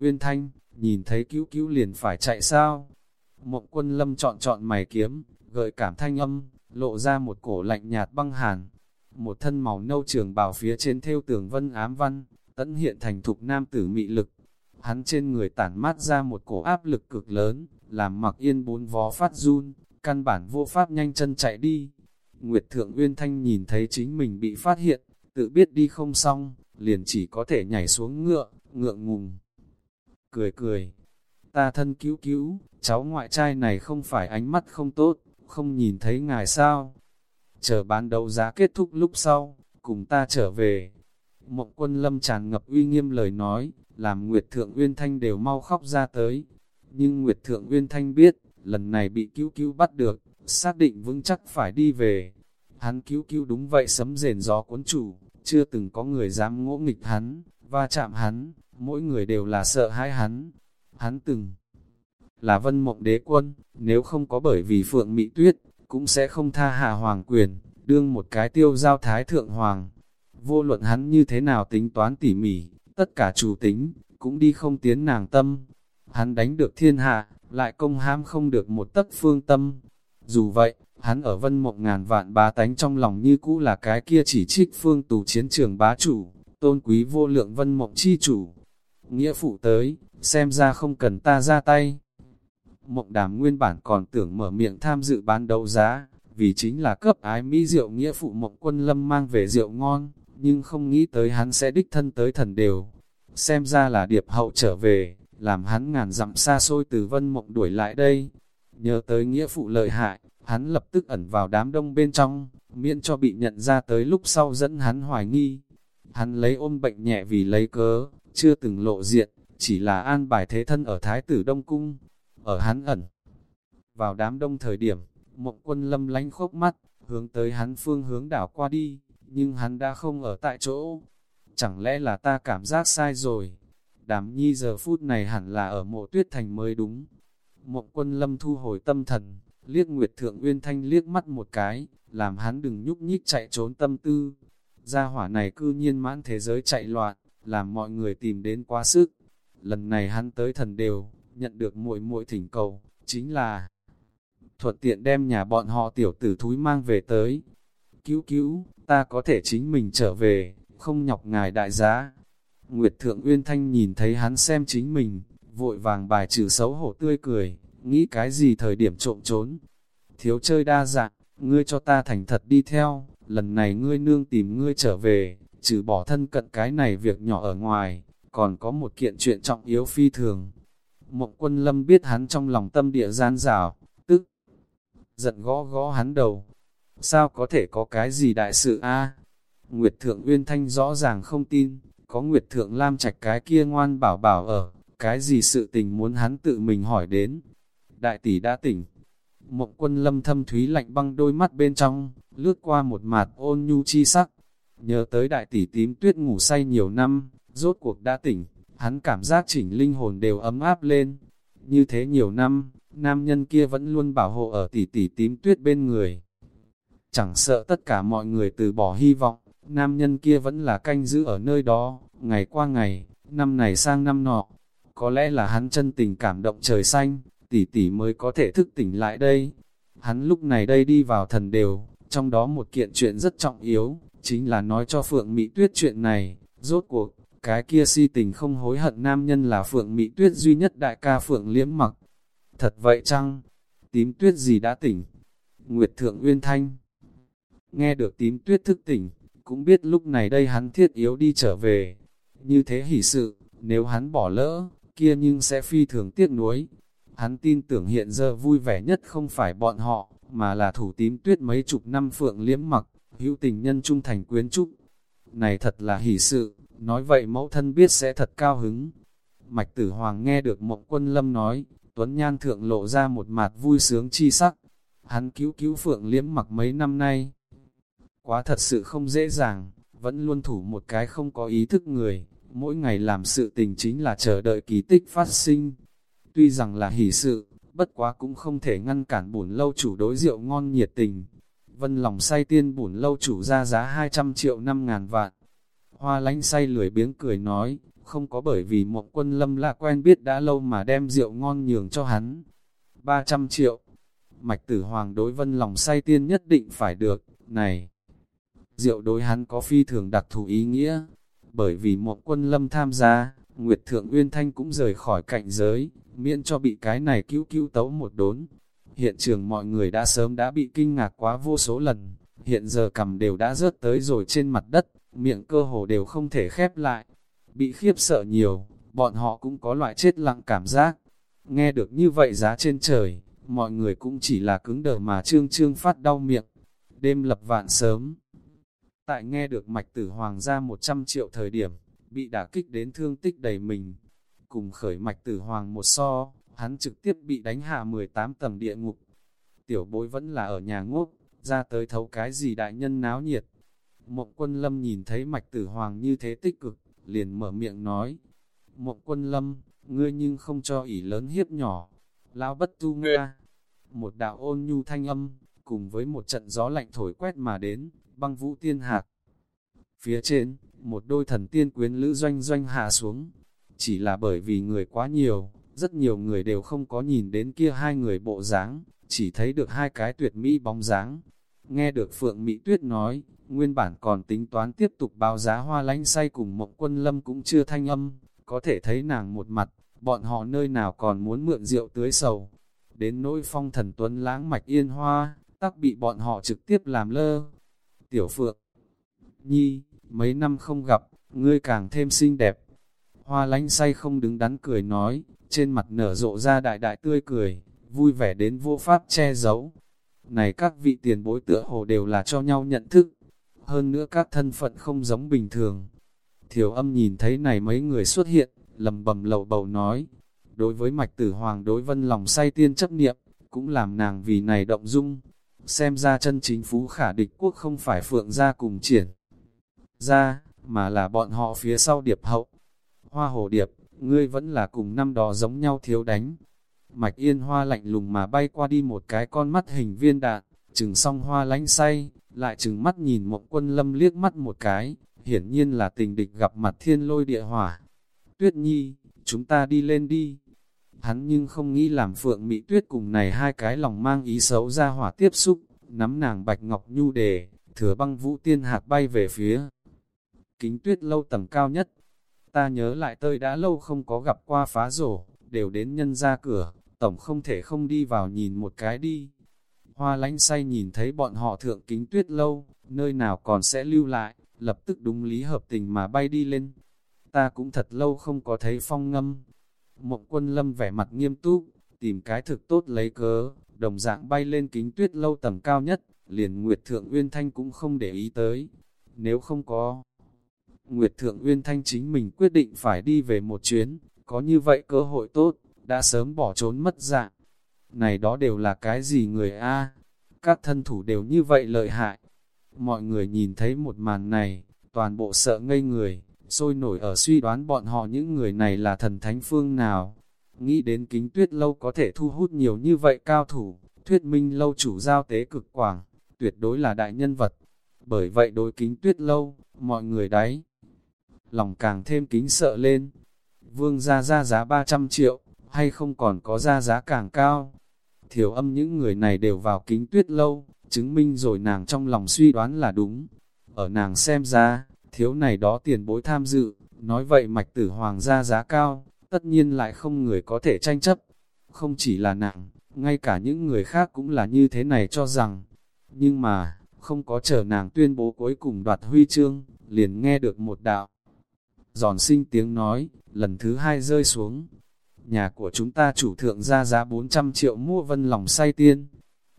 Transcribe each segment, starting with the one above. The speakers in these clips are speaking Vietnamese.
Uyên Thanh, nhìn thấy cứu cứu liền phải chạy sao? Mộng quân lâm chọn chọn mày kiếm, gợi cảm thanh âm, lộ ra một cổ lạnh nhạt băng hàn. Một thân màu nâu trường bào phía trên theo tường vân ám văn, tẫn hiện thành thục nam tử mị lực. Hắn trên người tản mát ra một cổ áp lực cực lớn, làm mặc yên bốn vó phát run, căn bản vô pháp nhanh chân chạy đi. Nguyệt Thượng Uyên Thanh nhìn thấy chính mình bị phát hiện, tự biết đi không xong, liền chỉ có thể nhảy xuống ngựa, ngượng ngùng. Cười cười, ta thân cứu cứu, cháu ngoại trai này không phải ánh mắt không tốt, không nhìn thấy ngài sao. Chờ bán đấu giá kết thúc lúc sau, cùng ta trở về. Mộng quân lâm tràn ngập uy nghiêm lời nói, làm Nguyệt Thượng Uyên Thanh đều mau khóc ra tới. Nhưng Nguyệt Thượng Uyên Thanh biết, lần này bị cứu cứu bắt được, xác định vững chắc phải đi về. Hắn cứu cứu đúng vậy sấm rền gió cuốn chủ, chưa từng có người dám ngỗ nghịch hắn, va chạm hắn, mỗi người đều là sợ hãi hắn. Hắn từng là vân mộng đế quân, nếu không có bởi vì phượng mỹ tuyết, cũng sẽ không tha hạ hoàng quyền, đương một cái tiêu giao thái thượng hoàng. Vô luận hắn như thế nào tính toán tỉ mỉ, tất cả chủ tính, cũng đi không tiến nàng tâm. Hắn đánh được thiên hạ, lại công ham không được một tấc phương tâm. Dù vậy, hắn ở vân mộng ngàn vạn bá tánh trong lòng như cũ là cái kia chỉ trích phương tù chiến trường bá chủ, tôn quý vô lượng vân mộng chi chủ. Nghĩa phụ tới, xem ra không cần ta ra tay. Mộng đàm nguyên bản còn tưởng mở miệng tham dự bán đấu giá, vì chính là cấp ái mỹ rượu nghĩa phụ mộng quân lâm mang về rượu ngon, nhưng không nghĩ tới hắn sẽ đích thân tới thần đều. Xem ra là điệp hậu trở về, làm hắn ngàn dặm xa xôi từ vân mộng đuổi lại đây. Nhớ tới nghĩa phụ lợi hại, hắn lập tức ẩn vào đám đông bên trong, miễn cho bị nhận ra tới lúc sau dẫn hắn hoài nghi. Hắn lấy ôm bệnh nhẹ vì lấy cớ, chưa từng lộ diện, chỉ là an bài thế thân ở Thái tử Đông Cung, ở hắn ẩn. Vào đám đông thời điểm, mộng quân lâm lánh khốc mắt, hướng tới hắn phương hướng đảo qua đi, nhưng hắn đã không ở tại chỗ. Chẳng lẽ là ta cảm giác sai rồi? Đám nhi giờ phút này hẳn là ở mộ tuyết thành mới đúng. Mộng quân lâm thu hồi tâm thần, liếc Nguyệt Thượng Uyên Thanh liếc mắt một cái, làm hắn đừng nhúc nhích chạy trốn tâm tư. Gia hỏa này cư nhiên mãn thế giới chạy loạn, làm mọi người tìm đến quá sức. Lần này hắn tới thần đều, nhận được muội muội thỉnh cầu, chính là thuận tiện đem nhà bọn họ tiểu tử thúi mang về tới. Cứu cứu, ta có thể chính mình trở về, không nhọc ngài đại giá. Nguyệt Thượng Uyên Thanh nhìn thấy hắn xem chính mình, vội vàng bài trừ xấu hổ tươi cười, nghĩ cái gì thời điểm trộm trốn. Thiếu chơi đa dạng, ngươi cho ta thành thật đi theo, lần này ngươi nương tìm ngươi trở về, trừ bỏ thân cận cái này việc nhỏ ở ngoài, còn có một kiện chuyện trọng yếu phi thường. Mộng quân lâm biết hắn trong lòng tâm địa gian rào, tức giận gõ gõ hắn đầu. Sao có thể có cái gì đại sự a Nguyệt Thượng Uyên Thanh rõ ràng không tin, có Nguyệt Thượng Lam Trạch cái kia ngoan bảo bảo ở, cái gì sự tình muốn hắn tự mình hỏi đến. Đại tỷ đã tỉnh. Mộng quân lâm thâm thúy lạnh băng đôi mắt bên trong, lướt qua một mạt ôn nhu chi sắc. Nhớ tới đại tỷ tím tuyết ngủ say nhiều năm, rốt cuộc đã tỉnh, hắn cảm giác chỉnh linh hồn đều ấm áp lên. Như thế nhiều năm, nam nhân kia vẫn luôn bảo hộ ở tỷ tỷ tím tuyết bên người. Chẳng sợ tất cả mọi người từ bỏ hy vọng, nam nhân kia vẫn là canh giữ ở nơi đó, ngày qua ngày, năm này sang năm nọ. Có lẽ là hắn chân tình cảm động trời xanh, tỷ tỷ mới có thể thức tỉnh lại đây. Hắn lúc này đây đi vào thần đều, trong đó một kiện chuyện rất trọng yếu, chính là nói cho Phượng Mỹ Tuyết chuyện này, rốt cuộc, cái kia si tình không hối hận nam nhân là Phượng Mỹ Tuyết duy nhất đại ca Phượng Liễm mặc. Thật vậy chăng? Tím tuyết gì đã tỉnh? Nguyệt Thượng Uyên Thanh Nghe được tím tuyết thức tỉnh, cũng biết lúc này đây hắn thiết yếu đi trở về. Như thế hỷ sự, nếu hắn bỏ lỡ, kia nhưng sẽ phi thường tiếc nuối. Hắn tin tưởng hiện giờ vui vẻ nhất không phải bọn họ, mà là thủ tím tuyết mấy chục năm phượng liễm mặc, hữu tình nhân trung thành quyến trúc. Này thật là hỷ sự, nói vậy mẫu thân biết sẽ thật cao hứng. Mạch tử hoàng nghe được mộng quân lâm nói, Tuấn Nhan thượng lộ ra một mặt vui sướng chi sắc. Hắn cứu cứu phượng liễm mặc mấy năm nay. Quá thật sự không dễ dàng, vẫn luôn thủ một cái không có ý thức người, mỗi ngày làm sự tình chính là chờ đợi kỳ tích phát sinh. Tuy rằng là hỷ sự, bất quá cũng không thể ngăn cản bổn lâu chủ đối rượu ngon nhiệt tình. Vân lòng say tiên bổn lâu chủ ra giá 200 triệu năm ngàn vạn. Hoa lánh say lười biếng cười nói, không có bởi vì Mộng Quân Lâm là quen biết đã lâu mà đem rượu ngon nhường cho hắn. 300 triệu, Mạch Tử Hoàng đối vân lòng say tiên nhất định phải được, này. Rượu đối hắn có phi thường đặc thù ý nghĩa, bởi vì Mộng Quân Lâm tham gia, Nguyệt Thượng Uyên Thanh cũng rời khỏi cạnh giới, miễn cho bị cái này cứu cứu tấu một đốn. Hiện trường mọi người đã sớm đã bị kinh ngạc quá vô số lần, hiện giờ cầm đều đã rớt tới rồi trên mặt đất, miệng cơ hồ đều không thể khép lại. Bị khiếp sợ nhiều, bọn họ cũng có loại chết lặng cảm giác. Nghe được như vậy giá trên trời, mọi người cũng chỉ là cứng đờ mà trương trương phát đau miệng. Đêm lập vạn sớm. Tại nghe được mạch tử hoàng ra 100 triệu thời điểm, bị đả kích đến thương tích đầy mình. Cùng khởi mạch tử hoàng một so, hắn trực tiếp bị đánh hạ 18 tầng địa ngục. Tiểu bối vẫn là ở nhà ngốc, ra tới thấu cái gì đại nhân náo nhiệt. Mộng quân lâm nhìn thấy mạch tử hoàng như thế tích cực, liền mở miệng nói. Mộng quân lâm, ngươi nhưng không cho ỉ lớn hiếp nhỏ. Lão bất tu nga. Một đạo ôn nhu thanh âm, cùng với một trận gió lạnh thổi quét mà đến, băng vũ tiên hạc. Phía trên, một đôi thần tiên quyến lữ doanh doanh hạ xuống. Chỉ là bởi vì người quá nhiều, rất nhiều người đều không có nhìn đến kia hai người bộ dáng, chỉ thấy được hai cái tuyệt mỹ bóng dáng. Nghe được Phượng Mỹ Tuyết nói, nguyên bản còn tính toán tiếp tục báo giá hoa lánh say cùng mộng quân lâm cũng chưa thanh âm, có thể thấy nàng một mặt, bọn họ nơi nào còn muốn mượn rượu tưới sầu. Đến nỗi phong thần tuấn lãng mạch yên hoa, tắc bị bọn họ trực tiếp làm lơ. Tiểu Phượng Nhi, mấy năm không gặp, ngươi càng thêm xinh đẹp. Hoa lánh say không đứng đắn cười nói, trên mặt nở rộ ra đại đại tươi cười, vui vẻ đến vô pháp che giấu. Này các vị tiền bối tựa hồ đều là cho nhau nhận thức, hơn nữa các thân phận không giống bình thường. Thiểu âm nhìn thấy này mấy người xuất hiện, lầm bầm lầu bầu nói, đối với mạch tử hoàng đối vân lòng say tiên chấp niệm, cũng làm nàng vì này động dung. Xem ra chân chính phú khả địch quốc không phải phượng gia cùng triển ra, mà là bọn họ phía sau điệp hậu. Hoa hồ điệp, ngươi vẫn là cùng năm đó giống nhau thiếu đánh. Mạch yên hoa lạnh lùng mà bay qua đi một cái con mắt hình viên đạn, chừng song hoa lánh say, lại chừng mắt nhìn mộng quân lâm liếc mắt một cái, hiển nhiên là tình địch gặp mặt thiên lôi địa hỏa. Tuyết nhi, chúng ta đi lên đi. Hắn nhưng không nghĩ làm phượng mỹ tuyết cùng này hai cái lòng mang ý xấu ra hỏa tiếp xúc, nắm nàng bạch ngọc nhu đề, thừa băng vũ tiên hạc bay về phía. Kính tuyết lâu tầng cao nhất, ta nhớ lại tơi đã lâu không có gặp qua phá rổ, đều đến nhân ra cửa, tổng không thể không đi vào nhìn một cái đi. Hoa lánh say nhìn thấy bọn họ thượng kính tuyết lâu, nơi nào còn sẽ lưu lại, lập tức đúng lý hợp tình mà bay đi lên. Ta cũng thật lâu không có thấy phong ngâm. Mộng quân lâm vẻ mặt nghiêm túc, tìm cái thực tốt lấy cớ, đồng dạng bay lên kính tuyết lâu tầm cao nhất, liền Nguyệt Thượng Uyên Thanh cũng không để ý tới. Nếu không có, Nguyệt Thượng Uyên Thanh chính mình quyết định phải đi về một chuyến, có như vậy cơ hội tốt, đã sớm bỏ trốn mất dạng. Này đó đều là cái gì người A? Các thân thủ đều như vậy lợi hại. Mọi người nhìn thấy một màn này, toàn bộ sợ ngây người, sôi nổi ở suy đoán bọn họ những người này là thần thánh phương nào. Nghĩ đến kính tuyết lâu có thể thu hút nhiều như vậy cao thủ, thuyết minh lâu chủ giao tế cực quảng, tuyệt đối là đại nhân vật. Bởi vậy đối kính tuyết lâu, mọi người đấy, lòng càng thêm kính sợ lên. Vương ra ra giá 300 triệu, hay không còn có ra giá càng cao. Thiểu âm những người này đều vào kính tuyết lâu, chứng minh rồi nàng trong lòng suy đoán là đúng. Ở nàng xem ra, thiếu này đó tiền bối tham dự, nói vậy mạch tử hoàng ra giá cao, tất nhiên lại không người có thể tranh chấp. Không chỉ là nàng, ngay cả những người khác cũng là như thế này cho rằng. Nhưng mà, không có chờ nàng tuyên bố cuối cùng đoạt huy chương, liền nghe được một đạo giòn sinh tiếng nói, lần thứ hai rơi xuống. Nhà của chúng ta chủ thượng ra giá 400 triệu mua vân lòng say tiên.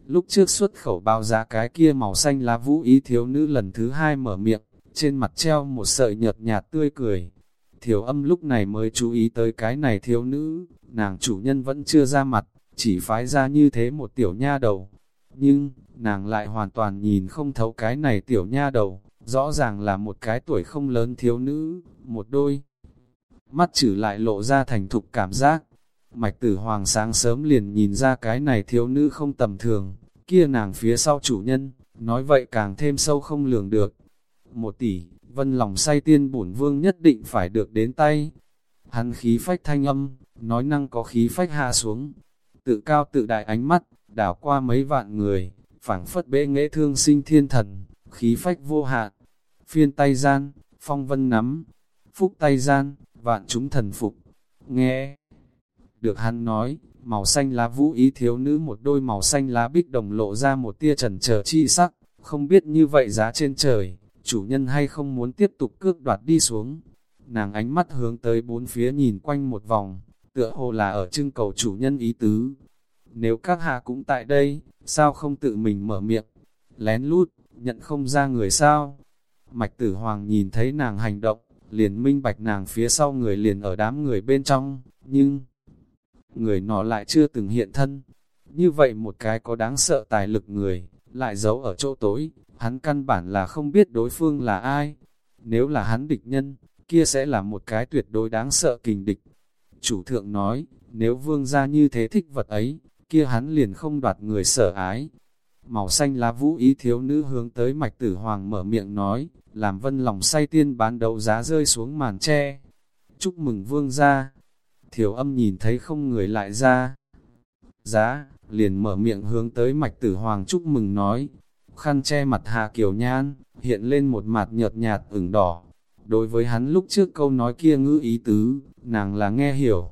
Lúc trước xuất khẩu bao giá cái kia màu xanh lá vũ ý thiếu nữ lần thứ hai mở miệng, trên mặt treo một sợi nhợt nhạt tươi cười. Thiếu âm lúc này mới chú ý tới cái này thiếu nữ, nàng chủ nhân vẫn chưa ra mặt, chỉ phái ra như thế một tiểu nha đầu. Nhưng, nàng lại hoàn toàn nhìn không thấu cái này tiểu nha đầu, rõ ràng là một cái tuổi không lớn thiếu nữ, một đôi. Mắt chữ lại lộ ra thành thục cảm giác. Mạch tử hoàng sáng sớm liền nhìn ra cái này thiếu nữ không tầm thường, kia nàng phía sau chủ nhân, nói vậy càng thêm sâu không lường được. Một tỷ, vân lòng say tiên bổn vương nhất định phải được đến tay. Hắn khí phách thanh âm, nói năng có khí phách hạ xuống, tự cao tự đại ánh mắt, đảo qua mấy vạn người, phảng phất bế nghệ thương sinh thiên thần, khí phách vô hạn, phiên tay gian, phong vân nắm, phúc tay gian, vạn chúng thần phục, nghe. Được hắn nói, màu xanh lá vũ ý thiếu nữ một đôi màu xanh lá bích đồng lộ ra một tia trần trở chi sắc, không biết như vậy giá trên trời, chủ nhân hay không muốn tiếp tục cước đoạt đi xuống. Nàng ánh mắt hướng tới bốn phía nhìn quanh một vòng, tựa hồ là ở trưng cầu chủ nhân ý tứ. Nếu các hạ cũng tại đây, sao không tự mình mở miệng, lén lút, nhận không ra người sao? Mạch tử hoàng nhìn thấy nàng hành động, liền minh bạch nàng phía sau người liền ở đám người bên trong, nhưng người nọ lại chưa từng hiện thân. Như vậy một cái có đáng sợ tài lực người, lại giấu ở chỗ tối, hắn căn bản là không biết đối phương là ai. Nếu là hắn địch nhân, kia sẽ là một cái tuyệt đối đáng sợ kình địch. Chủ thượng nói, nếu vương gia như thế thích vật ấy, kia hắn liền không đoạt người sở ái. Màu xanh lá vũ ý thiếu nữ hướng tới mạch tử hoàng mở miệng nói, làm vân lòng say tiên bán đấu giá rơi xuống màn tre. Chúc mừng vương gia. Thiểu âm nhìn thấy không người lại ra. Giá, liền mở miệng hướng tới mạch tử hoàng chúc mừng nói. Khăn che mặt hạ kiểu nhan, hiện lên một mặt nhợt nhạt ửng đỏ. Đối với hắn lúc trước câu nói kia ngữ ý tứ, nàng là nghe hiểu.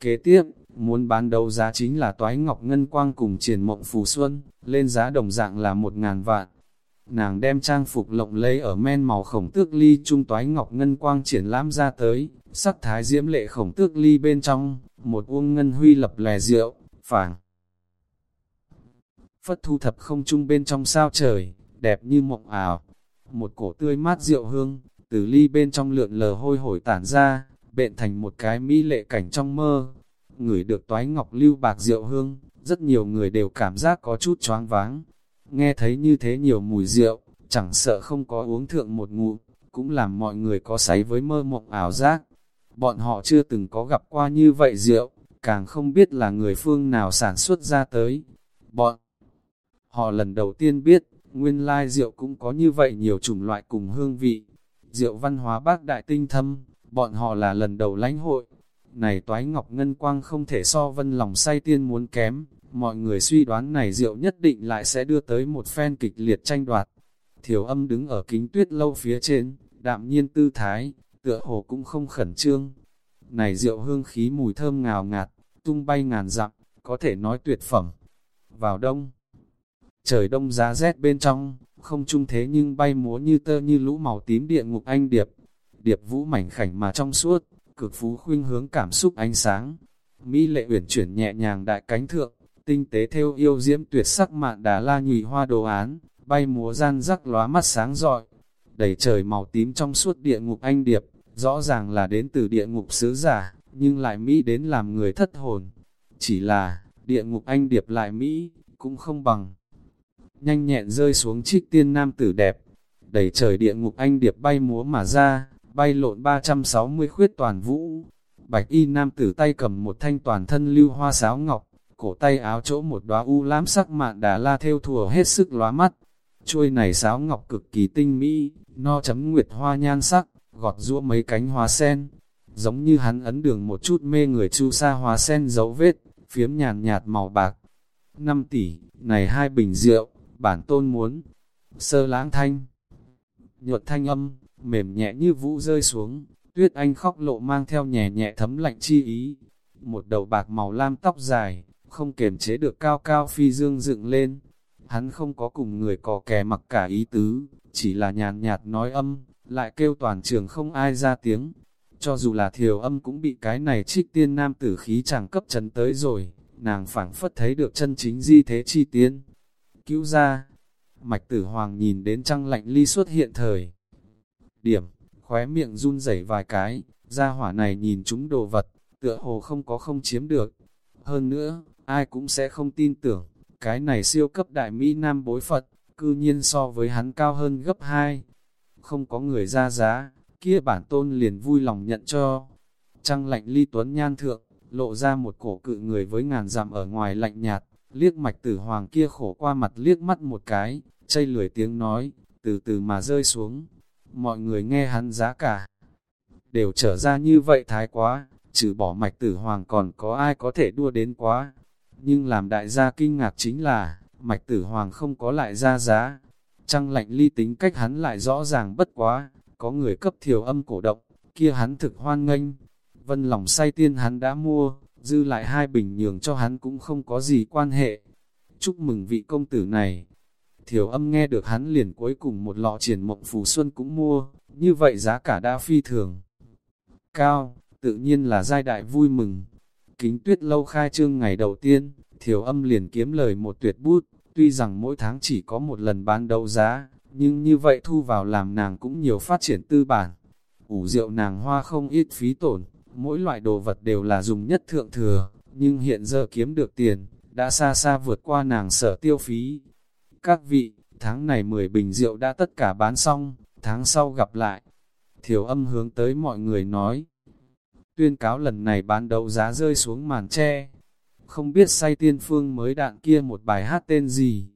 Kế tiếp, muốn bán đấu giá chính là toái ngọc ngân quang cùng triển mộng phù xuân, lên giá đồng dạng là một ngàn vạn. Nàng đem trang phục lộng lẫy ở men màu khổng tước ly trung toái ngọc ngân quang triển lãm ra tới, sắc thái diễm lệ khổng tước ly bên trong, một uông ngân huy lập lè rượu, phảng. Phất thu thập không trung bên trong sao trời, đẹp như mộng ảo. Một cổ tươi mát rượu hương, từ ly bên trong lượn lờ hôi hổi tản ra, bện thành một cái mỹ lệ cảnh trong mơ. Người được toái ngọc lưu bạc rượu hương, rất nhiều người đều cảm giác có chút choáng váng. Nghe thấy như thế nhiều mùi rượu, chẳng sợ không có uống thượng một ngụ, cũng làm mọi người có sáy với mơ mộng ảo giác. Bọn họ chưa từng có gặp qua như vậy rượu, càng không biết là người phương nào sản xuất ra tới. Bọn họ lần đầu tiên biết, nguyên lai rượu cũng có như vậy nhiều chủng loại cùng hương vị. Rượu văn hóa bác đại tinh thâm, bọn họ là lần đầu lãnh hội. Này toái ngọc ngân quang không thể so vân lòng say tiên muốn kém, mọi người suy đoán này rượu nhất định lại sẽ đưa tới một phen kịch liệt tranh đoạt. Thiểu âm đứng ở kính tuyết lâu phía trên, đạm nhiên tư thái, tựa hồ cũng không khẩn trương. Này rượu hương khí mùi thơm ngào ngạt, tung bay ngàn dặm, có thể nói tuyệt phẩm. Vào đông, trời đông giá rét bên trong, không trung thế nhưng bay múa như tơ như lũ màu tím địa ngục anh điệp. Điệp vũ mảnh khảnh mà trong suốt, cực phú khuynh hướng cảm xúc ánh sáng. Mỹ lệ uyển chuyển nhẹ nhàng đại cánh thượng, tinh tế theo yêu diễm tuyệt sắc mạn đà la nhụy hoa đồ án, bay múa gian rắc lóa mắt sáng rọi. Đầy trời màu tím trong suốt địa ngục anh điệp, rõ ràng là đến từ địa ngục sứ giả, nhưng lại Mỹ đến làm người thất hồn. Chỉ là, địa ngục anh điệp lại Mỹ, cũng không bằng. Nhanh nhẹn rơi xuống trích tiên nam tử đẹp, đầy trời địa ngục anh điệp bay múa mà ra, bay lộn 360 khuyết toàn vũ. Bạch y nam tử tay cầm một thanh toàn thân lưu hoa sáo ngọc, cổ tay áo chỗ một đóa u lam sắc mạn đà la theo thùa hết sức lóa mắt. Chuôi này sáo ngọc cực kỳ tinh mỹ, no chấm nguyệt hoa nhan sắc, gọt rũa mấy cánh hoa sen. Giống như hắn ấn đường một chút mê người chu sa hoa sen dấu vết, phiếm nhàn nhạt màu bạc. 5 tỷ, này hai bình rượu, bản tôn muốn. Sơ lãng thanh, nhuận thanh âm, mềm nhẹ như vũ rơi xuống, tuyết anh khóc lộ mang theo nhẹ nhẹ thấm lạnh chi ý. Một đầu bạc màu lam tóc dài, không kiềm chế được cao cao phi dương dựng lên. Hắn không có cùng người cò kè mặc cả ý tứ, chỉ là nhàn nhạt nói âm, lại kêu toàn trường không ai ra tiếng. Cho dù là thiều âm cũng bị cái này trích tiên nam tử khí chẳng cấp chấn tới rồi, nàng phảng phất thấy được chân chính di thế chi tiên. Cứu ra, mạch tử hoàng nhìn đến trăng lạnh ly xuất hiện thời. Điểm, khóe miệng run rẩy vài cái, ra hỏa này nhìn chúng đồ vật, tựa hồ không có không chiếm được. Hơn nữa, ai cũng sẽ không tin tưởng, cái này siêu cấp đại Mỹ Nam bối Phật, cư nhiên so với hắn cao hơn gấp 2. Không có người ra giá, kia bản tôn liền vui lòng nhận cho. Trăng lạnh ly tuấn nhan thượng, lộ ra một cổ cự người với ngàn dặm ở ngoài lạnh nhạt, liếc mạch tử hoàng kia khổ qua mặt liếc mắt một cái, chây lười tiếng nói, từ từ mà rơi xuống mọi người nghe hắn giá cả. Đều trở ra như vậy thái quá, trừ bỏ mạch tử hoàng còn có ai có thể đua đến quá. Nhưng làm đại gia kinh ngạc chính là, mạch tử hoàng không có lại ra giá. Trăng lạnh ly tính cách hắn lại rõ ràng bất quá, có người cấp thiểu âm cổ động, kia hắn thực hoan nghênh. Vân lòng say tiên hắn đã mua, dư lại hai bình nhường cho hắn cũng không có gì quan hệ. Chúc mừng vị công tử này. Thiểu âm nghe được hắn liền cuối cùng một lọ triển mộng phù xuân cũng mua, như vậy giá cả đã phi thường. Cao, tự nhiên là giai đại vui mừng. Kính tuyết lâu khai trương ngày đầu tiên, thiểu âm liền kiếm lời một tuyệt bút, tuy rằng mỗi tháng chỉ có một lần bán đấu giá, nhưng như vậy thu vào làm nàng cũng nhiều phát triển tư bản. Ủ rượu nàng hoa không ít phí tổn, mỗi loại đồ vật đều là dùng nhất thượng thừa, nhưng hiện giờ kiếm được tiền, đã xa xa vượt qua nàng sở tiêu phí. Các vị, tháng này 10 bình rượu đã tất cả bán xong, tháng sau gặp lại. Thiểu âm hướng tới mọi người nói. Tuyên cáo lần này bán đấu giá rơi xuống màn tre. Không biết say tiên phương mới đạn kia một bài hát tên gì.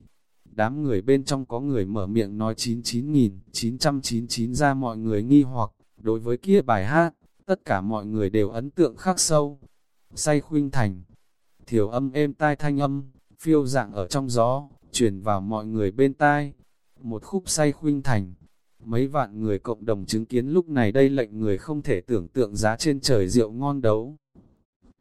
Đám người bên trong có người mở miệng nói 99.999 ra mọi người nghi hoặc, đối với kia bài hát, tất cả mọi người đều ấn tượng khắc sâu. Say khuynh thành, thiểu âm êm tai thanh âm, phiêu dạng ở trong gió, truyền vào mọi người bên tai. Một khúc say khuynh thành, mấy vạn người cộng đồng chứng kiến lúc này đây lệnh người không thể tưởng tượng giá trên trời rượu ngon đấu.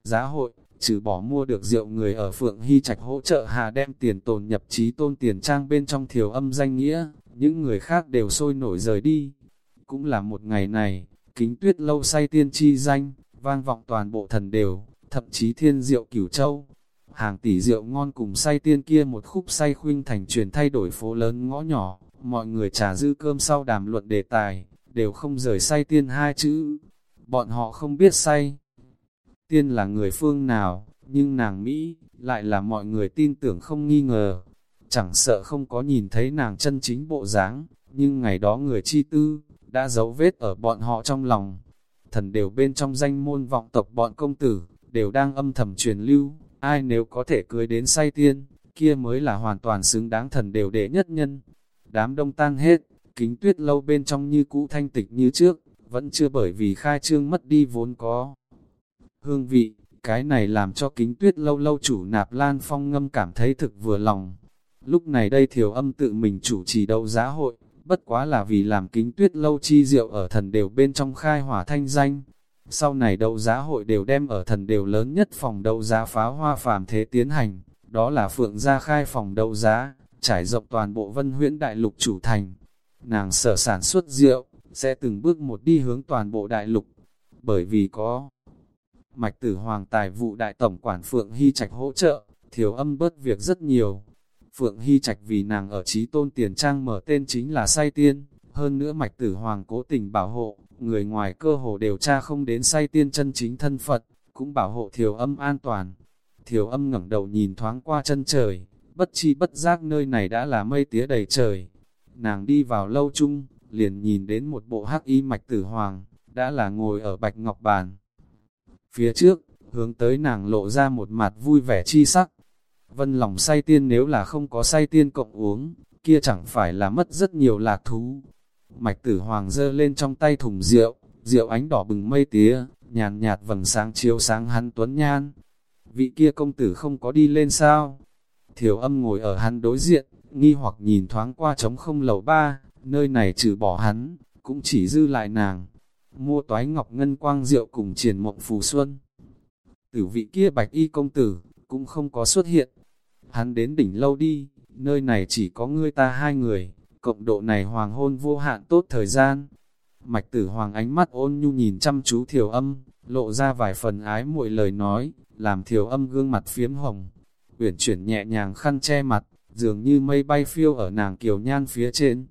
Giá hội, trừ bỏ mua được rượu người ở Phượng Hy Trạch hỗ trợ Hà đem tiền tồn nhập trí tôn tiền trang bên trong thiểu âm danh nghĩa, những người khác đều sôi nổi rời đi. Cũng là một ngày này, kính tuyết lâu say tiên chi danh, vang vọng toàn bộ thần đều, thậm chí thiên diệu cửu châu. Hàng tỷ rượu ngon cùng say tiên kia một khúc say khuynh thành truyền thay đổi phố lớn ngõ nhỏ, mọi người trà dư cơm sau đàm luận đề tài, đều không rời say tiên hai chữ. Bọn họ không biết say. Tiên là người phương nào, nhưng nàng Mỹ, lại là mọi người tin tưởng không nghi ngờ. Chẳng sợ không có nhìn thấy nàng chân chính bộ dáng, nhưng ngày đó người chi tư, đã giấu vết ở bọn họ trong lòng. Thần đều bên trong danh môn vọng tộc bọn công tử, đều đang âm thầm truyền lưu, ai nếu có thể cưới đến say tiên, kia mới là hoàn toàn xứng đáng thần đều đệ nhất nhân. Đám đông tan hết, kính tuyết lâu bên trong như cũ thanh tịch như trước, vẫn chưa bởi vì khai trương mất đi vốn có. Hương vị, cái này làm cho kính tuyết lâu lâu chủ nạp lan phong ngâm cảm thấy thực vừa lòng. Lúc này đây thiểu âm tự mình chủ trì đấu giá hội, bất quá là vì làm kính tuyết lâu chi rượu ở thần đều bên trong khai hỏa thanh danh. Sau này đấu giá hội đều đem ở thần đều lớn nhất phòng đấu giá phá hoa phàm thế tiến hành, đó là phượng gia khai phòng đấu giá, trải rộng toàn bộ vân huyễn đại lục chủ thành. Nàng sở sản xuất rượu, sẽ từng bước một đi hướng toàn bộ đại lục, bởi vì có mạch tử hoàng tài vụ đại tổng quản Phượng Hy Trạch hỗ trợ, thiếu âm bớt việc rất nhiều, Phượng Hy Trạch vì nàng ở trí tôn tiền trang mở tên chính là say tiên, hơn nữa mạch tử hoàng cố tình bảo hộ, người ngoài cơ hồ đều tra không đến say tiên chân chính thân Phật, cũng bảo hộ thiểu âm an toàn. Thiểu âm ngẩng đầu nhìn thoáng qua chân trời, bất chi bất giác nơi này đã là mây tía đầy trời. Nàng đi vào lâu chung, liền nhìn đến một bộ hắc y mạch tử hoàng, đã là ngồi ở bạch ngọc bàn. Phía trước, hướng tới nàng lộ ra một mặt vui vẻ chi sắc, Vân lòng say tiên nếu là không có say tiên cộng uống, kia chẳng phải là mất rất nhiều lạc thú. Mạch tử hoàng dơ lên trong tay thùng rượu, rượu ánh đỏ bừng mây tía, nhàn nhạt vầng sáng chiếu sáng hắn tuấn nhan. Vị kia công tử không có đi lên sao? Thiểu âm ngồi ở hắn đối diện, nghi hoặc nhìn thoáng qua trống không lầu ba, nơi này trừ bỏ hắn, cũng chỉ dư lại nàng. Mua toái ngọc ngân quang rượu cùng triển mộng phù xuân. Tử vị kia bạch y công tử, cũng không có xuất hiện, hắn đến đỉnh lâu đi, nơi này chỉ có ngươi ta hai người, cộng độ này hoàng hôn vô hạn tốt thời gian. Mạch tử hoàng ánh mắt ôn nhu nhìn chăm chú thiểu âm, lộ ra vài phần ái muội lời nói, làm thiểu âm gương mặt phiếm hồng. Uyển chuyển nhẹ nhàng khăn che mặt, dường như mây bay phiêu ở nàng kiều nhan phía trên.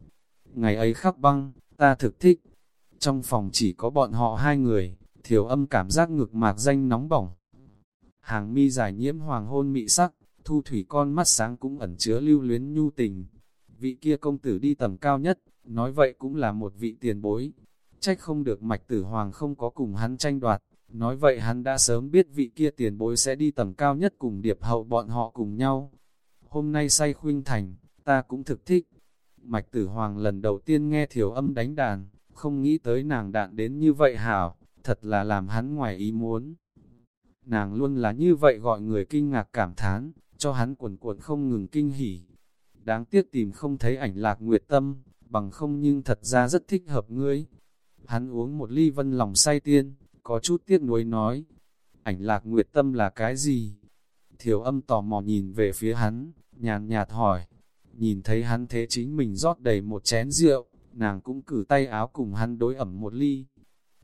Ngày ấy khắc băng, ta thực thích. Trong phòng chỉ có bọn họ hai người, thiểu âm cảm giác ngực mạc danh nóng bỏng. Hàng mi dài nhiễm hoàng hôn mị sắc, thu thủy con mắt sáng cũng ẩn chứa lưu luyến nhu tình. Vị kia công tử đi tầm cao nhất, nói vậy cũng là một vị tiền bối. Trách không được mạch tử hoàng không có cùng hắn tranh đoạt, nói vậy hắn đã sớm biết vị kia tiền bối sẽ đi tầm cao nhất cùng điệp hậu bọn họ cùng nhau. Hôm nay say khuynh thành, ta cũng thực thích. Mạch tử hoàng lần đầu tiên nghe thiểu âm đánh đàn, không nghĩ tới nàng đạn đến như vậy hảo, thật là làm hắn ngoài ý muốn. Nàng luôn là như vậy gọi người kinh ngạc cảm thán, cho hắn cuồn cuộn không ngừng kinh hỉ. Đáng tiếc tìm không thấy ảnh lạc nguyệt tâm, bằng không nhưng thật ra rất thích hợp ngươi. Hắn uống một ly vân lòng say tiên, có chút tiếc nuối nói. Ảnh lạc nguyệt tâm là cái gì? Thiểu âm tò mò nhìn về phía hắn, nhàn nhạt hỏi. Nhìn thấy hắn thế chính mình rót đầy một chén rượu, nàng cũng cử tay áo cùng hắn đối ẩm một ly.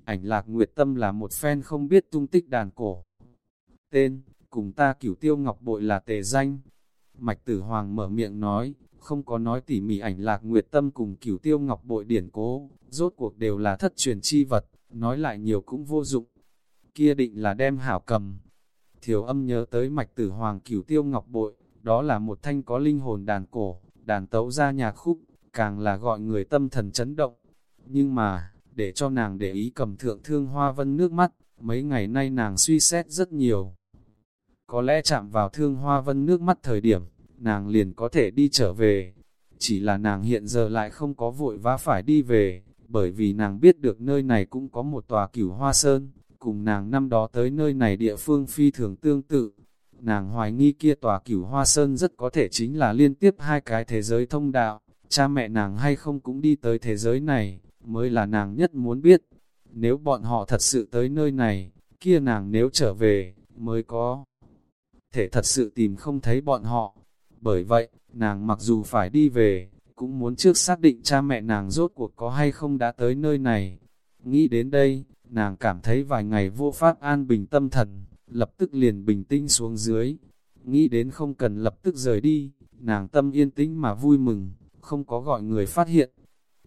Ảnh lạc nguyệt tâm là một fan không biết tung tích đàn cổ. Tên, cùng ta cửu tiêu ngọc bội là tề danh. Mạch tử hoàng mở miệng nói, không có nói tỉ mỉ ảnh lạc nguyệt tâm cùng cửu tiêu ngọc bội điển cố, rốt cuộc đều là thất truyền chi vật, nói lại nhiều cũng vô dụng. Kia định là đem hảo cầm. Thiểu âm nhớ tới mạch tử hoàng cửu tiêu ngọc bội, đó là một thanh có linh hồn đàn cổ, đàn tấu ra nhạc khúc, càng là gọi người tâm thần chấn động. Nhưng mà, để cho nàng để ý cầm thượng thương hoa vân nước mắt, mấy ngày nay nàng suy xét rất nhiều. Có lẽ chạm vào thương hoa vân nước mắt thời điểm, nàng liền có thể đi trở về. Chỉ là nàng hiện giờ lại không có vội vã phải đi về, bởi vì nàng biết được nơi này cũng có một tòa cửu hoa sơn, cùng nàng năm đó tới nơi này địa phương phi thường tương tự. Nàng hoài nghi kia tòa cửu hoa sơn rất có thể chính là liên tiếp hai cái thế giới thông đạo, cha mẹ nàng hay không cũng đi tới thế giới này, mới là nàng nhất muốn biết. Nếu bọn họ thật sự tới nơi này, kia nàng nếu trở về, mới có thể thật sự tìm không thấy bọn họ. Bởi vậy, nàng mặc dù phải đi về, cũng muốn trước xác định cha mẹ nàng rốt cuộc có hay không đã tới nơi này. Nghĩ đến đây, nàng cảm thấy vài ngày vô pháp an bình tâm thần, lập tức liền bình tĩnh xuống dưới. Nghĩ đến không cần lập tức rời đi, nàng tâm yên tĩnh mà vui mừng, không có gọi người phát hiện.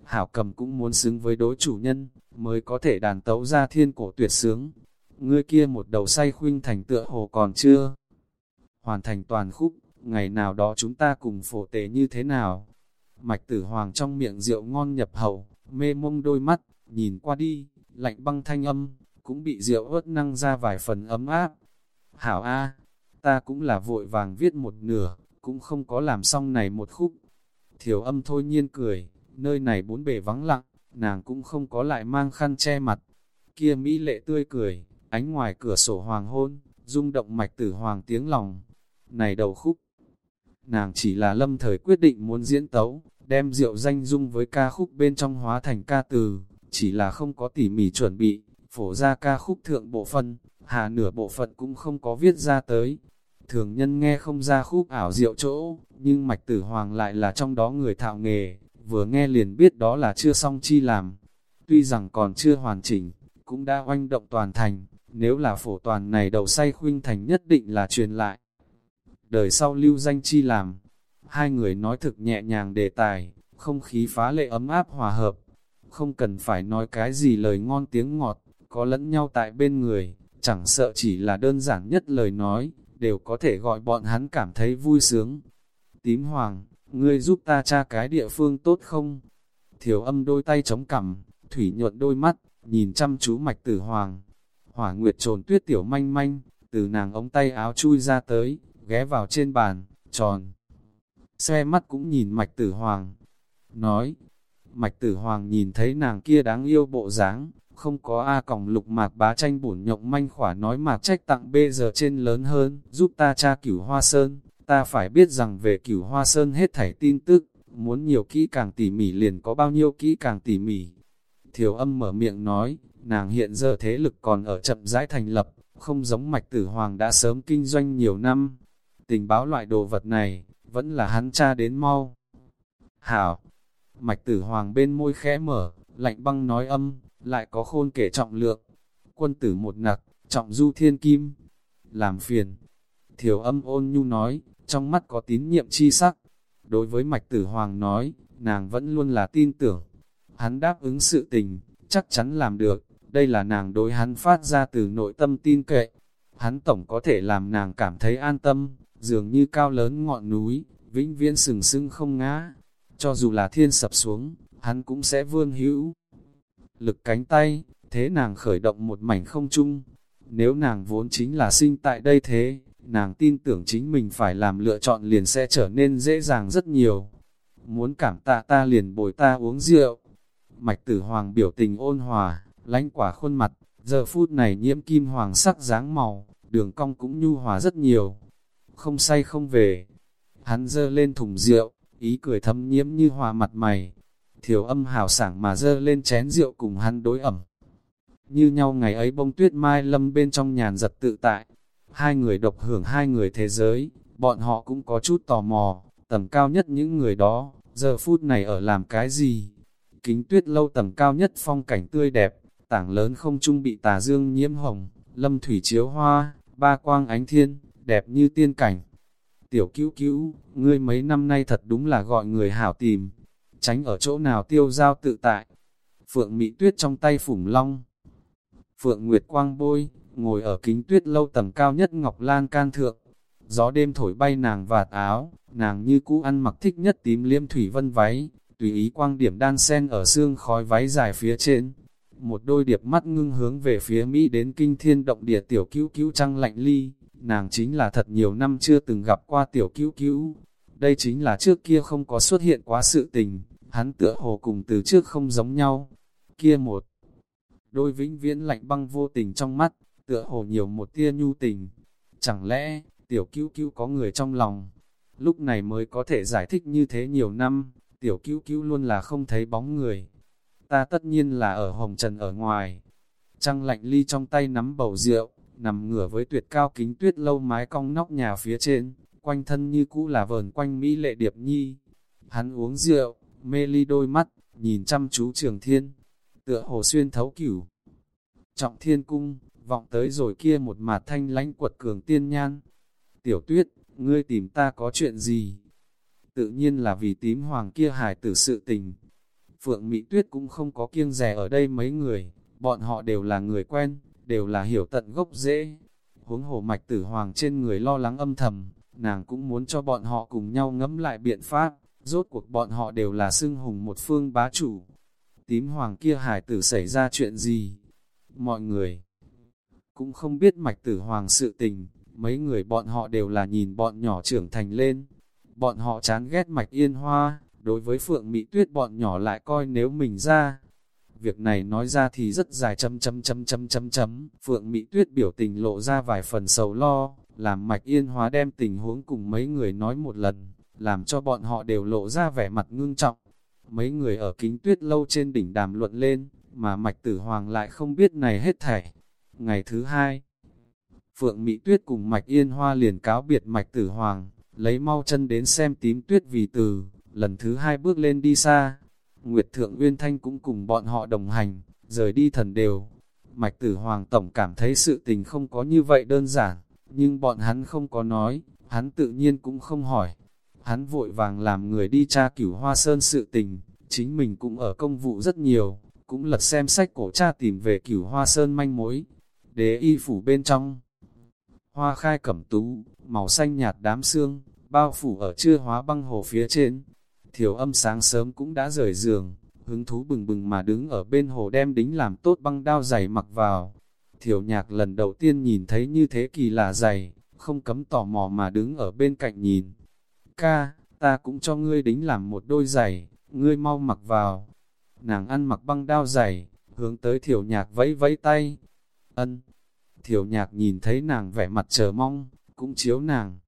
Hảo cầm cũng muốn xứng với đối chủ nhân, mới có thể đàn tấu ra thiên cổ tuyệt sướng. Ngươi kia một đầu say khuynh thành tựa hồ còn chưa hoàn thành toàn khúc, ngày nào đó chúng ta cùng phổ tế như thế nào. Mạch tử hoàng trong miệng rượu ngon nhập hậu, mê mông đôi mắt, nhìn qua đi, lạnh băng thanh âm, cũng bị rượu ớt năng ra vài phần ấm áp. Hảo A, ta cũng là vội vàng viết một nửa, cũng không có làm xong này một khúc. Thiểu âm thôi nhiên cười, nơi này bốn bề vắng lặng, nàng cũng không có lại mang khăn che mặt. Kia Mỹ lệ tươi cười, ánh ngoài cửa sổ hoàng hôn, rung động mạch tử hoàng tiếng lòng. Này đầu khúc, nàng chỉ là lâm thời quyết định muốn diễn tấu, đem rượu danh dung với ca khúc bên trong hóa thành ca từ, chỉ là không có tỉ mỉ chuẩn bị, phổ ra ca khúc thượng bộ phận, hạ nửa bộ phận cũng không có viết ra tới. Thường nhân nghe không ra khúc ảo diệu chỗ, nhưng mạch tử hoàng lại là trong đó người thạo nghề, vừa nghe liền biết đó là chưa xong chi làm. Tuy rằng còn chưa hoàn chỉnh, cũng đã oanh động toàn thành, nếu là phổ toàn này đầu say khuynh thành nhất định là truyền lại đời sau lưu danh chi làm. Hai người nói thực nhẹ nhàng đề tài, không khí phá lệ ấm áp hòa hợp. Không cần phải nói cái gì lời ngon tiếng ngọt, có lẫn nhau tại bên người, chẳng sợ chỉ là đơn giản nhất lời nói, đều có thể gọi bọn hắn cảm thấy vui sướng. Tím hoàng, ngươi giúp ta tra cái địa phương tốt không? Thiểu âm đôi tay chống cằm, thủy nhuận đôi mắt, nhìn chăm chú mạch tử hoàng. Hỏa nguyệt trồn tuyết tiểu manh manh, từ nàng ống tay áo chui ra tới, ghé vào trên bàn, tròn. Xe mắt cũng nhìn mạch tử hoàng, nói, mạch tử hoàng nhìn thấy nàng kia đáng yêu bộ dáng, không có A còng lục mạc bá tranh bổn nhộng manh khỏa nói mạc trách tặng bê giờ trên lớn hơn, giúp ta tra cửu hoa sơn, ta phải biết rằng về cửu hoa sơn hết thảy tin tức, muốn nhiều kỹ càng tỉ mỉ liền có bao nhiêu kỹ càng tỉ mỉ. Thiều âm mở miệng nói, nàng hiện giờ thế lực còn ở chậm rãi thành lập, không giống mạch tử hoàng đã sớm kinh doanh nhiều năm, tình báo loại đồ vật này, vẫn là hắn cha đến mau. Hảo, mạch tử hoàng bên môi khẽ mở, lạnh băng nói âm, lại có khôn kể trọng lượng. Quân tử một nặc, trọng du thiên kim, làm phiền. Thiểu âm ôn nhu nói, trong mắt có tín nhiệm chi sắc. Đối với mạch tử hoàng nói, nàng vẫn luôn là tin tưởng. Hắn đáp ứng sự tình, chắc chắn làm được. Đây là nàng đối hắn phát ra từ nội tâm tin kệ. Hắn tổng có thể làm nàng cảm thấy an tâm, dường như cao lớn ngọn núi, vĩnh viễn sừng sưng không ngã. Cho dù là thiên sập xuống, hắn cũng sẽ vươn hữu. Lực cánh tay, thế nàng khởi động một mảnh không chung. Nếu nàng vốn chính là sinh tại đây thế, nàng tin tưởng chính mình phải làm lựa chọn liền sẽ trở nên dễ dàng rất nhiều. Muốn cảm tạ ta liền bồi ta uống rượu. Mạch tử hoàng biểu tình ôn hòa, lánh quả khuôn mặt, giờ phút này nhiễm kim hoàng sắc dáng màu, đường cong cũng nhu hòa rất nhiều. Không say không về. Hắn dơ lên thùng rượu, ý cười thâm nhiễm như hòa mặt mày. Thiểu âm hào sảng mà dơ lên chén rượu cùng hắn đối ẩm. Như nhau ngày ấy bông tuyết mai lâm bên trong nhàn giật tự tại. Hai người độc hưởng hai người thế giới, bọn họ cũng có chút tò mò, tầm cao nhất những người đó, giờ phút này ở làm cái gì? Kính tuyết lâu tầm cao nhất phong cảnh tươi đẹp, tảng lớn không trung bị tà dương nhiễm hồng, lâm thủy chiếu hoa, ba quang ánh thiên, đẹp như tiên cảnh. Tiểu cứu cứu, ngươi mấy năm nay thật đúng là gọi người hảo tìm, tránh ở chỗ nào tiêu giao tự tại. Phượng Mỹ Tuyết trong tay phủng long. Phượng Nguyệt Quang bôi, ngồi ở kính tuyết lâu tầm cao nhất Ngọc Lan can thượng. Gió đêm thổi bay nàng vạt áo, nàng như cũ ăn mặc thích nhất tím liêm thủy vân váy, tùy ý quang điểm đan sen ở xương khói váy dài phía trên. Một đôi điệp mắt ngưng hướng về phía Mỹ đến kinh thiên động địa tiểu cứu cứu trăng lạnh ly, nàng chính là thật nhiều năm chưa từng gặp qua tiểu cứu cứu. Đây chính là trước kia không có xuất hiện quá sự tình, hắn tựa hồ cùng từ trước không giống nhau. Kia một đôi vĩnh viễn lạnh băng vô tình trong mắt, tựa hồ nhiều một tia nhu tình. Chẳng lẽ, tiểu cứu cứu có người trong lòng, lúc này mới có thể giải thích như thế nhiều năm, tiểu cứu cứu luôn là không thấy bóng người. Ta tất nhiên là ở hồng trần ở ngoài. Trăng lạnh ly trong tay nắm bầu rượu, nằm ngửa với tuyệt cao kính tuyết lâu mái cong nóc nhà phía trên, quanh thân như cũ là vờn quanh Mỹ lệ điệp nhi. Hắn uống rượu, mê ly đôi mắt, nhìn chăm chú trường thiên, tựa hồ xuyên thấu cửu. Trọng thiên cung, vọng tới rồi kia một mạt thanh lãnh quật cường tiên nhan. Tiểu tuyết, ngươi tìm ta có chuyện gì? Tự nhiên là vì tím hoàng kia hài tử sự tình. Phượng Mỹ Tuyết cũng không có kiêng rẻ ở đây mấy người, bọn họ đều là người quen, đều là hiểu tận gốc dễ. Huống hồ mạch tử hoàng trên người lo lắng âm thầm, nàng cũng muốn cho bọn họ cùng nhau ngẫm lại biện pháp, rốt cuộc bọn họ đều là xưng hùng một phương bá chủ. Tím hoàng kia hải tử xảy ra chuyện gì? Mọi người cũng không biết mạch tử hoàng sự tình, mấy người bọn họ đều là nhìn bọn nhỏ trưởng thành lên. Bọn họ chán ghét mạch yên hoa, đối với phượng mỹ tuyết bọn nhỏ lại coi nếu mình ra, Việc này nói ra thì rất dài chấm chấm chấm chấm chấm chấm. Phượng Mỹ Tuyết biểu tình lộ ra vài phần sầu lo, làm Mạch Yên Hóa đem tình huống cùng mấy người nói một lần, làm cho bọn họ đều lộ ra vẻ mặt ngưng trọng. Mấy người ở kính tuyết lâu trên đỉnh đàm luận lên, mà Mạch Tử Hoàng lại không biết này hết thảy. Ngày thứ hai, Phượng Mỹ Tuyết cùng Mạch Yên Hoa liền cáo biệt Mạch Tử Hoàng, lấy mau chân đến xem tím tuyết vì từ, lần thứ hai bước lên đi xa, Nguyệt Thượng Uyên Thanh cũng cùng bọn họ đồng hành, rời đi thần đều. Mạch Tử Hoàng Tổng cảm thấy sự tình không có như vậy đơn giản, nhưng bọn hắn không có nói, hắn tự nhiên cũng không hỏi. Hắn vội vàng làm người đi tra cửu hoa sơn sự tình, chính mình cũng ở công vụ rất nhiều, cũng lật xem sách cổ tra tìm về cửu hoa sơn manh mối. Đế y phủ bên trong, hoa khai cẩm tú, màu xanh nhạt đám xương, bao phủ ở chưa hóa băng hồ phía trên, Thiểu âm sáng sớm cũng đã rời giường, hứng thú bừng bừng mà đứng ở bên hồ đem đính làm tốt băng đao giày mặc vào. Thiểu nhạc lần đầu tiên nhìn thấy như thế kỳ lạ giày, không cấm tò mò mà đứng ở bên cạnh nhìn. Ca, ta cũng cho ngươi đính làm một đôi giày, ngươi mau mặc vào. Nàng ăn mặc băng đao giày, hướng tới thiểu nhạc vẫy vẫy tay. Ân, thiểu nhạc nhìn thấy nàng vẻ mặt chờ mong, cũng chiếu nàng.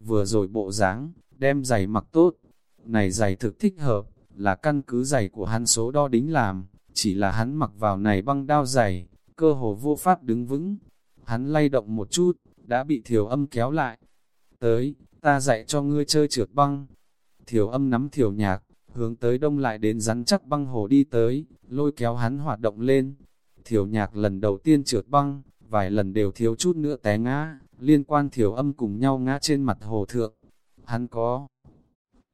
Vừa rồi bộ dáng đem giày mặc tốt, này giày thực thích hợp, là căn cứ giày của hắn số đo đính làm, chỉ là hắn mặc vào này băng đao giày, cơ hồ vô pháp đứng vững. Hắn lay động một chút, đã bị thiểu âm kéo lại. Tới, ta dạy cho ngươi chơi trượt băng. Thiểu âm nắm thiểu nhạc, hướng tới đông lại đến rắn chắc băng hồ đi tới, lôi kéo hắn hoạt động lên. Thiểu nhạc lần đầu tiên trượt băng, vài lần đều thiếu chút nữa té ngã, liên quan thiểu âm cùng nhau ngã trên mặt hồ thượng. Hắn có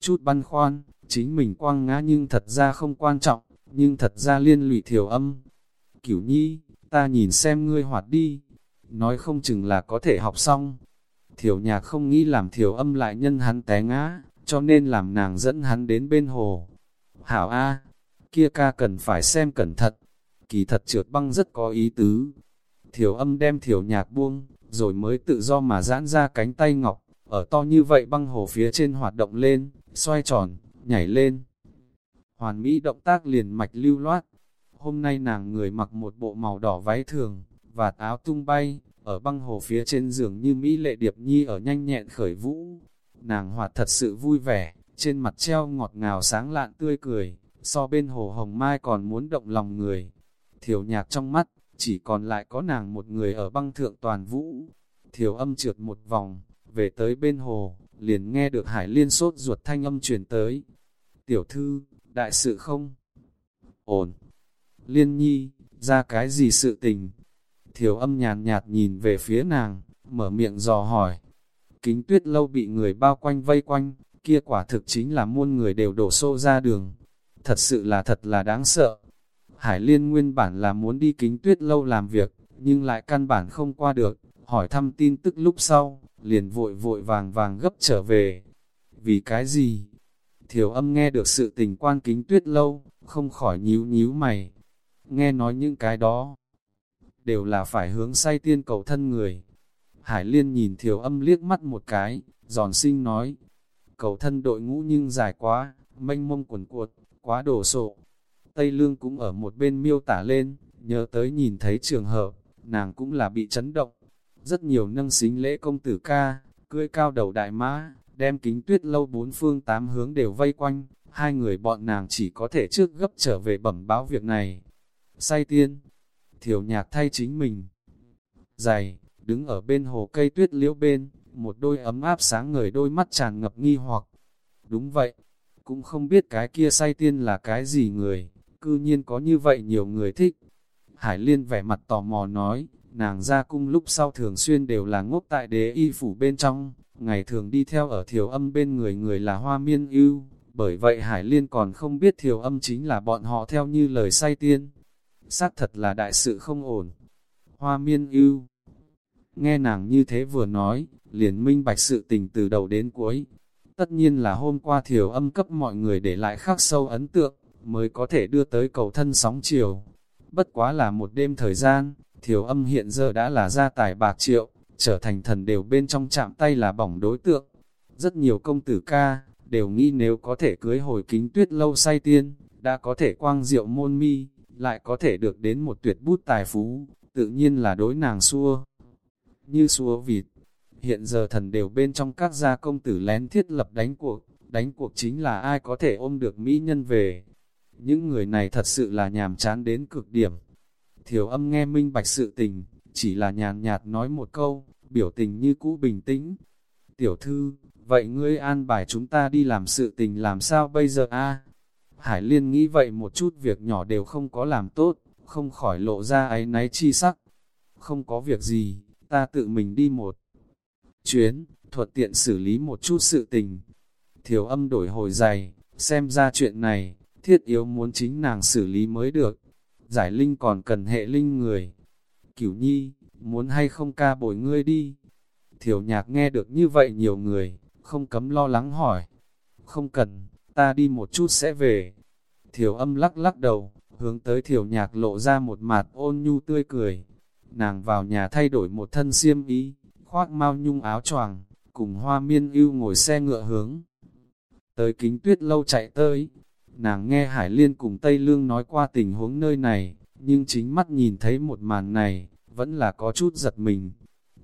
chút băn khoăn, chính mình quang ngã nhưng thật ra không quan trọng, nhưng thật ra liên lụy thiểu âm. Cửu nhi, ta nhìn xem ngươi hoạt đi, nói không chừng là có thể học xong. Thiểu nhạc không nghĩ làm thiểu âm lại nhân hắn té ngã, cho nên làm nàng dẫn hắn đến bên hồ. Hảo A, kia ca cần phải xem cẩn thận, kỳ thật trượt băng rất có ý tứ. Thiểu âm đem thiểu nhạc buông, rồi mới tự do mà giãn ra cánh tay ngọc, ở to như vậy băng hồ phía trên hoạt động lên, xoay tròn, nhảy lên. hoàn mỹ động tác liền mạch lưu loát. Hôm nay nàng người mặc một bộ màu đỏ váy thường, vạt áo tung bay, ở băng hồ phía trên giường như Mỹ lệ điệp nhi ở nhanh nhẹn khởi vũ. Nàng hoạt thật sự vui vẻ, trên mặt treo ngọt ngào sáng lạn tươi cười, so bên hồ hồng mai còn muốn động lòng người. Thiểu nhạc trong mắt, chỉ còn lại có nàng một người ở băng thượng toàn vũ. Thiểu âm trượt một vòng, về tới bên hồ, liền nghe được hải liên sốt ruột thanh âm truyền tới. Tiểu thư, đại sự không? Ổn. Liên nhi, ra cái gì sự tình? Thiểu âm nhàn nhạt nhìn về phía nàng, mở miệng dò hỏi. Kính tuyết lâu bị người bao quanh vây quanh, kia quả thực chính là muôn người đều đổ xô ra đường. Thật sự là thật là đáng sợ. Hải Liên nguyên bản là muốn đi kính tuyết lâu làm việc, nhưng lại căn bản không qua được, hỏi thăm tin tức lúc sau, liền vội vội vàng vàng gấp trở về. Vì cái gì? Thiểu âm nghe được sự tình quan kính tuyết lâu, không khỏi nhíu nhíu mày. Nghe nói những cái đó, đều là phải hướng say tiên cầu thân người. Hải Liên nhìn thiểu âm liếc mắt một cái, giòn sinh nói, cầu thân đội ngũ nhưng dài quá, mênh mông quần cuột, quá đổ sộ. Tây Lương cũng ở một bên miêu tả lên, nhớ tới nhìn thấy trường hợp, nàng cũng là bị chấn động. Rất nhiều nâng xính lễ công tử ca, cưỡi cao đầu đại mã, đem kính tuyết lâu bốn phương tám hướng đều vây quanh, hai người bọn nàng chỉ có thể trước gấp trở về bẩm báo việc này. Say tiên, thiểu nhạc thay chính mình. Dày, đứng ở bên hồ cây tuyết liễu bên, một đôi ấm áp sáng ngời đôi mắt tràn ngập nghi hoặc. Đúng vậy, cũng không biết cái kia say tiên là cái gì người, cư nhiên có như vậy nhiều người thích. Hải Liên vẻ mặt tò mò nói, nàng ra cung lúc sau thường xuyên đều là ngốc tại đế y phủ bên trong, ngày thường đi theo ở thiểu âm bên người người là hoa miên ưu, bởi vậy Hải Liên còn không biết thiểu âm chính là bọn họ theo như lời say tiên. Xác thật là đại sự không ổn. Hoa miên ưu Nghe nàng như thế vừa nói, liền minh bạch sự tình từ đầu đến cuối. Tất nhiên là hôm qua thiểu âm cấp mọi người để lại khắc sâu ấn tượng, mới có thể đưa tới cầu thân sóng chiều. Bất quá là một đêm thời gian, thiểu âm hiện giờ đã là gia tài bạc triệu, trở thành thần đều bên trong chạm tay là bỏng đối tượng. Rất nhiều công tử ca, đều nghĩ nếu có thể cưới hồi kính tuyết lâu say tiên, đã có thể quang diệu môn mi, lại có thể được đến một tuyệt bút tài phú, tự nhiên là đối nàng xua. Như xua vịt, hiện giờ thần đều bên trong các gia công tử lén thiết lập đánh cuộc, đánh cuộc chính là ai có thể ôm được mỹ nhân về. Những người này thật sự là nhàm chán đến cực điểm. Thiểu âm nghe minh bạch sự tình, chỉ là nhàn nhạt nói một câu, biểu tình như cũ bình tĩnh. Tiểu thư, vậy ngươi an bài chúng ta đi làm sự tình làm sao bây giờ a? Hải Liên nghĩ vậy một chút việc nhỏ đều không có làm tốt, không khỏi lộ ra ấy náy chi sắc. Không có việc gì, ta tự mình đi một chuyến, thuận tiện xử lý một chút sự tình. Thiểu âm đổi hồi dày, xem ra chuyện này, thiết yếu muốn chính nàng xử lý mới được. Giải linh còn cần hệ linh người. Cửu nhi, muốn hay không ca bồi ngươi đi. Thiểu nhạc nghe được như vậy nhiều người, không cấm lo lắng hỏi. Không cần, ta đi một chút sẽ về. Thiểu âm lắc lắc đầu, hướng tới thiểu nhạc lộ ra một mặt ôn nhu tươi cười. Nàng vào nhà thay đổi một thân xiêm ý, khoác mau nhung áo choàng, cùng hoa miên ưu ngồi xe ngựa hướng. Tới kính tuyết lâu chạy tới, nàng nghe Hải Liên cùng Tây Lương nói qua tình huống nơi này, nhưng chính mắt nhìn thấy một màn này, vẫn là có chút giật mình.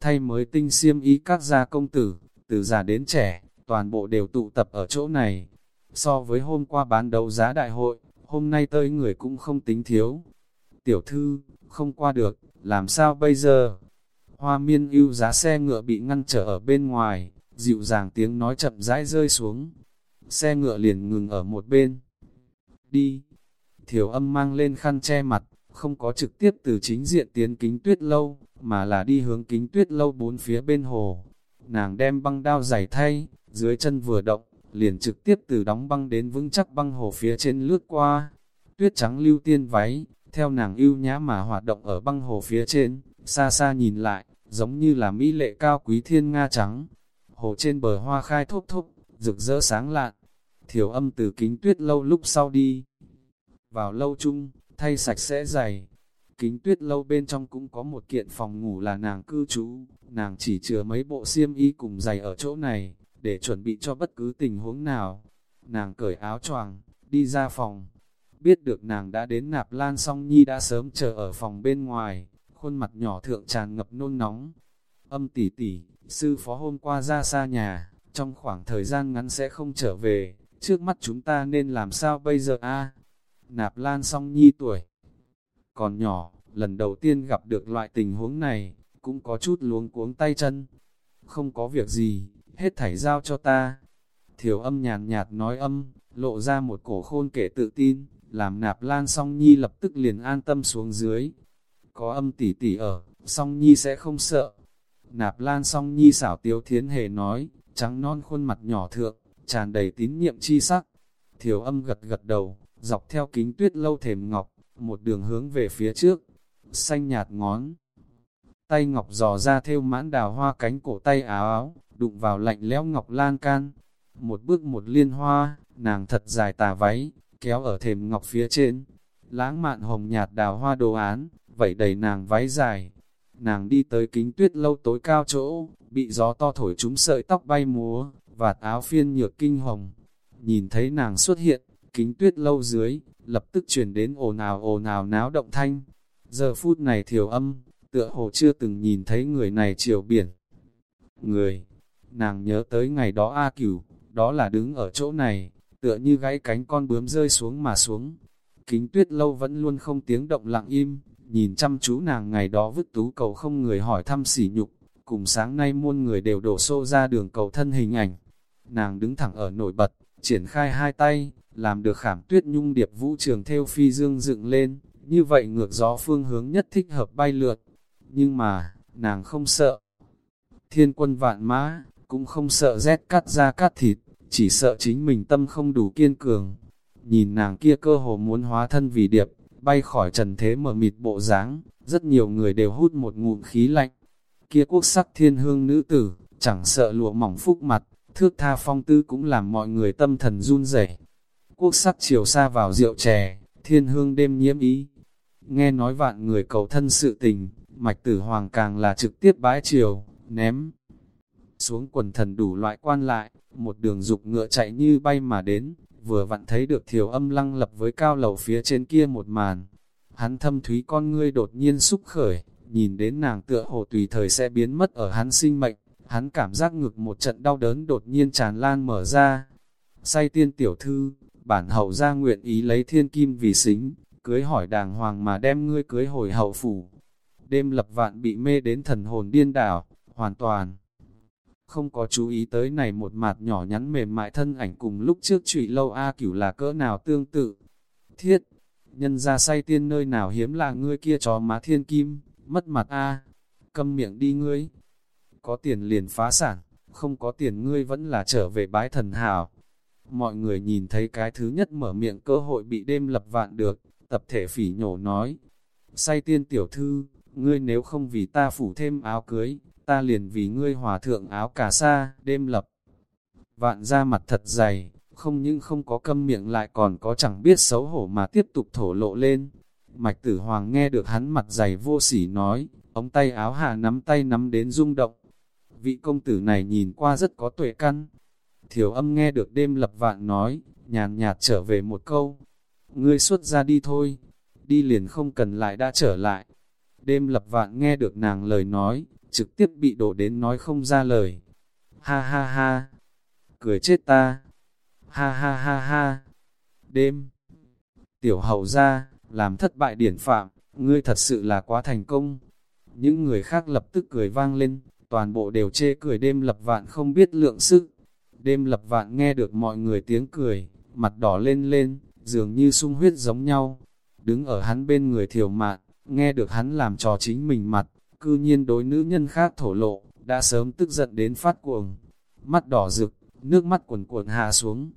Thay mới tinh xiêm ý các gia công tử, từ già đến trẻ, toàn bộ đều tụ tập ở chỗ này. So với hôm qua bán đấu giá đại hội, hôm nay tới người cũng không tính thiếu. Tiểu thư, không qua được, làm sao bây giờ? Hoa miên ưu giá xe ngựa bị ngăn trở ở bên ngoài, dịu dàng tiếng nói chậm rãi rơi xuống. Xe ngựa liền ngừng ở một bên. Đi! Thiểu âm mang lên khăn che mặt, không có trực tiếp từ chính diện tiến kính tuyết lâu, mà là đi hướng kính tuyết lâu bốn phía bên hồ. Nàng đem băng đao giày thay, dưới chân vừa động, liền trực tiếp từ đóng băng đến vững chắc băng hồ phía trên lướt qua. Tuyết trắng lưu tiên váy, theo nàng ưu nhã mà hoạt động ở băng hồ phía trên, xa xa nhìn lại, giống như là mỹ lệ cao quý thiên nga trắng. Hồ trên bờ hoa khai thúc thúc, rực rỡ sáng lạn. Thiểu âm từ kính tuyết lâu lúc sau đi. Vào lâu chung, thay sạch sẽ dày. Kính tuyết lâu bên trong cũng có một kiện phòng ngủ là nàng cư trú, nàng chỉ chứa mấy bộ xiêm y cùng giày ở chỗ này, để chuẩn bị cho bất cứ tình huống nào. Nàng cởi áo choàng, đi ra phòng. Biết được nàng đã đến nạp lan song nhi đã sớm chờ ở phòng bên ngoài, khuôn mặt nhỏ thượng tràn ngập nôn nóng. Âm tỷ tỷ, sư phó hôm qua ra xa nhà, trong khoảng thời gian ngắn sẽ không trở về, trước mắt chúng ta nên làm sao bây giờ a Nạp lan song nhi tuổi còn nhỏ, lần đầu tiên gặp được loại tình huống này, cũng có chút luống cuống tay chân. Không có việc gì, hết thảy giao cho ta. Thiểu âm nhàn nhạt nói âm, lộ ra một cổ khôn kể tự tin, làm nạp lan song nhi lập tức liền an tâm xuống dưới. Có âm tỉ tỉ ở, song nhi sẽ không sợ. Nạp lan song nhi xảo tiếu thiến hề nói, trắng non khuôn mặt nhỏ thượng, tràn đầy tín nhiệm chi sắc. Thiểu âm gật gật đầu, dọc theo kính tuyết lâu thềm ngọc, một đường hướng về phía trước, xanh nhạt ngón. Tay ngọc dò ra theo mãn đào hoa cánh cổ tay áo áo, đụng vào lạnh lẽo ngọc lan can. Một bước một liên hoa, nàng thật dài tà váy, kéo ở thềm ngọc phía trên. Lãng mạn hồng nhạt đào hoa đồ án, vẩy đầy nàng váy dài. Nàng đi tới kính tuyết lâu tối cao chỗ, bị gió to thổi trúng sợi tóc bay múa, vạt áo phiên nhược kinh hồng. Nhìn thấy nàng xuất hiện, kính tuyết lâu dưới, lập tức chuyển đến ồn ào ồn ào náo động thanh. Giờ phút này thiểu âm, tựa hồ chưa từng nhìn thấy người này chiều biển. Người, nàng nhớ tới ngày đó A cửu, đó là đứng ở chỗ này, tựa như gãy cánh con bướm rơi xuống mà xuống. Kính tuyết lâu vẫn luôn không tiếng động lặng im, nhìn chăm chú nàng ngày đó vứt tú cầu không người hỏi thăm sỉ nhục, cùng sáng nay muôn người đều đổ xô ra đường cầu thân hình ảnh. Nàng đứng thẳng ở nổi bật, triển khai hai tay, làm được khảm tuyết nhung điệp vũ trường theo phi dương dựng lên, như vậy ngược gió phương hướng nhất thích hợp bay lượt. Nhưng mà, nàng không sợ. Thiên quân vạn mã, cũng không sợ rét cắt ra cắt thịt, chỉ sợ chính mình tâm không đủ kiên cường. Nhìn nàng kia cơ hồ muốn hóa thân vì điệp, bay khỏi trần thế mở mịt bộ dáng rất nhiều người đều hút một ngụm khí lạnh. Kia quốc sắc thiên hương nữ tử, chẳng sợ lụa mỏng phúc mặt, thước tha phong tư cũng làm mọi người tâm thần run rẩy quốc sắc chiều xa vào rượu chè, thiên hương đêm nhiễm ý. Nghe nói vạn người cầu thân sự tình, mạch tử hoàng càng là trực tiếp bái chiều, ném xuống quần thần đủ loại quan lại, một đường dục ngựa chạy như bay mà đến, vừa vặn thấy được thiểu âm lăng lập với cao lầu phía trên kia một màn. Hắn thâm thúy con ngươi đột nhiên xúc khởi, nhìn đến nàng tựa hồ tùy thời sẽ biến mất ở hắn sinh mệnh, hắn cảm giác ngực một trận đau đớn đột nhiên tràn lan mở ra. Say tiên tiểu thư, bản hậu ra nguyện ý lấy thiên kim vì xính, cưới hỏi đàng hoàng mà đem ngươi cưới hồi hậu phủ. Đêm lập vạn bị mê đến thần hồn điên đảo, hoàn toàn. Không có chú ý tới này một mặt nhỏ nhắn mềm mại thân ảnh cùng lúc trước trụy lâu A cửu là cỡ nào tương tự. Thiết, nhân ra say tiên nơi nào hiếm là ngươi kia chó má thiên kim, mất mặt A, câm miệng đi ngươi. Có tiền liền phá sản, không có tiền ngươi vẫn là trở về bái thần hảo. Mọi người nhìn thấy cái thứ nhất mở miệng cơ hội bị đêm lập vạn được, tập thể phỉ nhổ nói. Say tiên tiểu thư, ngươi nếu không vì ta phủ thêm áo cưới, ta liền vì ngươi hòa thượng áo cà sa, đêm lập. Vạn ra mặt thật dày, không những không có câm miệng lại còn có chẳng biết xấu hổ mà tiếp tục thổ lộ lên. Mạch tử hoàng nghe được hắn mặt dày vô sỉ nói, ống tay áo hạ nắm tay nắm đến rung động. Vị công tử này nhìn qua rất có tuệ căn, Thiểu âm nghe được đêm lập vạn nói, nhàn nhạt trở về một câu. Ngươi xuất ra đi thôi, đi liền không cần lại đã trở lại. Đêm lập vạn nghe được nàng lời nói, trực tiếp bị đổ đến nói không ra lời. Ha ha ha, cười chết ta. Ha ha ha ha, đêm. Tiểu hậu ra, làm thất bại điển phạm, ngươi thật sự là quá thành công. Những người khác lập tức cười vang lên, toàn bộ đều chê cười đêm lập vạn không biết lượng sức. Đêm lập vạn nghe được mọi người tiếng cười, mặt đỏ lên lên, dường như sung huyết giống nhau. Đứng ở hắn bên người thiểu mạn, nghe được hắn làm trò chính mình mặt, cư nhiên đối nữ nhân khác thổ lộ, đã sớm tức giận đến phát cuồng. Mắt đỏ rực, nước mắt cuồn cuộn hạ xuống.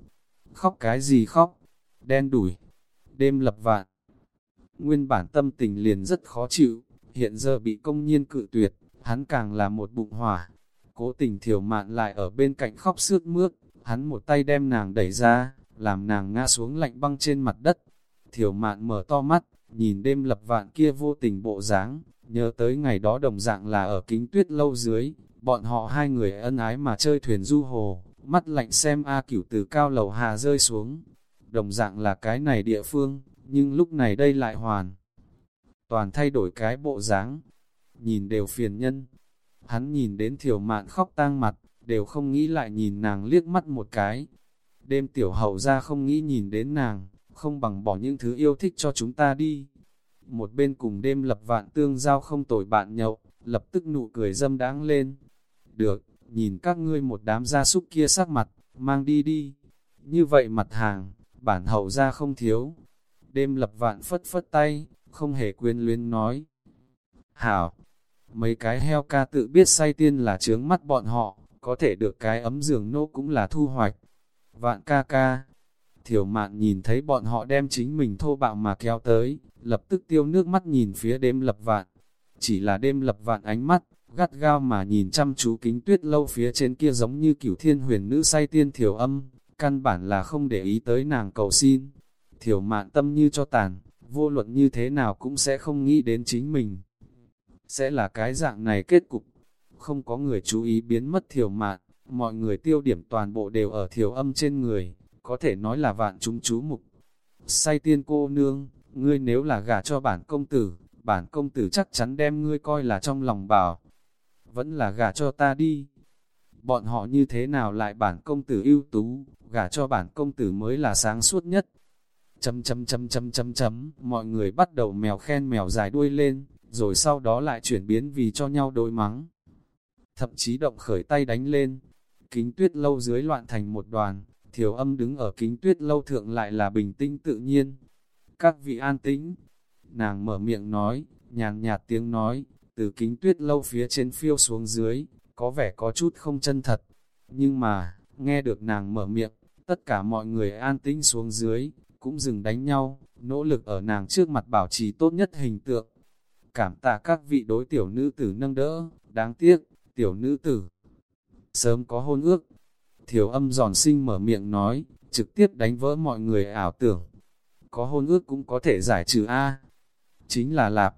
Khóc cái gì khóc? Đen đủi. Đêm lập vạn. Nguyên bản tâm tình liền rất khó chịu, hiện giờ bị công nhiên cự tuyệt, hắn càng là một bụng hỏa, Cố tình thiểu mạn lại ở bên cạnh khóc sướt mướt, hắn một tay đem nàng đẩy ra, làm nàng ngã xuống lạnh băng trên mặt đất. Thiểu mạn mở to mắt, nhìn đêm lập vạn kia vô tình bộ dáng, nhớ tới ngày đó đồng dạng là ở kính tuyết lâu dưới, bọn họ hai người ân ái mà chơi thuyền du hồ, mắt lạnh xem A cửu từ cao lầu hà rơi xuống. đồng dạng là cái này địa phương, nhưng lúc này đây lại hoàn. Toàn thay đổi cái bộ dáng, nhìn đều phiền nhân. Hắn nhìn đến thiểu mạn khóc tang mặt, đều không nghĩ lại nhìn nàng liếc mắt một cái. Đêm tiểu hậu ra không nghĩ nhìn đến nàng, không bằng bỏ những thứ yêu thích cho chúng ta đi. Một bên cùng đêm lập vạn tương giao không tồi bạn nhậu, lập tức nụ cười dâm đáng lên. Được, nhìn các ngươi một đám gia súc kia sắc mặt, mang đi đi. Như vậy mặt hàng, bản hậu ra không thiếu. Đêm lập vạn phất phất tay, không hề quyến luyến nói. Hảo, mấy cái heo ca tự biết say tiên là trướng mắt bọn họ, có thể được cái ấm giường nô cũng là thu hoạch. Vạn ca ca, thiểu mạn nhìn thấy bọn họ đem chính mình thô bạo mà kéo tới, lập tức tiêu nước mắt nhìn phía đêm lập vạn. Chỉ là đêm lập vạn ánh mắt, gắt gao mà nhìn chăm chú kính tuyết lâu phía trên kia giống như cửu thiên huyền nữ say tiên thiểu âm, căn bản là không để ý tới nàng cầu xin. Thiểu mạn tâm như cho tàn, vô luận như thế nào cũng sẽ không nghĩ đến chính mình. Sẽ là cái dạng này kết cục. Không có người chú ý biến mất thiểu mạn, mọi người tiêu điểm toàn bộ đều ở thiểu âm trên người, có thể nói là vạn chúng chú mục. Say tiên cô nương, ngươi nếu là gả cho bản công tử, bản công tử chắc chắn đem ngươi coi là trong lòng bảo. Vẫn là gả cho ta đi. Bọn họ như thế nào lại bản công tử ưu tú, gả cho bản công tử mới là sáng suốt nhất. Chấm chấm chấm chấm chấm chấm, mọi người bắt đầu mèo khen mèo dài đuôi lên, rồi sau đó lại chuyển biến vì cho nhau đối mắng. Thậm chí động khởi tay đánh lên, kính tuyết lâu dưới loạn thành một đoàn, thiểu âm đứng ở kính tuyết lâu thượng lại là bình tĩnh tự nhiên. Các vị an tĩnh, nàng mở miệng nói, nhàn nhạt tiếng nói, từ kính tuyết lâu phía trên phiêu xuống dưới, có vẻ có chút không chân thật. Nhưng mà, nghe được nàng mở miệng, tất cả mọi người an tĩnh xuống dưới, cũng dừng đánh nhau, nỗ lực ở nàng trước mặt bảo trì tốt nhất hình tượng. Cảm tạ các vị đối tiểu nữ tử nâng đỡ, đáng tiếc, tiểu nữ tử. Sớm có hôn ước, thiểu âm giòn sinh mở miệng nói, trực tiếp đánh vỡ mọi người ảo tưởng. Có hôn ước cũng có thể giải trừ A. Chính là lạp.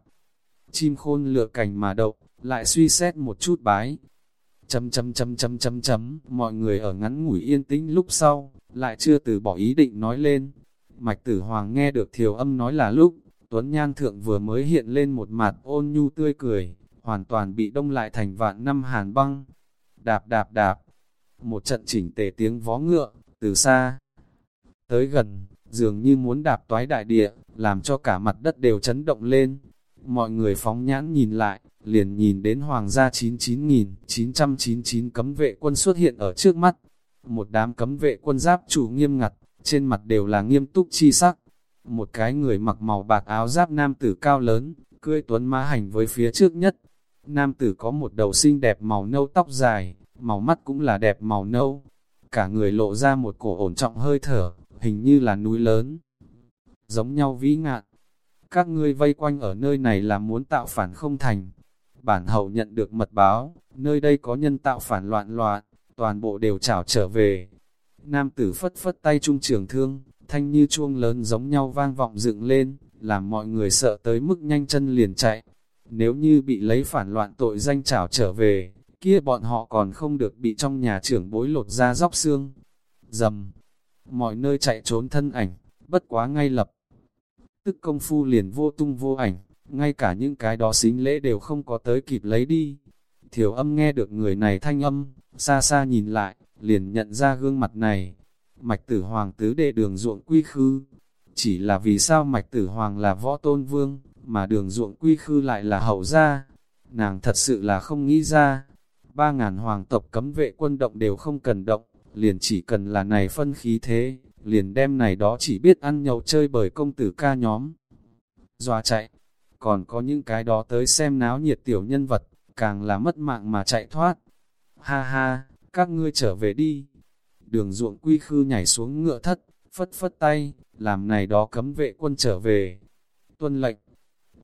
Chim khôn lựa cành mà đậu, lại suy xét một chút bái. Chấm chấm chấm chấm chấm chấm, mọi người ở ngắn ngủi yên tĩnh lúc sau, lại chưa từ bỏ ý định nói lên. Mạch tử hoàng nghe được thiểu âm nói là lúc, Tuấn Nhan Thượng vừa mới hiện lên một mặt ôn nhu tươi cười, hoàn toàn bị đông lại thành vạn năm hàn băng. Đạp đạp đạp, một trận chỉnh tề tiếng vó ngựa, từ xa tới gần, dường như muốn đạp toái đại địa, làm cho cả mặt đất đều chấn động lên. Mọi người phóng nhãn nhìn lại, liền nhìn đến hoàng gia 99.999 cấm vệ quân xuất hiện ở trước mắt. Một đám cấm vệ quân giáp chủ nghiêm ngặt, trên mặt đều là nghiêm túc chi sắc. Một cái người mặc màu bạc áo giáp nam tử cao lớn, cưỡi tuấn mã hành với phía trước nhất. Nam tử có một đầu xinh đẹp màu nâu tóc dài, màu mắt cũng là đẹp màu nâu. Cả người lộ ra một cổ ổn trọng hơi thở, hình như là núi lớn. Giống nhau vĩ ngạn. Các ngươi vây quanh ở nơi này là muốn tạo phản không thành. Bản hậu nhận được mật báo, nơi đây có nhân tạo phản loạn loạn, toàn bộ đều trảo trở về. Nam tử phất phất tay trung trường thương, thanh như chuông lớn giống nhau vang vọng dựng lên, làm mọi người sợ tới mức nhanh chân liền chạy. Nếu như bị lấy phản loạn tội danh trảo trở về, kia bọn họ còn không được bị trong nhà trưởng bối lột ra dóc xương. Dầm, mọi nơi chạy trốn thân ảnh, bất quá ngay lập. Tức công phu liền vô tung vô ảnh, ngay cả những cái đó xính lễ đều không có tới kịp lấy đi. Thiểu âm nghe được người này thanh âm, xa xa nhìn lại, liền nhận ra gương mặt này. Mạch tử hoàng tứ đệ đường ruộng quy khư. Chỉ là vì sao mạch tử hoàng là võ tôn vương, mà đường ruộng quy khư lại là hậu gia. Nàng thật sự là không nghĩ ra, ba ngàn hoàng tộc cấm vệ quân động đều không cần động, liền chỉ cần là này phân khí thế, liền đem này đó chỉ biết ăn nhậu chơi bởi công tử ca nhóm. Dòa chạy, còn có những cái đó tới xem náo nhiệt tiểu nhân vật, càng là mất mạng mà chạy thoát. Ha ha, các ngươi trở về đi. Đường ruộng quy khư nhảy xuống ngựa thất, phất phất tay, làm này đó cấm vệ quân trở về. Tuân lệnh,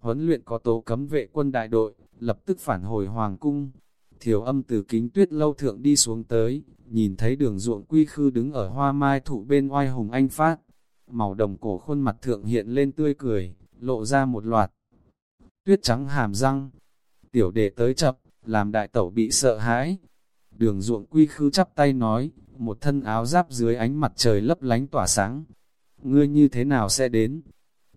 huấn luyện có tố cấm vệ quân đại đội, lập tức phản hồi hoàng cung, Thiểu âm từ kính tuyết lâu thượng đi xuống tới, nhìn thấy đường ruộng quy khư đứng ở hoa mai thụ bên oai hùng anh phát. Màu đồng cổ khuôn mặt thượng hiện lên tươi cười, lộ ra một loạt. Tuyết trắng hàm răng, tiểu đệ tới chập, làm đại tẩu bị sợ hãi. Đường ruộng quy khư chắp tay nói, một thân áo giáp dưới ánh mặt trời lấp lánh tỏa sáng. ngươi như thế nào sẽ đến?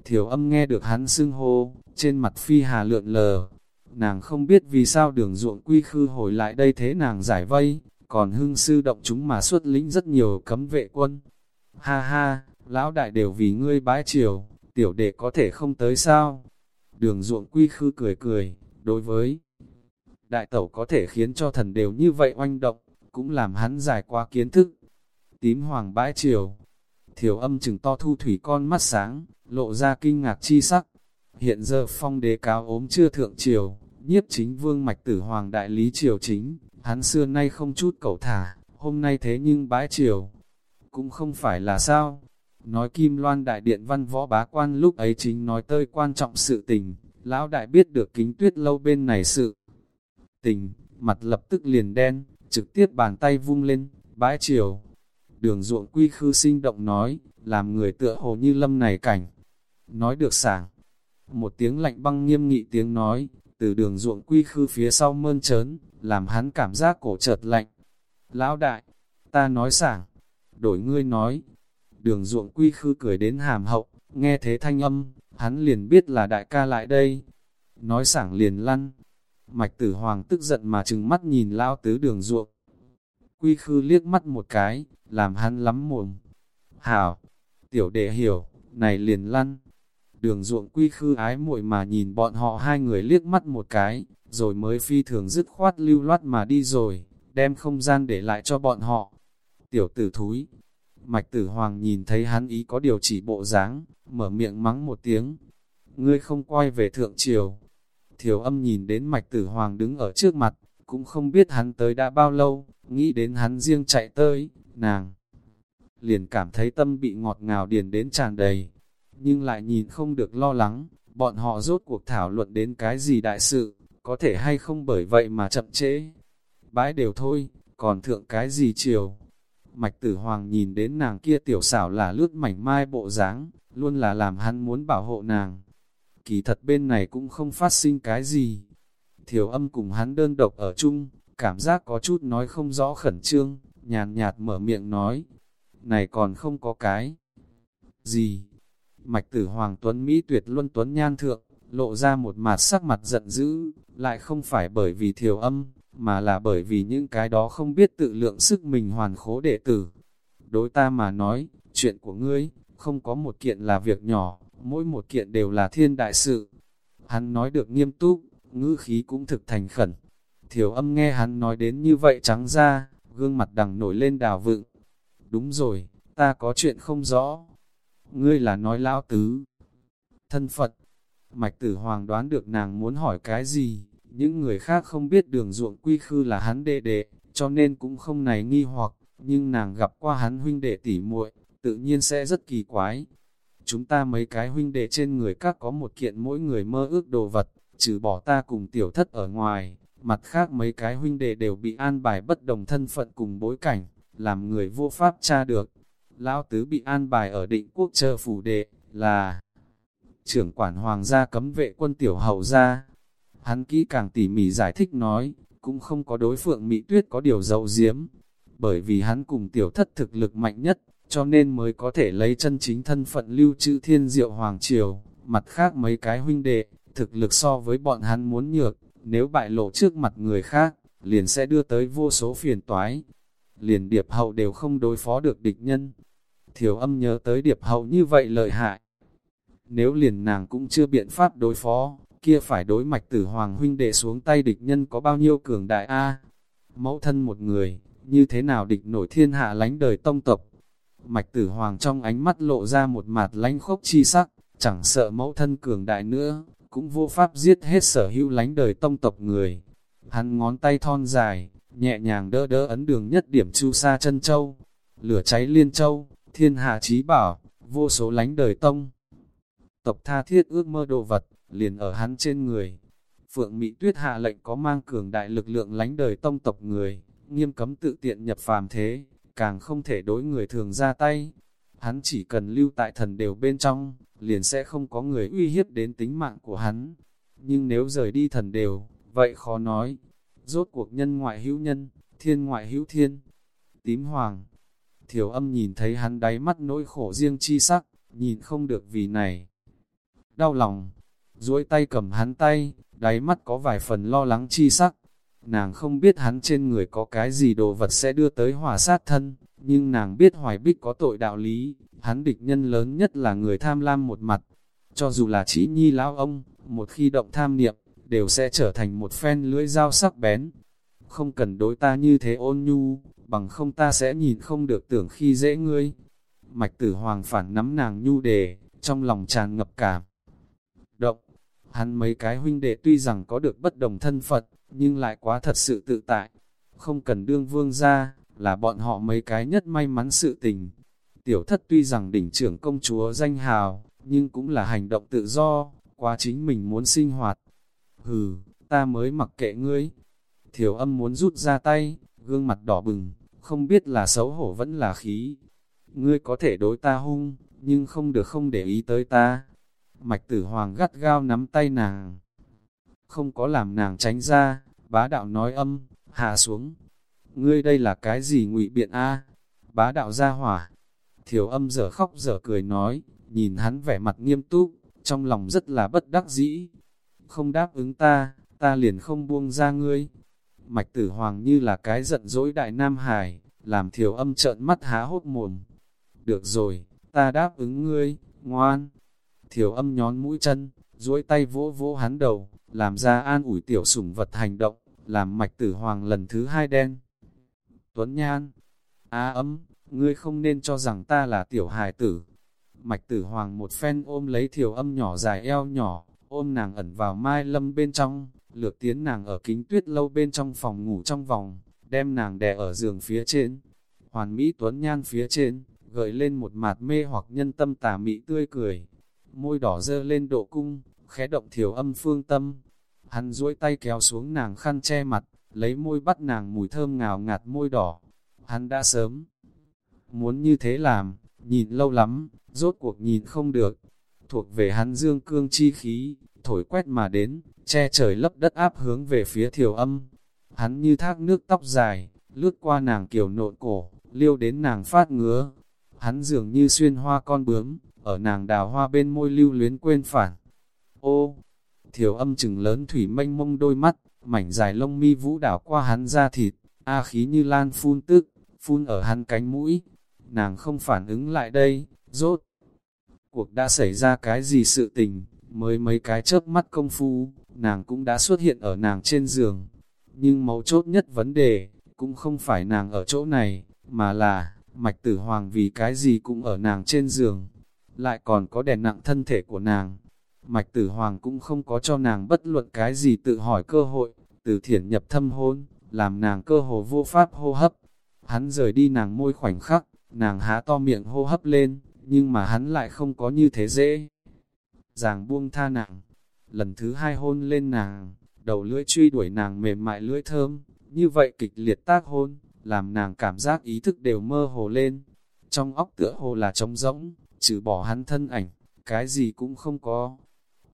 Thiểu âm nghe được hắn xưng hô, trên mặt phi hà lượn lờ. Nàng không biết vì sao đường ruộng quy khư hồi lại đây thế nàng giải vây, còn hưng sư động chúng mà xuất lĩnh rất nhiều cấm vệ quân. Ha ha, lão đại đều vì ngươi bái triều, tiểu đệ có thể không tới sao? Đường ruộng quy khư cười cười, đối với đại tẩu có thể khiến cho thần đều như vậy oanh động, cũng làm hắn giải qua kiến thức. Tím hoàng bãi triều, thiểu âm chừng to thu thủy con mắt sáng, lộ ra kinh ngạc chi sắc. Hiện giờ phong đế cáo ốm chưa thượng triều, nhiếp chính vương mạch tử hoàng đại lý triều chính, hắn xưa nay không chút cẩu thả, hôm nay thế nhưng bãi triều, cũng không phải là sao. Nói Kim Loan Đại Điện Văn Võ Bá Quan lúc ấy chính nói tơi quan trọng sự tình, lão đại biết được kính tuyết lâu bên này sự tình, mặt lập tức liền đen, trực tiếp bàn tay vung lên, bãi chiều. Đường ruộng quy khư sinh động nói, làm người tựa hồ như lâm này cảnh. Nói được sảng, một tiếng lạnh băng nghiêm nghị tiếng nói, từ đường ruộng quy khư phía sau mơn trớn, làm hắn cảm giác cổ chợt lạnh. Lão đại, ta nói sảng, đổi ngươi nói. Đường ruộng quy khư cười đến hàm hậu, nghe thế thanh âm, hắn liền biết là đại ca lại đây. Nói sảng liền lăn, Mạch tử hoàng tức giận mà trừng mắt nhìn lao tứ đường ruộng. Quy khư liếc mắt một cái, làm hắn lắm mồm. Hảo, tiểu đệ hiểu, này liền lăn. Đường ruộng quy khư ái muội mà nhìn bọn họ hai người liếc mắt một cái, rồi mới phi thường dứt khoát lưu loát mà đi rồi, đem không gian để lại cho bọn họ. Tiểu tử thúi, mạch tử hoàng nhìn thấy hắn ý có điều chỉ bộ dáng, mở miệng mắng một tiếng. Ngươi không quay về thượng triều, Thiểu âm nhìn đến mạch tử hoàng đứng ở trước mặt, cũng không biết hắn tới đã bao lâu, nghĩ đến hắn riêng chạy tới, nàng. Liền cảm thấy tâm bị ngọt ngào điền đến tràn đầy, nhưng lại nhìn không được lo lắng, bọn họ rốt cuộc thảo luận đến cái gì đại sự, có thể hay không bởi vậy mà chậm trễ. Bãi đều thôi, còn thượng cái gì chiều. Mạch tử hoàng nhìn đến nàng kia tiểu xảo là lướt mảnh mai bộ dáng luôn là làm hắn muốn bảo hộ nàng kỳ thật bên này cũng không phát sinh cái gì. Thiểu âm cùng hắn đơn độc ở chung, cảm giác có chút nói không rõ khẩn trương, nhàn nhạt mở miệng nói, này còn không có cái gì. Mạch tử Hoàng Tuấn Mỹ tuyệt luân Tuấn Nhan Thượng, lộ ra một mặt sắc mặt giận dữ, lại không phải bởi vì thiểu âm, mà là bởi vì những cái đó không biết tự lượng sức mình hoàn khố đệ tử. Đối ta mà nói, chuyện của ngươi, không có một kiện là việc nhỏ, mỗi một kiện đều là thiên đại sự. Hắn nói được nghiêm túc, ngữ khí cũng thực thành khẩn. Thiểu âm nghe hắn nói đến như vậy trắng ra, gương mặt đằng nổi lên đào vựng. Đúng rồi, ta có chuyện không rõ. Ngươi là nói lão tứ. Thân Phật, mạch tử hoàng đoán được nàng muốn hỏi cái gì, những người khác không biết đường ruộng quy khư là hắn đệ đệ, cho nên cũng không này nghi hoặc, nhưng nàng gặp qua hắn huynh đệ tỉ muội, tự nhiên sẽ rất kỳ quái, chúng ta mấy cái huynh đệ trên người các có một kiện mỗi người mơ ước đồ vật, trừ bỏ ta cùng tiểu thất ở ngoài, mặt khác mấy cái huynh đệ đều bị an bài bất đồng thân phận cùng bối cảnh, làm người vô pháp tra được. Lão tứ bị an bài ở định quốc chờ phủ đệ, là trưởng quản hoàng gia cấm vệ quân tiểu hậu gia. Hắn kỹ càng tỉ mỉ giải thích nói, cũng không có đối phượng mỹ tuyết có điều dậu diếm, bởi vì hắn cùng tiểu thất thực lực mạnh nhất, cho nên mới có thể lấy chân chính thân phận lưu trữ thiên diệu hoàng triều, mặt khác mấy cái huynh đệ, thực lực so với bọn hắn muốn nhược, nếu bại lộ trước mặt người khác, liền sẽ đưa tới vô số phiền toái. Liền điệp hậu đều không đối phó được địch nhân. Thiểu âm nhớ tới điệp hậu như vậy lợi hại. Nếu liền nàng cũng chưa biện pháp đối phó, kia phải đối mạch tử hoàng huynh đệ xuống tay địch nhân có bao nhiêu cường đại A. Mẫu thân một người, như thế nào địch nổi thiên hạ lánh đời tông tộc, Mạch tử hoàng trong ánh mắt lộ ra một mặt lánh khốc chi sắc, chẳng sợ mẫu thân cường đại nữa, cũng vô pháp giết hết sở hữu lánh đời tông tộc người. Hắn ngón tay thon dài, nhẹ nhàng đỡ đỡ ấn đường nhất điểm chu sa chân châu, lửa cháy liên châu, thiên hạ trí bảo, vô số lánh đời tông. Tộc tha thiết ước mơ đồ vật, liền ở hắn trên người. Phượng Mỹ Tuyết hạ lệnh có mang cường đại lực lượng lánh đời tông tộc người, nghiêm cấm tự tiện nhập phàm thế, càng không thể đối người thường ra tay. Hắn chỉ cần lưu tại thần đều bên trong, liền sẽ không có người uy hiếp đến tính mạng của hắn. Nhưng nếu rời đi thần đều, vậy khó nói. Rốt cuộc nhân ngoại hữu nhân, thiên ngoại hữu thiên. Tím hoàng, thiểu âm nhìn thấy hắn đáy mắt nỗi khổ riêng chi sắc, nhìn không được vì này. Đau lòng, duỗi tay cầm hắn tay, đáy mắt có vài phần lo lắng chi sắc. Nàng không biết hắn trên người có cái gì đồ vật sẽ đưa tới hỏa sát thân, nhưng nàng biết hoài bích có tội đạo lý, hắn địch nhân lớn nhất là người tham lam một mặt. Cho dù là chỉ nhi lão ông, một khi động tham niệm, đều sẽ trở thành một phen lưỡi dao sắc bén. Không cần đối ta như thế ôn nhu, bằng không ta sẽ nhìn không được tưởng khi dễ ngươi. Mạch tử hoàng phản nắm nàng nhu đề, trong lòng tràn ngập cảm. Động, hắn mấy cái huynh đệ tuy rằng có được bất đồng thân Phật, nhưng lại quá thật sự tự tại. Không cần đương vương ra, là bọn họ mấy cái nhất may mắn sự tình. Tiểu thất tuy rằng đỉnh trưởng công chúa danh hào, nhưng cũng là hành động tự do, qua chính mình muốn sinh hoạt. Hừ, ta mới mặc kệ ngươi. Thiểu âm muốn rút ra tay, gương mặt đỏ bừng, không biết là xấu hổ vẫn là khí. Ngươi có thể đối ta hung, nhưng không được không để ý tới ta. Mạch tử hoàng gắt gao nắm tay nàng. Không có làm nàng tránh ra, bá đạo nói âm, hạ xuống. Ngươi đây là cái gì ngụy biện a Bá đạo ra hỏa. Thiểu âm dở khóc dở cười nói, nhìn hắn vẻ mặt nghiêm túc, trong lòng rất là bất đắc dĩ. Không đáp ứng ta, ta liền không buông ra ngươi. Mạch tử hoàng như là cái giận dỗi đại Nam Hải, làm thiểu âm trợn mắt há hốt mồm. Được rồi, ta đáp ứng ngươi, ngoan. Thiểu âm nhón mũi chân, duỗi tay vỗ vỗ hắn đầu, làm ra an ủi tiểu sủng vật hành động, làm mạch tử hoàng lần thứ hai đen. Tuấn Nhan, á âm, ngươi không nên cho rằng ta là tiểu hài tử. Mạch tử hoàng một phen ôm lấy thiểu âm nhỏ dài eo nhỏ, ôm nàng ẩn vào mai lâm bên trong, lược tiến nàng ở kính tuyết lâu bên trong phòng ngủ trong vòng, đem nàng đè ở giường phía trên. Hoàn Mỹ Tuấn Nhan phía trên, gợi lên một mạt mê hoặc nhân tâm tà mị tươi cười. Môi đỏ dơ lên độ cung, khẽ động thiểu âm phương tâm. Hắn duỗi tay kéo xuống nàng khăn che mặt, lấy môi bắt nàng mùi thơm ngào ngạt môi đỏ. Hắn đã sớm muốn như thế làm, nhìn lâu lắm, rốt cuộc nhìn không được. Thuộc về hắn dương cương chi khí, thổi quét mà đến, che trời lấp đất áp hướng về phía thiểu âm. Hắn như thác nước tóc dài, lướt qua nàng kiều nộn cổ, liêu đến nàng phát ngứa. Hắn dường như xuyên hoa con bướm, ở nàng đào hoa bên môi lưu luyến quên phản. Ô, thiểu âm chừng lớn thủy mênh mông đôi mắt, mảnh dài lông mi vũ đảo qua hắn ra thịt, a khí như lan phun tức, phun ở hắn cánh mũi. Nàng không phản ứng lại đây, rốt. Cuộc đã xảy ra cái gì sự tình, mới mấy cái chớp mắt công phu, nàng cũng đã xuất hiện ở nàng trên giường. Nhưng mấu chốt nhất vấn đề, cũng không phải nàng ở chỗ này, mà là, mạch tử hoàng vì cái gì cũng ở nàng trên giường. Lại còn có đèn nặng thân thể của nàng. Mạch tử hoàng cũng không có cho nàng bất luận cái gì tự hỏi cơ hội, từ thiển nhập thâm hôn, làm nàng cơ hồ vô pháp hô hấp. Hắn rời đi nàng môi khoảnh khắc, nàng há to miệng hô hấp lên, nhưng mà hắn lại không có như thế dễ. Giàng buông tha nàng, lần thứ hai hôn lên nàng, đầu lưỡi truy đuổi nàng mềm mại lưỡi thơm, như vậy kịch liệt tác hôn, làm nàng cảm giác ý thức đều mơ hồ lên. Trong óc tựa hồ là trống rỗng, trừ bỏ hắn thân ảnh, cái gì cũng không có.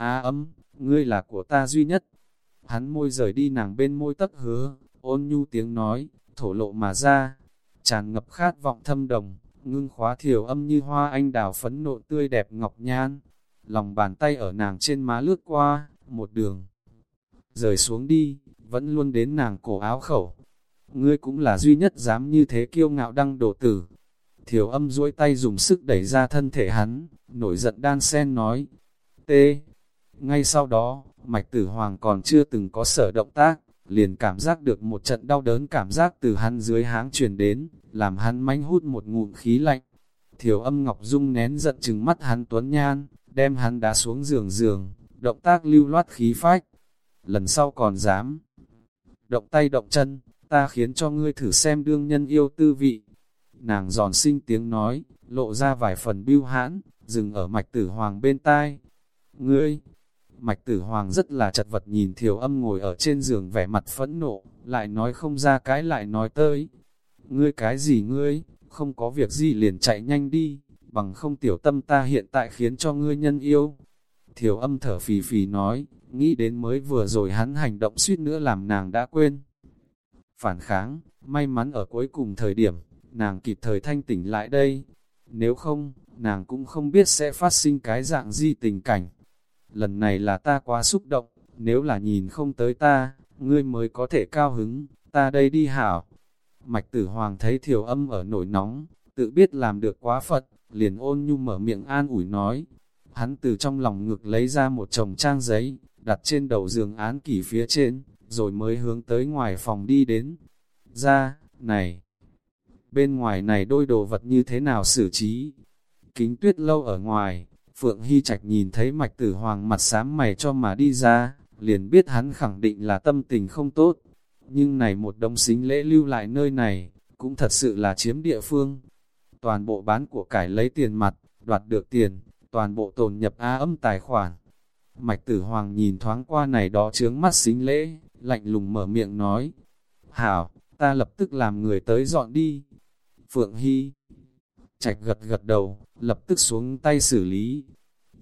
Á ấm, ngươi là của ta duy nhất. Hắn môi rời đi nàng bên môi tất hứa, ôn nhu tiếng nói, thổ lộ mà ra, tràn ngập khát vọng thâm đồng, ngưng khóa thiểu âm như hoa anh đào phấn nộn tươi đẹp ngọc nhan. Lòng bàn tay ở nàng trên má lướt qua, một đường. Rời xuống đi, vẫn luôn đến nàng cổ áo khẩu. Ngươi cũng là duy nhất dám như thế kiêu ngạo đăng đổ tử. Thiểu âm duỗi tay dùng sức đẩy ra thân thể hắn, nổi giận đan sen nói. T. Ngay sau đó, mạch tử hoàng còn chưa từng có sở động tác, liền cảm giác được một trận đau đớn cảm giác từ hắn dưới háng truyền đến, làm hắn mánh hút một ngụm khí lạnh. Thiểu âm Ngọc Dung nén giận chừng mắt hắn tuấn nhan, đem hắn đá xuống giường giường, động tác lưu loát khí phách. Lần sau còn dám động tay động chân, ta khiến cho ngươi thử xem đương nhân yêu tư vị. Nàng giòn sinh tiếng nói, lộ ra vài phần bưu hãn, dừng ở mạch tử hoàng bên tai. Ngươi, mạch tử hoàng rất là chật vật nhìn Thiều âm ngồi ở trên giường vẻ mặt phẫn nộ, lại nói không ra cái lại nói tới. Ngươi cái gì ngươi, không có việc gì liền chạy nhanh đi, bằng không tiểu tâm ta hiện tại khiến cho ngươi nhân yêu. Thiều âm thở phì phì nói, nghĩ đến mới vừa rồi hắn hành động suýt nữa làm nàng đã quên. Phản kháng, may mắn ở cuối cùng thời điểm, nàng kịp thời thanh tỉnh lại đây. Nếu không, nàng cũng không biết sẽ phát sinh cái dạng gì tình cảnh. Lần này là ta quá xúc động, nếu là nhìn không tới ta, ngươi mới có thể cao hứng, ta đây đi hảo. Mạch tử hoàng thấy thiểu âm ở nổi nóng, tự biết làm được quá Phật, liền ôn nhu mở miệng an ủi nói. Hắn từ trong lòng ngực lấy ra một chồng trang giấy, đặt trên đầu giường án kỷ phía trên, rồi mới hướng tới ngoài phòng đi đến. Ra, này, bên ngoài này đôi đồ vật như thế nào xử trí? Kính tuyết lâu ở ngoài, Phượng Hy Trạch nhìn thấy mạch tử hoàng mặt sám mày cho mà đi ra, liền biết hắn khẳng định là tâm tình không tốt. Nhưng này một đông xính lễ lưu lại nơi này, cũng thật sự là chiếm địa phương. Toàn bộ bán của cải lấy tiền mặt, đoạt được tiền, toàn bộ tồn nhập A âm tài khoản. Mạch tử hoàng nhìn thoáng qua này đó chướng mắt xính lễ, lạnh lùng mở miệng nói. Hảo, ta lập tức làm người tới dọn đi. Phượng Hy Trạch gật gật đầu, lập tức xuống tay xử lý.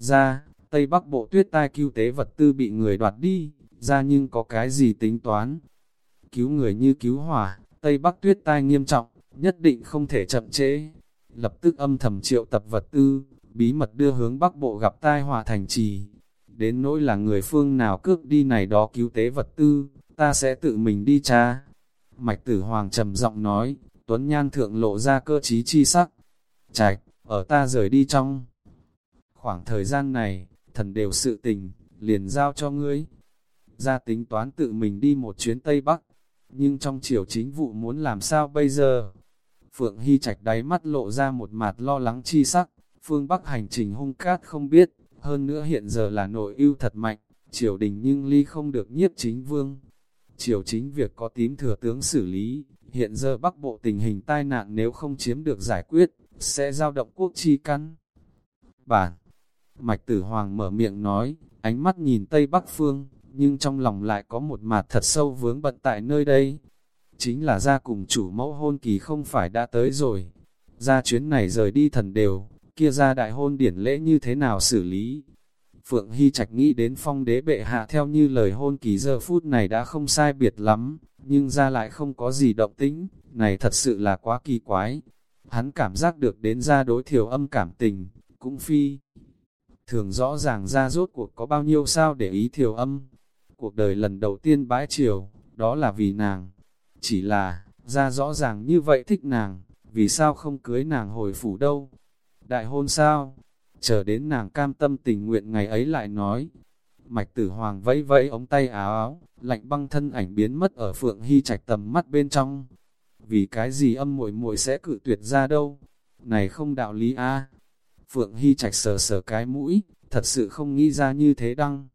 Ra, Tây Bắc Bộ tuyết tai cứu tế vật tư bị người đoạt đi, ra nhưng có cái gì tính toán. Cứu người như cứu hỏa, Tây Bắc tuyết tai nghiêm trọng, nhất định không thể chậm trễ. Lập tức âm thầm triệu tập vật tư, bí mật đưa hướng Bắc Bộ gặp tai hỏa thành trì. Đến nỗi là người phương nào cướp đi này đó cứu tế vật tư, ta sẽ tự mình đi tra. Mạch tử hoàng trầm giọng nói, Tuấn Nhan thượng lộ ra cơ trí chi sắc. Trạch, ở ta rời đi trong. Khoảng thời gian này, thần đều sự tình, liền giao cho ngươi. Ra tính toán tự mình đi một chuyến Tây Bắc, nhưng trong chiều chính vụ muốn làm sao bây giờ? Phượng Hy Trạch đáy mắt lộ ra một mặt lo lắng chi sắc, phương Bắc hành trình hung cát không biết, hơn nữa hiện giờ là nội ưu thật mạnh, triều đình nhưng ly không được nhiếp chính vương. Triều chính việc có tím thừa tướng xử lý, hiện giờ Bắc Bộ tình hình tai nạn nếu không chiếm được giải quyết, sẽ giao động quốc chi căn. Bản Mạch Tử Hoàng mở miệng nói, ánh mắt nhìn Tây Bắc Phương, nhưng trong lòng lại có một mặt thật sâu vướng bận tại nơi đây. Chính là ra cùng chủ mẫu hôn kỳ không phải đã tới rồi. Ra chuyến này rời đi thần đều, kia ra đại hôn điển lễ như thế nào xử lý. Phượng Hy Trạch nghĩ đến phong đế bệ hạ theo như lời hôn kỳ giờ phút này đã không sai biệt lắm, nhưng ra lại không có gì động tĩnh, này thật sự là quá kỳ quái. Hắn cảm giác được đến ra đối thiểu âm cảm tình, cũng phi. Thường rõ ràng ra rốt cuộc có bao nhiêu sao để ý thiểu âm. Cuộc đời lần đầu tiên bãi chiều, đó là vì nàng. Chỉ là, ra rõ ràng như vậy thích nàng, vì sao không cưới nàng hồi phủ đâu. Đại hôn sao? Chờ đến nàng cam tâm tình nguyện ngày ấy lại nói. Mạch tử hoàng vẫy vẫy ống tay áo áo, lạnh băng thân ảnh biến mất ở phượng hy trạch tầm mắt bên trong. Vì cái gì âm muội muội sẽ cự tuyệt ra đâu? Này không đạo lý a Phượng hy trạch sờ sờ cái mũi, thật sự không nghĩ ra như thế đăng.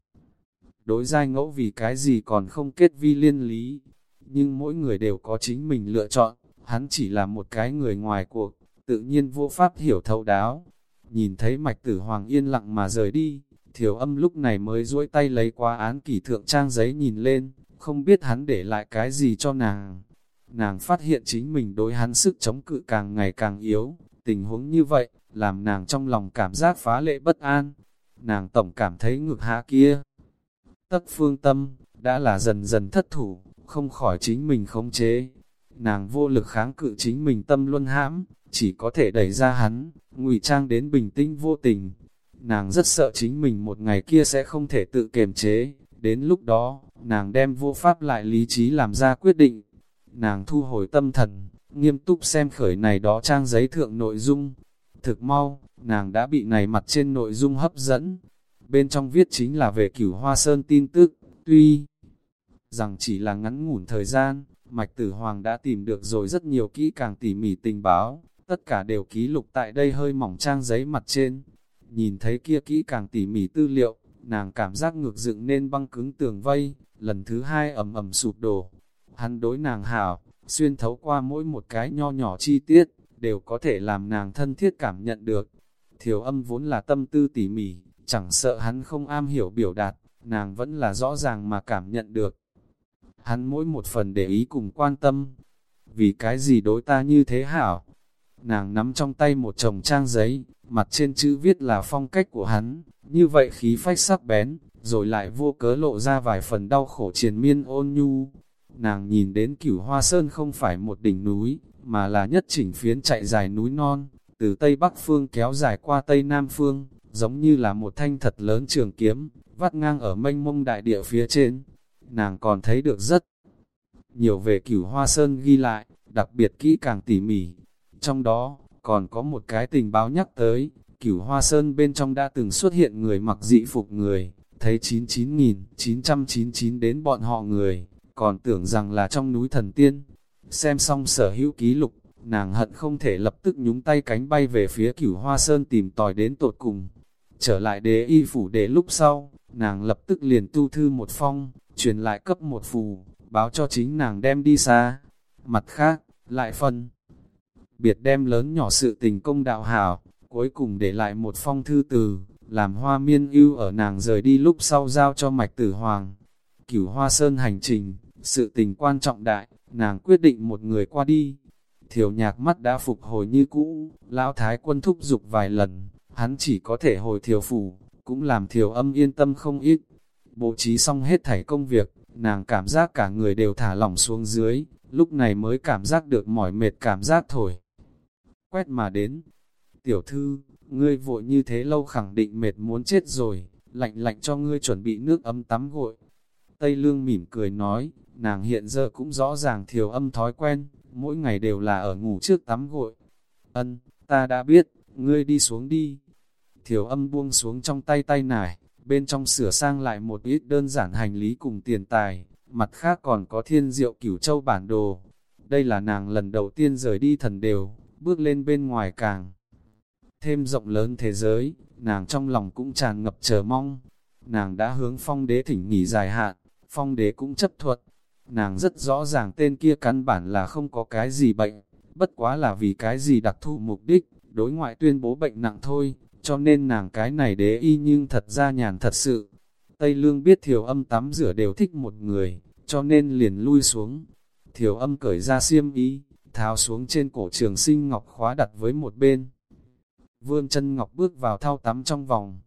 Đối giai ngẫu vì cái gì còn không kết vi liên lý, nhưng mỗi người đều có chính mình lựa chọn, hắn chỉ là một cái người ngoài cuộc, tự nhiên vô pháp hiểu thấu đáo. Nhìn thấy mạch tử hoàng yên lặng mà rời đi, thiểu âm lúc này mới duỗi tay lấy qua án kỷ thượng trang giấy nhìn lên, không biết hắn để lại cái gì cho nàng. Nàng phát hiện chính mình đối hắn sức chống cự càng ngày càng yếu, tình huống như vậy, làm nàng trong lòng cảm giác phá lệ bất an. Nàng tổng cảm thấy ngực hạ kia. Tất phương tâm, đã là dần dần thất thủ, không khỏi chính mình khống chế. Nàng vô lực kháng cự chính mình tâm luân hãm, chỉ có thể đẩy ra hắn, ngụy trang đến bình tĩnh vô tình. Nàng rất sợ chính mình một ngày kia sẽ không thể tự kiềm chế, đến lúc đó, nàng đem vô pháp lại lý trí làm ra quyết định. Nàng thu hồi tâm thần, nghiêm túc xem khởi này đó trang giấy thượng nội dung. Thực mau, nàng đã bị này mặt trên nội dung hấp dẫn. Bên trong viết chính là về cửu hoa sơn tin tức, tuy rằng chỉ là ngắn ngủn thời gian, Mạch Tử Hoàng đã tìm được rồi rất nhiều kỹ càng tỉ mỉ tình báo, tất cả đều ký lục tại đây hơi mỏng trang giấy mặt trên. Nhìn thấy kia kỹ càng tỉ mỉ tư liệu, nàng cảm giác ngược dựng nên băng cứng tường vây, lần thứ hai ầm ầm sụp đổ. Hắn đối nàng hảo, xuyên thấu qua mỗi một cái nho nhỏ chi tiết, đều có thể làm nàng thân thiết cảm nhận được. Thiểu âm vốn là tâm tư tỉ mỉ, chẳng sợ hắn không am hiểu biểu đạt, nàng vẫn là rõ ràng mà cảm nhận được. Hắn mỗi một phần để ý cùng quan tâm, vì cái gì đối ta như thế hảo. Nàng nắm trong tay một chồng trang giấy, mặt trên chữ viết là phong cách của hắn, như vậy khí phách sắc bén, rồi lại vô cớ lộ ra vài phần đau khổ triền miên ôn nhu. Nàng nhìn đến cửu hoa sơn không phải một đỉnh núi, mà là nhất chỉnh phiến chạy dài núi non, từ Tây Bắc Phương kéo dài qua Tây Nam Phương, giống như là một thanh thật lớn trường kiếm, vắt ngang ở mênh mông đại địa phía trên. Nàng còn thấy được rất nhiều về cửu hoa sơn ghi lại, đặc biệt kỹ càng tỉ mỉ. Trong đó, còn có một cái tình báo nhắc tới, cửu hoa sơn bên trong đã từng xuất hiện người mặc dị phục người, thấy 99.999 đến bọn họ người, còn tưởng rằng là trong núi thần tiên. Xem xong sở hữu ký lục, nàng hận không thể lập tức nhúng tay cánh bay về phía cửu hoa sơn tìm tòi đến tột cùng. Trở lại đế y phủ đế lúc sau, nàng lập tức liền tu thư một phong, truyền lại cấp một phù, báo cho chính nàng đem đi xa. Mặt khác, lại phân. Biệt đem lớn nhỏ sự tình công đạo hảo, cuối cùng để lại một phong thư từ, làm hoa miên ưu ở nàng rời đi lúc sau giao cho mạch tử hoàng. Cửu hoa sơn hành trình, sự tình quan trọng đại, nàng quyết định một người qua đi. Thiểu nhạc mắt đã phục hồi như cũ, lão thái quân thúc giục vài lần, hắn chỉ có thể hồi thiểu phủ, cũng làm thiểu âm yên tâm không ít. Bố trí xong hết thảy công việc, nàng cảm giác cả người đều thả lỏng xuống dưới, lúc này mới cảm giác được mỏi mệt cảm giác thổi. Quét mà đến, tiểu thư, ngươi vội như thế lâu khẳng định mệt muốn chết rồi, lạnh lạnh cho ngươi chuẩn bị nước ấm tắm gội. Tây Lương mỉm cười nói, nàng hiện giờ cũng rõ ràng thiểu âm thói quen, mỗi ngày đều là ở ngủ trước tắm gội. Ân, ta đã biết, ngươi đi xuống đi. Thiểu âm buông xuống trong tay tay nải, bên trong sửa sang lại một ít đơn giản hành lý cùng tiền tài, mặt khác còn có thiên diệu cửu châu bản đồ. Đây là nàng lần đầu tiên rời đi thần đều, bước lên bên ngoài càng. Thêm rộng lớn thế giới, nàng trong lòng cũng tràn ngập chờ mong. Nàng đã hướng phong đế thỉnh nghỉ dài hạn, phong đế cũng chấp thuận. Nàng rất rõ ràng tên kia căn bản là không có cái gì bệnh, bất quá là vì cái gì đặc thù mục đích, đối ngoại tuyên bố bệnh nặng thôi, cho nên nàng cái này đế y nhưng thật ra nhàn thật sự. Tây Lương biết thiểu âm tắm rửa đều thích một người, cho nên liền lui xuống. Thiểu âm cởi ra xiêm y, tháo xuống trên cổ trường sinh ngọc khóa đặt với một bên. Vương chân ngọc bước vào thao tắm trong vòng,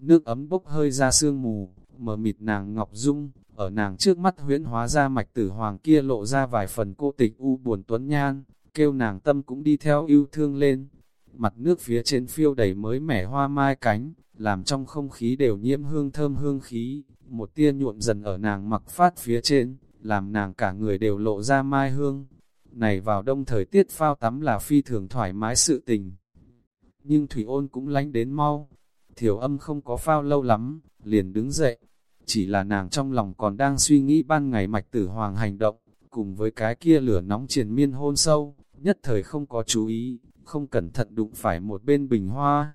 nước ấm bốc hơi ra sương mù, mờ mịt nàng ngọc dung, ở nàng trước mắt huyễn hóa ra mạch tử hoàng kia lộ ra vài phần cô tịch u buồn tuấn nhan, kêu nàng tâm cũng đi theo yêu thương lên. Mặt nước phía trên phiêu đầy mới mẻ hoa mai cánh, làm trong không khí đều nhiễm hương thơm hương khí, một tia nhuộm dần ở nàng mặc phát phía trên, làm nàng cả người đều lộ ra mai hương. Này vào đông thời tiết phao tắm là phi thường thoải mái sự tình. Nhưng thủy ôn cũng lánh đến mau, thiểu âm không có phao lâu lắm, liền đứng dậy. Chỉ là nàng trong lòng còn đang suy nghĩ ban ngày mạch tử hoàng hành động, cùng với cái kia lửa nóng triền miên hôn sâu, nhất thời không có chú ý, không cẩn thận đụng phải một bên bình hoa.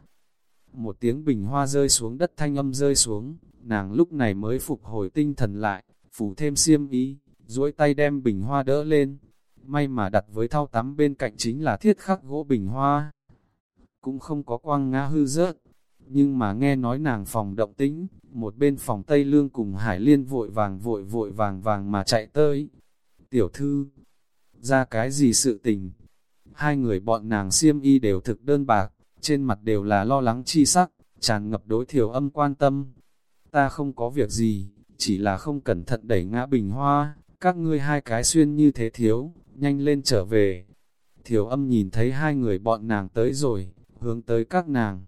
Một tiếng bình hoa rơi xuống đất thanh âm rơi xuống, nàng lúc này mới phục hồi tinh thần lại, phủ thêm xiêm ý, duỗi tay đem bình hoa đỡ lên. May mà đặt với thao tắm bên cạnh chính là thiết khắc gỗ bình hoa. Cũng không có quang ngã hư rớt, nhưng mà nghe nói nàng phòng động tĩnh, một bên phòng Tây Lương cùng Hải Liên vội vàng vội vội vàng vàng mà chạy tới. Tiểu thư, ra cái gì sự tình? Hai người bọn nàng xiêm y đều thực đơn bạc, trên mặt đều là lo lắng chi sắc, tràn ngập đối thiểu âm quan tâm. Ta không có việc gì, chỉ là không cẩn thận đẩy ngã bình hoa, các ngươi hai cái xuyên như thế thiếu, nhanh lên trở về. Thiểu âm nhìn thấy hai người bọn nàng tới rồi, hướng tới các nàng.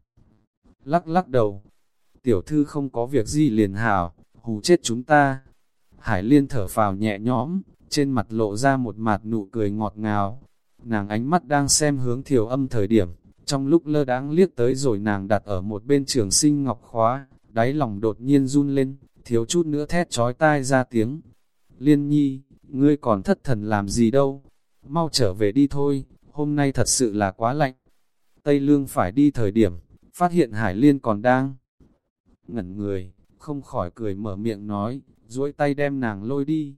Lắc lắc đầu, tiểu thư không có việc gì liền hảo, hù chết chúng ta. Hải liên thở phào nhẹ nhõm, trên mặt lộ ra một mạt nụ cười ngọt ngào. Nàng ánh mắt đang xem hướng thiểu âm thời điểm, trong lúc lơ đáng liếc tới rồi nàng đặt ở một bên trường sinh ngọc khóa, đáy lòng đột nhiên run lên, thiếu chút nữa thét trói tai ra tiếng. Liên nhi, ngươi còn thất thần làm gì đâu, mau trở về đi thôi, hôm nay thật sự là quá lạnh. Tây Lương phải đi thời điểm, phát hiện Hải Liên còn đang ngẩn người, không khỏi cười mở miệng nói, duỗi tay đem nàng lôi đi.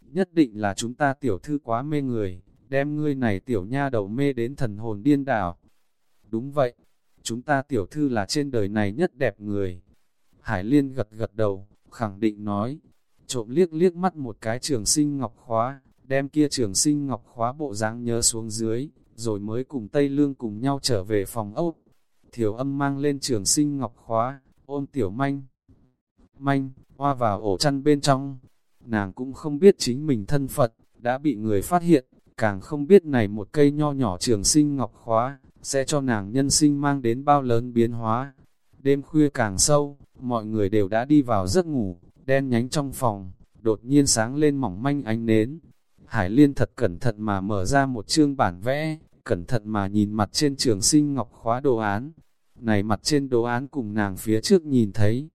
Nhất định là chúng ta tiểu thư quá mê người, đem ngươi này tiểu nha đầu mê đến thần hồn điên đảo. Đúng vậy, chúng ta tiểu thư là trên đời này nhất đẹp người. Hải Liên gật gật đầu, khẳng định nói, trộm liếc liếc mắt một cái trường sinh ngọc khóa, đem kia trường sinh ngọc khóa bộ dáng nhớ xuống dưới, rồi mới cùng Tây Lương cùng nhau trở về phòng ốc. Thiểu âm mang lên trường sinh ngọc khóa, ôm tiểu manh. Manh, hoa vào ổ chăn bên trong. Nàng cũng không biết chính mình thân Phật, đã bị người phát hiện, càng không biết này một cây nho nhỏ trường sinh ngọc khóa, sẽ cho nàng nhân sinh mang đến bao lớn biến hóa. Đêm khuya càng sâu, mọi người đều đã đi vào giấc ngủ, đen nhánh trong phòng, đột nhiên sáng lên mỏng manh ánh nến. Hải Liên thật cẩn thận mà mở ra một chương bản vẽ, cẩn thận mà nhìn mặt trên trường sinh ngọc khóa đồ án. Này mặt trên đồ án cùng nàng phía trước nhìn thấy,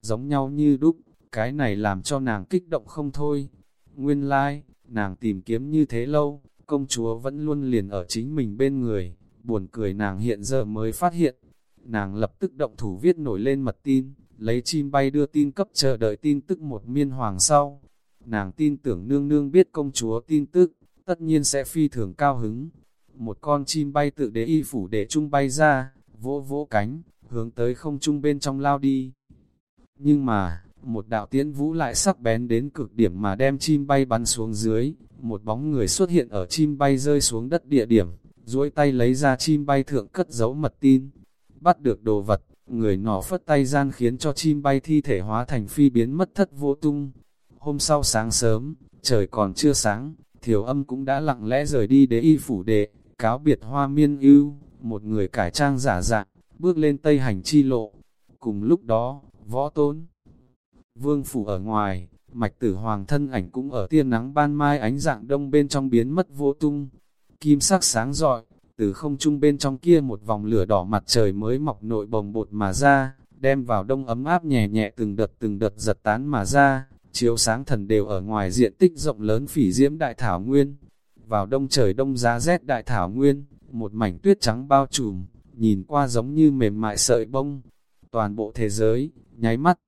giống nhau như đúc, cái này làm cho nàng kích động không thôi. Nguyên lai, like, nàng tìm kiếm như thế lâu, công chúa vẫn luôn liền ở chính mình bên người, buồn cười nàng hiện giờ mới phát hiện. Nàng lập tức động thủ viết nổi lên mật tin, lấy chim bay đưa tin cấp chờ đợi tin tức một miên hoàng sau. Nàng tin tưởng nương nương biết công chúa tin tức, tất nhiên sẽ phi thường cao hứng. Một con chim bay tự đế y phủ để trung bay ra, vỗ vỗ cánh, hướng tới không trung bên trong lao đi. Nhưng mà, một đạo tiễn vũ lại sắc bén đến cực điểm mà đem chim bay bắn xuống dưới, một bóng người xuất hiện ở chim bay rơi xuống đất địa điểm, duỗi tay lấy ra chim bay thượng cất giấu mật tin, bắt được đồ vật, người nọ phất tay gian khiến cho chim bay thi thể hóa thành phi biến mất thất vô tung. Hôm sau sáng sớm, trời còn chưa sáng, thiểu âm cũng đã lặng lẽ rời đi để y phủ đệ, cáo biệt hoa miên ưu, một người cải trang giả dạng, bước lên tây hành chi lộ. Cùng lúc đó, võ tốn vương phủ ở ngoài, mạch tử hoàng thân ảnh cũng ở tia nắng ban mai ánh dạng đông bên trong biến mất vô tung. Kim sắc sáng rọi, từ không trung bên trong kia một vòng lửa đỏ mặt trời mới mọc nội bồng bột mà ra, đem vào đông ấm áp nhẹ nhẹ từng đợt từng đợt giật tán mà ra, chiếu sáng thần đều ở ngoài diện tích rộng lớn phỉ diễm đại thảo nguyên. Vào đông trời đông giá rét đại thảo nguyên, một mảnh tuyết trắng bao trùm, nhìn qua giống như mềm mại sợi bông. Toàn bộ thế giới, nháy mắt,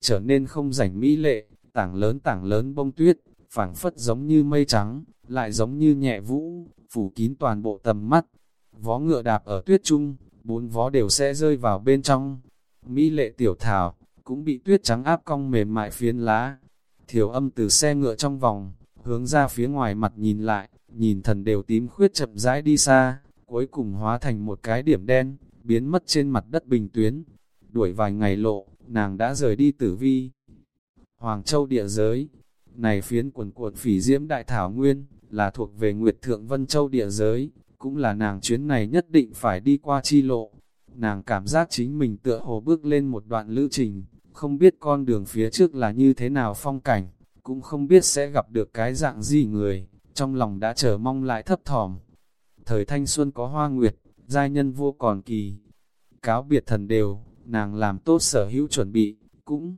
trở nên không rảnh mỹ lệ, tảng lớn tảng lớn bông tuyết, phảng phất giống như mây trắng, lại giống như nhẹ vũ, phủ kín toàn bộ tầm mắt. Vó ngựa đạp ở tuyết trung, bốn vó đều sẽ rơi vào bên trong. Mỹ lệ tiểu thảo, cũng bị tuyết trắng áp cong mềm mại phiến lá. Thiểu âm từ xe ngựa trong vòng, hướng ra phía ngoài mặt nhìn lại, nhìn thần đều tím khuyết chậm rãi đi xa, cuối cùng hóa thành một cái điểm đen, biến mất trên mặt đất bình tuyến. Đuổi vài ngày lộ, nàng đã rời đi tử vi. Hoàng Châu địa giới, này phiến quần cuộn phỉ diễm đại thảo nguyên, là thuộc về Nguyệt Thượng Vân Châu địa giới, cũng là nàng chuyến này nhất định phải đi qua chi lộ. Nàng cảm giác chính mình tựa hồ bước lên một đoạn lữ trình, không biết con đường phía trước là như thế nào phong cảnh, cũng không biết sẽ gặp được cái dạng gì người, trong lòng đã chờ mong lại thấp thỏm. Thời thanh xuân có hoa nguyệt, giai nhân vô còn kỳ. Cáo biệt thần đều, nàng làm tốt sở hữu chuẩn bị, cũng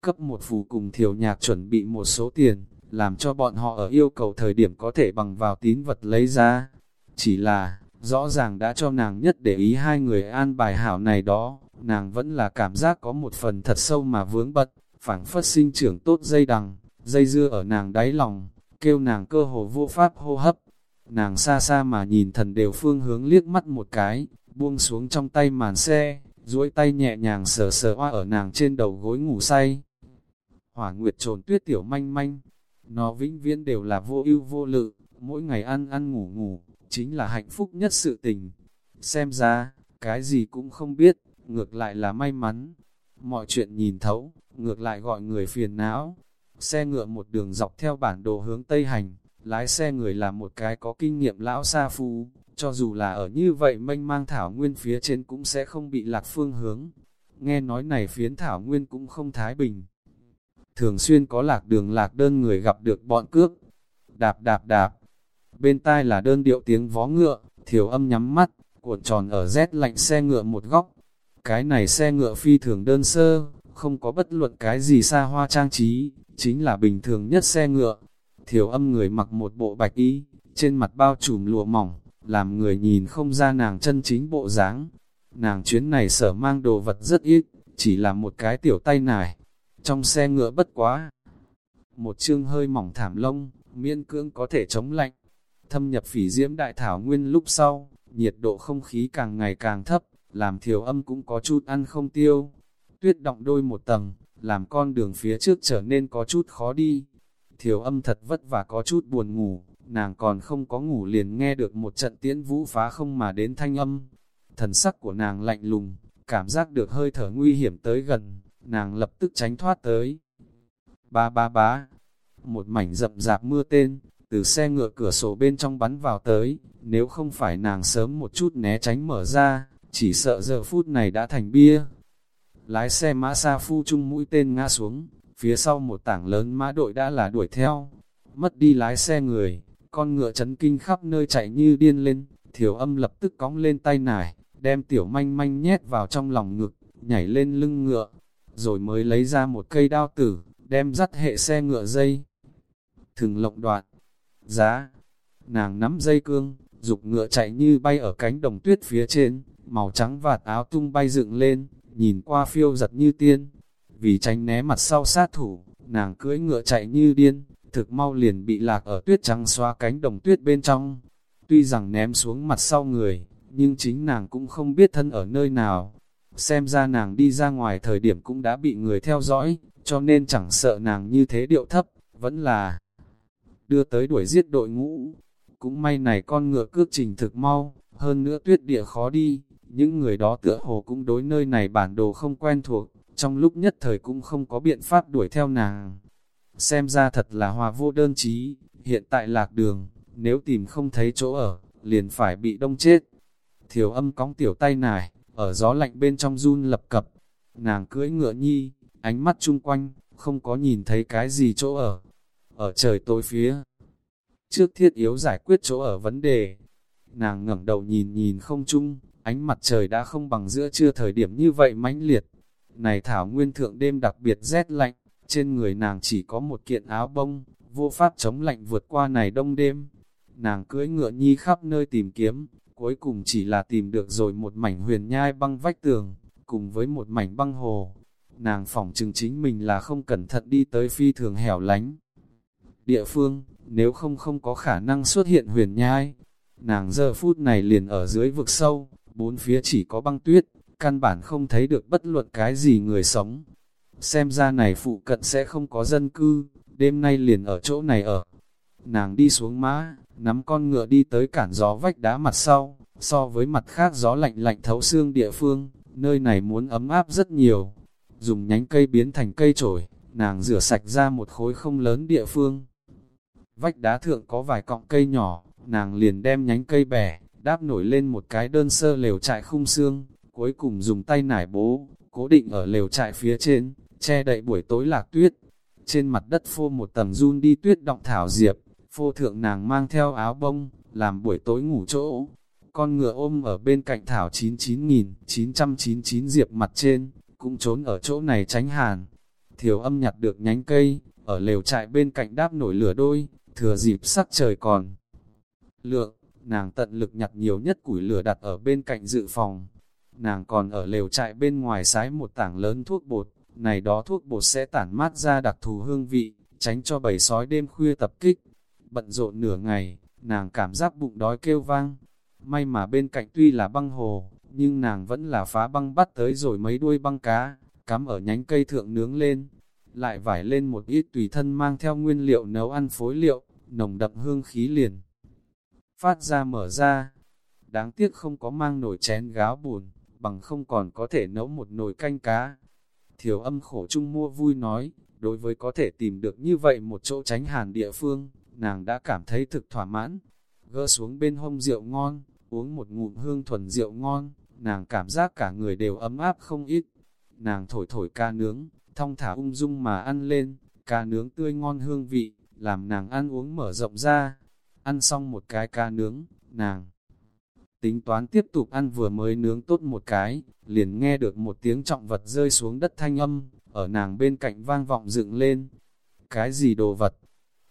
cấp một phù cùng thiểu nhạc chuẩn bị một số tiền, làm cho bọn họ ở yêu cầu thời điểm có thể bằng vào tín vật lấy ra. Chỉ là, rõ ràng đã cho nàng nhất để ý hai người an bài hảo này đó, nàng vẫn là cảm giác có một phần thật sâu mà vướng bật, phảng phất sinh trưởng tốt dây đằng, dây dưa ở nàng đáy lòng, kêu nàng cơ hồ vô pháp hô hấp. Nàng xa xa mà nhìn thần đều phương hướng liếc mắt một cái, buông xuống trong tay màn xe, duỗi tay nhẹ nhàng sờ sờ hoa ở nàng trên đầu gối ngủ say. Hỏa nguyệt trồn tuyết tiểu manh manh, nó vĩnh viễn đều là vô ưu vô lự, mỗi ngày ăn ăn ngủ ngủ, chính là hạnh phúc nhất sự tình. Xem ra, cái gì cũng không biết, ngược lại là may mắn. Mọi chuyện nhìn thấu, ngược lại gọi người phiền não. Xe ngựa một đường dọc theo bản đồ hướng Tây Hành, lái xe người là một cái có kinh nghiệm lão sa phu, cho dù là ở như vậy mênh mang thảo nguyên phía trên cũng sẽ không bị lạc phương hướng. Nghe nói này phiến thảo nguyên cũng không thái bình. Thường xuyên có lạc đường lạc đơn người gặp được bọn cướp. Đạp đạp đạp. Bên tai là đơn điệu tiếng vó ngựa, thiểu âm nhắm mắt, cuộn tròn ở rét lạnh xe ngựa một góc. Cái này xe ngựa phi thường đơn sơ, không có bất luận cái gì xa hoa trang trí, chính là bình thường nhất xe ngựa. Thiểu âm người mặc một bộ bạch y, trên mặt bao trùm lụa mỏng, làm người nhìn không ra nàng chân chính bộ dáng. Nàng chuyến này sở mang đồ vật rất ít, chỉ là một cái tiểu tay nải. Trong xe ngựa bất quá. Một chương hơi mỏng thảm lông, miên cưỡng có thể chống lạnh. Thâm nhập phỉ diễm đại thảo nguyên lúc sau, nhiệt độ không khí càng ngày càng thấp, làm thiểu âm cũng có chút ăn không tiêu. Tuyết động đôi một tầng, làm con đường phía trước trở nên có chút khó đi. Thiểu âm thật vất vả có chút buồn ngủ, nàng còn không có ngủ liền nghe được một trận tiễn vũ phá không mà đến thanh âm. Thần sắc của nàng lạnh lùng, cảm giác được hơi thở nguy hiểm tới gần, nàng lập tức tránh thoát tới. Ba ba bá, một mảnh rậm rạp mưa tên, từ xe ngựa cửa sổ bên trong bắn vào tới, nếu không phải nàng sớm một chút né tránh mở ra, chỉ sợ giờ phút này đã thành bia. Lái xe mã xa phu chung mũi tên ngã xuống, phía sau một tảng lớn mã đội đã là đuổi theo, mất đi lái xe người, con ngựa chấn kinh khắp nơi chạy như điên lên, thiểu âm lập tức cóng lên tay nải, đem tiểu manh manh nhét vào trong lòng ngực, nhảy lên lưng ngựa, rồi mới lấy ra một cây đao tử, đem dắt hệ xe ngựa dây. Thừng lộng đoạn, giá, nàng nắm dây cương, dục ngựa chạy như bay ở cánh đồng tuyết phía trên, màu trắng vạt áo tung bay dựng lên, nhìn qua phiêu giật như tiên. Vì tránh né mặt sau sát thủ, nàng cưỡi ngựa chạy như điên, thực mau liền bị lạc ở tuyết trắng xóa cánh đồng tuyết bên trong. Tuy rằng ném xuống mặt sau người, nhưng chính nàng cũng không biết thân ở nơi nào. Xem ra nàng đi ra ngoài thời điểm cũng đã bị người theo dõi, cho nên chẳng sợ nàng như thế điệu thấp, vẫn là đưa tới đuổi giết đội ngũ. Cũng may này con ngựa cước trình thực mau, hơn nữa tuyết địa khó đi, những người đó tựa hồ cũng đối nơi này bản đồ không quen thuộc, trong lúc nhất thời cũng không có biện pháp đuổi theo nàng. Xem ra thật là hòa vô đơn trí hiện tại lạc đường, nếu tìm không thấy chỗ ở, liền phải bị đông chết. Thiểu âm cóng tiểu tay nải, ở gió lạnh bên trong run lập cập, nàng cưỡi ngựa nhi, ánh mắt chung quanh, không có nhìn thấy cái gì chỗ ở. Ở trời tối phía, trước thiết yếu giải quyết chỗ ở vấn đề, nàng ngẩng đầu nhìn nhìn không chung, ánh mặt trời đã không bằng giữa trưa thời điểm như vậy mãnh liệt. Này thảo nguyên thượng đêm đặc biệt rét lạnh, trên người nàng chỉ có một kiện áo bông, vô pháp chống lạnh vượt qua này đông đêm. Nàng cưỡi ngựa nhi khắp nơi tìm kiếm, cuối cùng chỉ là tìm được rồi một mảnh huyền nhai băng vách tường, cùng với một mảnh băng hồ. Nàng phỏng chừng chính mình là không cẩn thận đi tới phi thường hẻo lánh. Địa phương, nếu không không có khả năng xuất hiện huyền nhai, nàng giờ phút này liền ở dưới vực sâu, bốn phía chỉ có băng tuyết, căn bản không thấy được bất luận cái gì người sống. Xem ra này phụ cận sẽ không có dân cư, đêm nay liền ở chỗ này ở. Nàng đi xuống mã, nắm con ngựa đi tới cản gió vách đá mặt sau, so với mặt khác gió lạnh lạnh thấu xương địa phương, nơi này muốn ấm áp rất nhiều. Dùng nhánh cây biến thành cây trổi, nàng rửa sạch ra một khối không lớn địa phương. Vách đá thượng có vài cọng cây nhỏ, nàng liền đem nhánh cây bẻ, đáp nổi lên một cái đơn sơ lều trại khung xương, cuối cùng dùng tay nải bố, cố định ở lều trại phía trên, che đậy buổi tối lạc tuyết. Trên mặt đất phô một tầng run đi tuyết động thảo diệp, phô thượng nàng mang theo áo bông, làm buổi tối ngủ chỗ. Con ngựa ôm ở bên cạnh thảo 99.999 diệp mặt trên, cũng trốn ở chỗ này tránh hàn. Thiểu âm nhặt được nhánh cây, ở lều trại bên cạnh đáp nổi lửa đôi, thừa dịp sắc trời còn. Lượng, nàng tận lực nhặt nhiều nhất củi lửa đặt ở bên cạnh dự phòng. Nàng còn ở lều trại bên ngoài sái một tảng lớn thuốc bột, này đó thuốc bột sẽ tản mát ra đặc thù hương vị, tránh cho bầy sói đêm khuya tập kích. Bận rộn nửa ngày, nàng cảm giác bụng đói kêu vang. May mà bên cạnh tuy là băng hồ, nhưng nàng vẫn là phá băng bắt tới rồi mấy đuôi băng cá, cắm ở nhánh cây thượng nướng lên. Lại vải lên một ít tùy thân mang theo nguyên liệu nấu ăn phối liệu, nồng đậm hương khí liền phát ra mở ra. Đáng tiếc không có mang nồi chén gáo buồn, bằng không còn có thể nấu một nồi canh cá. Thiểu âm khổ chung mua vui nói, đối với có thể tìm được như vậy một chỗ tránh hàn địa phương, nàng đã cảm thấy thực thỏa mãn. Gỡ xuống bên hông rượu ngon, uống một ngụm hương thuần rượu ngon, nàng cảm giác cả người đều ấm áp không ít. Nàng thổi thổi ca nướng, thong thả ung dung mà ăn lên, ca nướng tươi ngon hương vị, làm nàng ăn uống mở rộng ra. Ăn xong một cái ca nướng, nàng tính toán tiếp tục ăn vừa mới nướng tốt một cái, liền nghe được một tiếng trọng vật rơi xuống đất thanh âm, ở nàng bên cạnh vang vọng dựng lên. Cái gì đồ vật?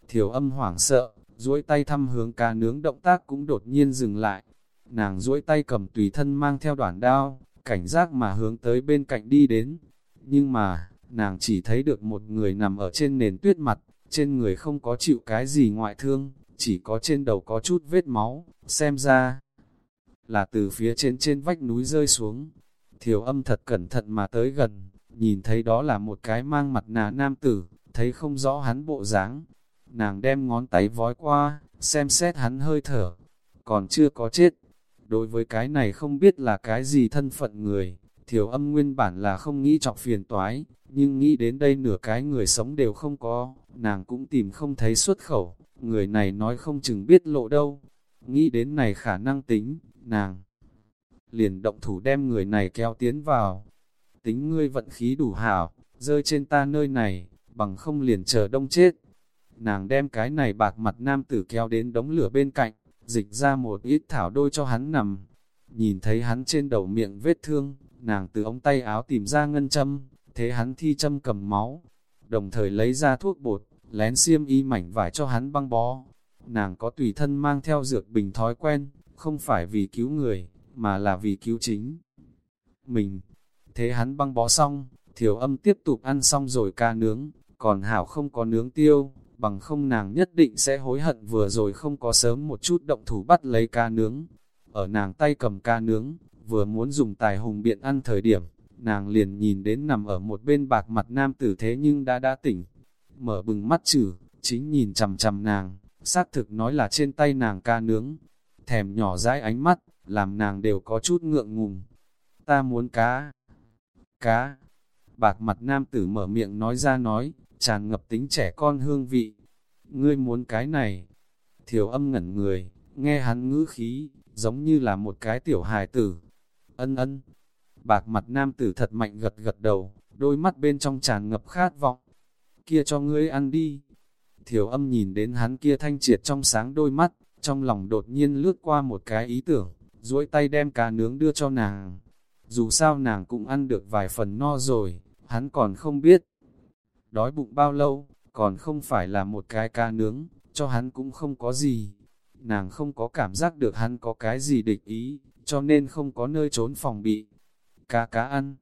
Thiểu âm hoảng sợ, duỗi tay thăm hướng ca nướng động tác cũng đột nhiên dừng lại. Nàng duỗi tay cầm tùy thân mang theo đoạn đao, cảnh giác mà hướng tới bên cạnh đi đến. Nhưng mà, nàng chỉ thấy được một người nằm ở trên nền tuyết mặt, trên người không có chịu cái gì ngoại thương, chỉ có trên đầu có chút vết máu, xem ra là từ phía trên trên vách núi rơi xuống. Thiểu âm thật cẩn thận mà tới gần, nhìn thấy đó là một cái mang mặt nạ nam tử, thấy không rõ hắn bộ dáng. Nàng đem ngón tay vói qua, xem xét hắn hơi thở, còn chưa có chết. Đối với cái này không biết là cái gì thân phận người, thiểu âm nguyên bản là không nghĩ chọc phiền toái, nhưng nghĩ đến đây nửa cái người sống đều không có, nàng cũng tìm không thấy xuất khẩu, người này nói không chừng biết lộ đâu. Nghĩ đến này khả năng tính, nàng liền động thủ đem người này kéo tiến vào. Tính ngươi vận khí đủ hảo, rơi trên ta nơi này, bằng không liền chờ đông chết. Nàng đem cái này bạc mặt nam tử kéo đến đống lửa bên cạnh, dịch ra một ít thảo đôi cho hắn nằm. Nhìn thấy hắn trên đầu miệng vết thương, nàng từ ống tay áo tìm ra ngân châm, thế hắn thi châm cầm máu, đồng thời lấy ra thuốc bột, lén xiêm y mảnh vải cho hắn băng bó. Nàng có tùy thân mang theo dược bình thói quen, không phải vì cứu người, mà là vì cứu chính. Mình, thế hắn băng bó xong, thiểu âm tiếp tục ăn xong rồi ca nướng, còn hảo không có nướng tiêu, bằng không nàng nhất định sẽ hối hận vừa rồi không có sớm một chút động thủ bắt lấy ca nướng. Ở nàng tay cầm ca nướng, vừa muốn dùng tài hùng biện ăn thời điểm, nàng liền nhìn đến nằm ở một bên bạc mặt nam tử thế nhưng đã đã tỉnh. Mở bừng mắt chử, chính nhìn chầm chầm nàng, xác thực nói là trên tay nàng ca nướng. Thèm nhỏ dãi ánh mắt, làm nàng đều có chút ngượng ngùng. Ta muốn cá. Cá. Bạc mặt nam tử mở miệng nói ra nói, tràn ngập tính trẻ con hương vị. Ngươi muốn cái này. Thiểu âm ngẩn người, nghe hắn ngữ khí, giống như là một cái tiểu hài tử. Ân ân. Bạc mặt nam tử thật mạnh gật gật đầu, đôi mắt bên trong tràn ngập khát vọng. Kia cho ngươi ăn đi. Thiểu âm nhìn đến hắn kia thanh triệt trong sáng đôi mắt, trong lòng đột nhiên lướt qua một cái ý tưởng, duỗi tay đem cá nướng đưa cho nàng. Dù sao nàng cũng ăn được vài phần no rồi, hắn còn không biết. Đói bụng bao lâu, còn không phải là một cái cá nướng, cho hắn cũng không có gì. Nàng không có cảm giác được hắn có cái gì địch ý, cho nên không có nơi trốn phòng bị. Cá cá ăn,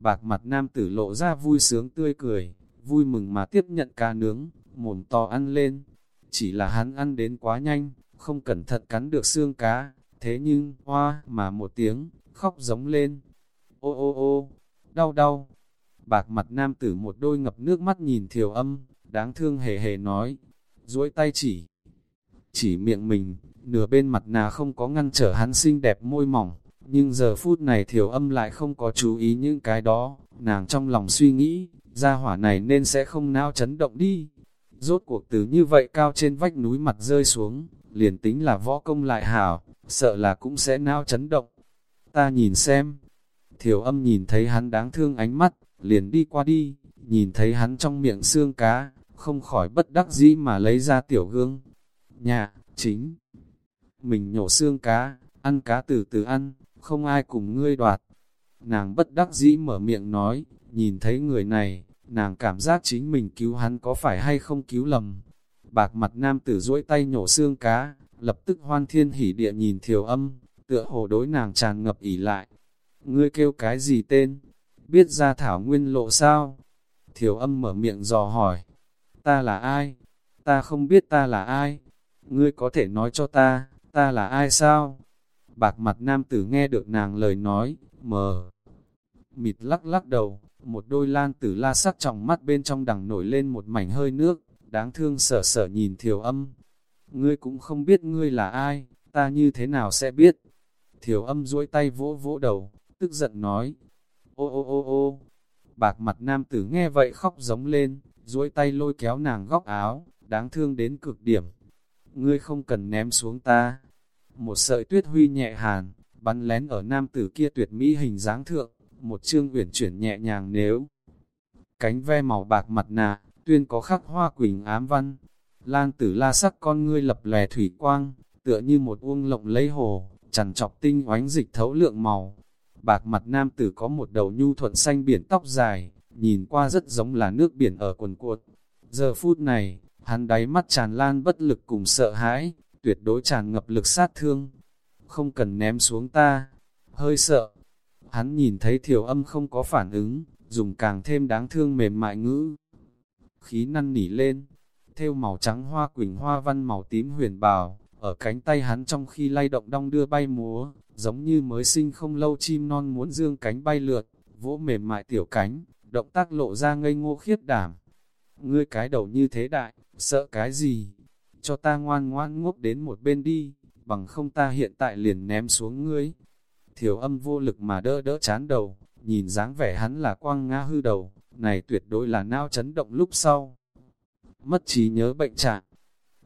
bạc mặt nam tử lộ ra vui sướng tươi cười, vui mừng mà tiếp nhận cá nướng, mồm to ăn lên. Chỉ là hắn ăn đến quá nhanh, không cẩn thận cắn được xương cá, thế nhưng, hoa, mà một tiếng, khóc giống lên. Ô ô ô, đau đau. Bạc mặt nam tử một đôi ngập nước mắt nhìn thiều âm, đáng thương hề hề nói, duỗi tay chỉ. Chỉ miệng mình, nửa bên mặt nà không có ngăn trở hắn xinh đẹp môi mỏng, nhưng giờ phút này thiểu âm lại không có chú ý những cái đó, nàng trong lòng suy nghĩ, gia hỏa này nên sẽ không nao chấn động đi. Rốt cuộc từ như vậy cao trên vách núi mặt rơi xuống, liền tính là võ công lại hảo, sợ là cũng sẽ nao chấn động. Ta nhìn xem, thiểu âm nhìn thấy hắn đáng thương ánh mắt, liền đi qua đi, nhìn thấy hắn trong miệng xương cá, không khỏi bất đắc dĩ mà lấy ra tiểu gương. Nhà, chính, mình nhổ xương cá, ăn cá từ từ ăn, không ai cùng ngươi đoạt. Nàng bất đắc dĩ mở miệng nói, nhìn thấy người này, nàng cảm giác chính mình cứu hắn có phải hay không cứu lầm. Bạc mặt nam tử duỗi tay nhổ xương cá, lập tức hoan thiên hỉ địa nhìn thiều âm, tựa hồ đối nàng tràn ngập ỉ lại. Ngươi kêu cái gì tên? Biết ra thảo nguyên lộ sao? Thiều âm mở miệng dò hỏi. Ta là ai? Ta không biết ta là ai. Ngươi có thể nói cho ta, ta là ai sao? Bạc mặt nam tử nghe được nàng lời nói, mờ. Mịt lắc lắc đầu, một đôi lan tử la sắc trọng mắt bên trong đằng nổi lên một mảnh hơi nước, đáng thương sở sở nhìn thiều âm. Ngươi cũng không biết ngươi là ai, ta như thế nào sẽ biết? Thiều âm duỗi tay vỗ vỗ đầu, tức giận nói. Ô ô ô ô, bạc mặt nam tử nghe vậy khóc giống lên, duỗi tay lôi kéo nàng góc áo, đáng thương đến cực điểm. Ngươi không cần ném xuống ta, một sợi tuyết huy nhẹ hàn, bắn lén ở nam tử kia tuyệt mỹ hình dáng thượng, một chương uyển chuyển nhẹ nhàng nếu. Cánh ve màu bạc mặt nạ, tuyên có khắc hoa quỳnh ám văn. Lan tử la sắc con ngươi lập lè thủy quang, tựa như một uông lộng lấy hồ, chằn chọc tinh oánh dịch thấu lượng màu. Bạc mặt nam tử có một đầu nhu thuận xanh biển tóc dài, nhìn qua rất giống là nước biển ở quần cuột. Giờ phút này, hắn đáy mắt tràn lan bất lực cùng sợ hãi, tuyệt đối tràn ngập lực sát thương. Không cần ném xuống ta, hơi sợ. Hắn nhìn thấy thiểu âm không có phản ứng, dùng càng thêm đáng thương mềm mại ngữ. Khí năn nỉ lên, theo màu trắng hoa quỳnh hoa văn màu tím huyền bào, ở cánh tay hắn trong khi lay động đong đưa bay múa, giống như mới sinh không lâu chim non muốn dương cánh bay lượt, vỗ mềm mại tiểu cánh, động tác lộ ra ngây ngô khiết đảm. Ngươi cái đầu như thế đại, sợ cái gì? cho ta ngoan ngoan ngốc đến một bên đi, bằng không ta hiện tại liền ném xuống ngươi. Thiểu âm vô lực mà đỡ đỡ chán đầu, nhìn dáng vẻ hắn là quang ngã hư đầu, này tuyệt đối là nao chấn động lúc sau. Mất trí nhớ bệnh trạng,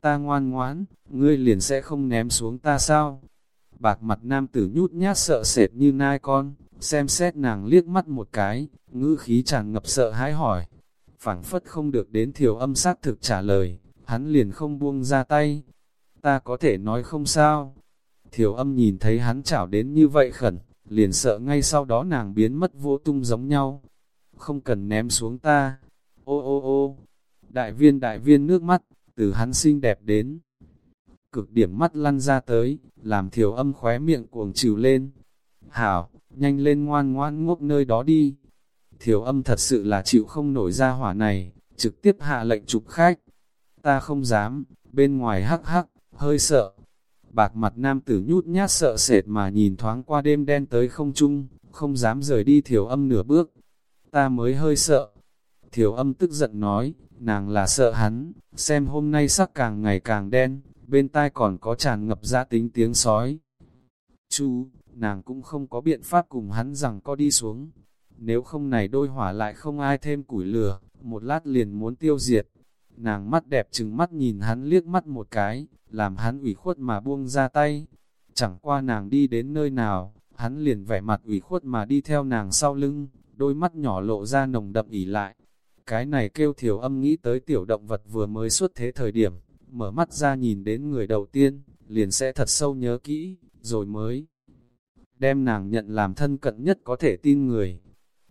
Ta ngoan ngoãn, ngươi liền sẽ không ném xuống ta sao? Bạc mặt nam tử nhút nhát sợ sệt như nai con, xem xét nàng liếc mắt một cái, ngữ khí tràn ngập sợ hãi hỏi. phảng phất không được đến thiểu âm sát thực trả lời, hắn liền không buông ra tay. Ta có thể nói không sao. Thiểu âm nhìn thấy hắn chảo đến như vậy khẩn, liền sợ ngay sau đó nàng biến mất vô tung giống nhau. Không cần ném xuống ta. Ô ô ô, đại viên đại viên nước mắt, từ hắn xinh đẹp đến. Cực điểm mắt lăn ra tới, làm thiểu âm khóe miệng cuồng trừ lên. Hảo, nhanh lên ngoan ngoan ngốc nơi đó đi. Thiểu âm thật sự là chịu không nổi ra hỏa này, trực tiếp hạ lệnh chụp khách. Ta không dám, bên ngoài hắc hắc, hơi sợ. Bạc mặt nam tử nhút nhát sợ sệt mà nhìn thoáng qua đêm đen tới không trung, không dám rời đi thiểu âm nửa bước. Ta mới hơi sợ. Thiểu âm tức giận nói, nàng là sợ hắn, xem hôm nay sắc càng ngày càng đen, bên tai còn có tràn ngập ra tính tiếng sói. Chú, nàng cũng không có biện pháp cùng hắn rằng có đi xuống. Nếu không này đôi hỏa lại không ai thêm củi lửa, một lát liền muốn tiêu diệt. Nàng mắt đẹp chừng mắt nhìn hắn liếc mắt một cái, làm hắn ủy khuất mà buông ra tay. Chẳng qua nàng đi đến nơi nào, hắn liền vẻ mặt ủy khuất mà đi theo nàng sau lưng, đôi mắt nhỏ lộ ra nồng đậm ỉ lại. Cái này kêu thiểu âm nghĩ tới tiểu động vật vừa mới xuất thế thời điểm, mở mắt ra nhìn đến người đầu tiên, liền sẽ thật sâu nhớ kỹ, rồi mới đem nàng nhận làm thân cận nhất có thể tin người.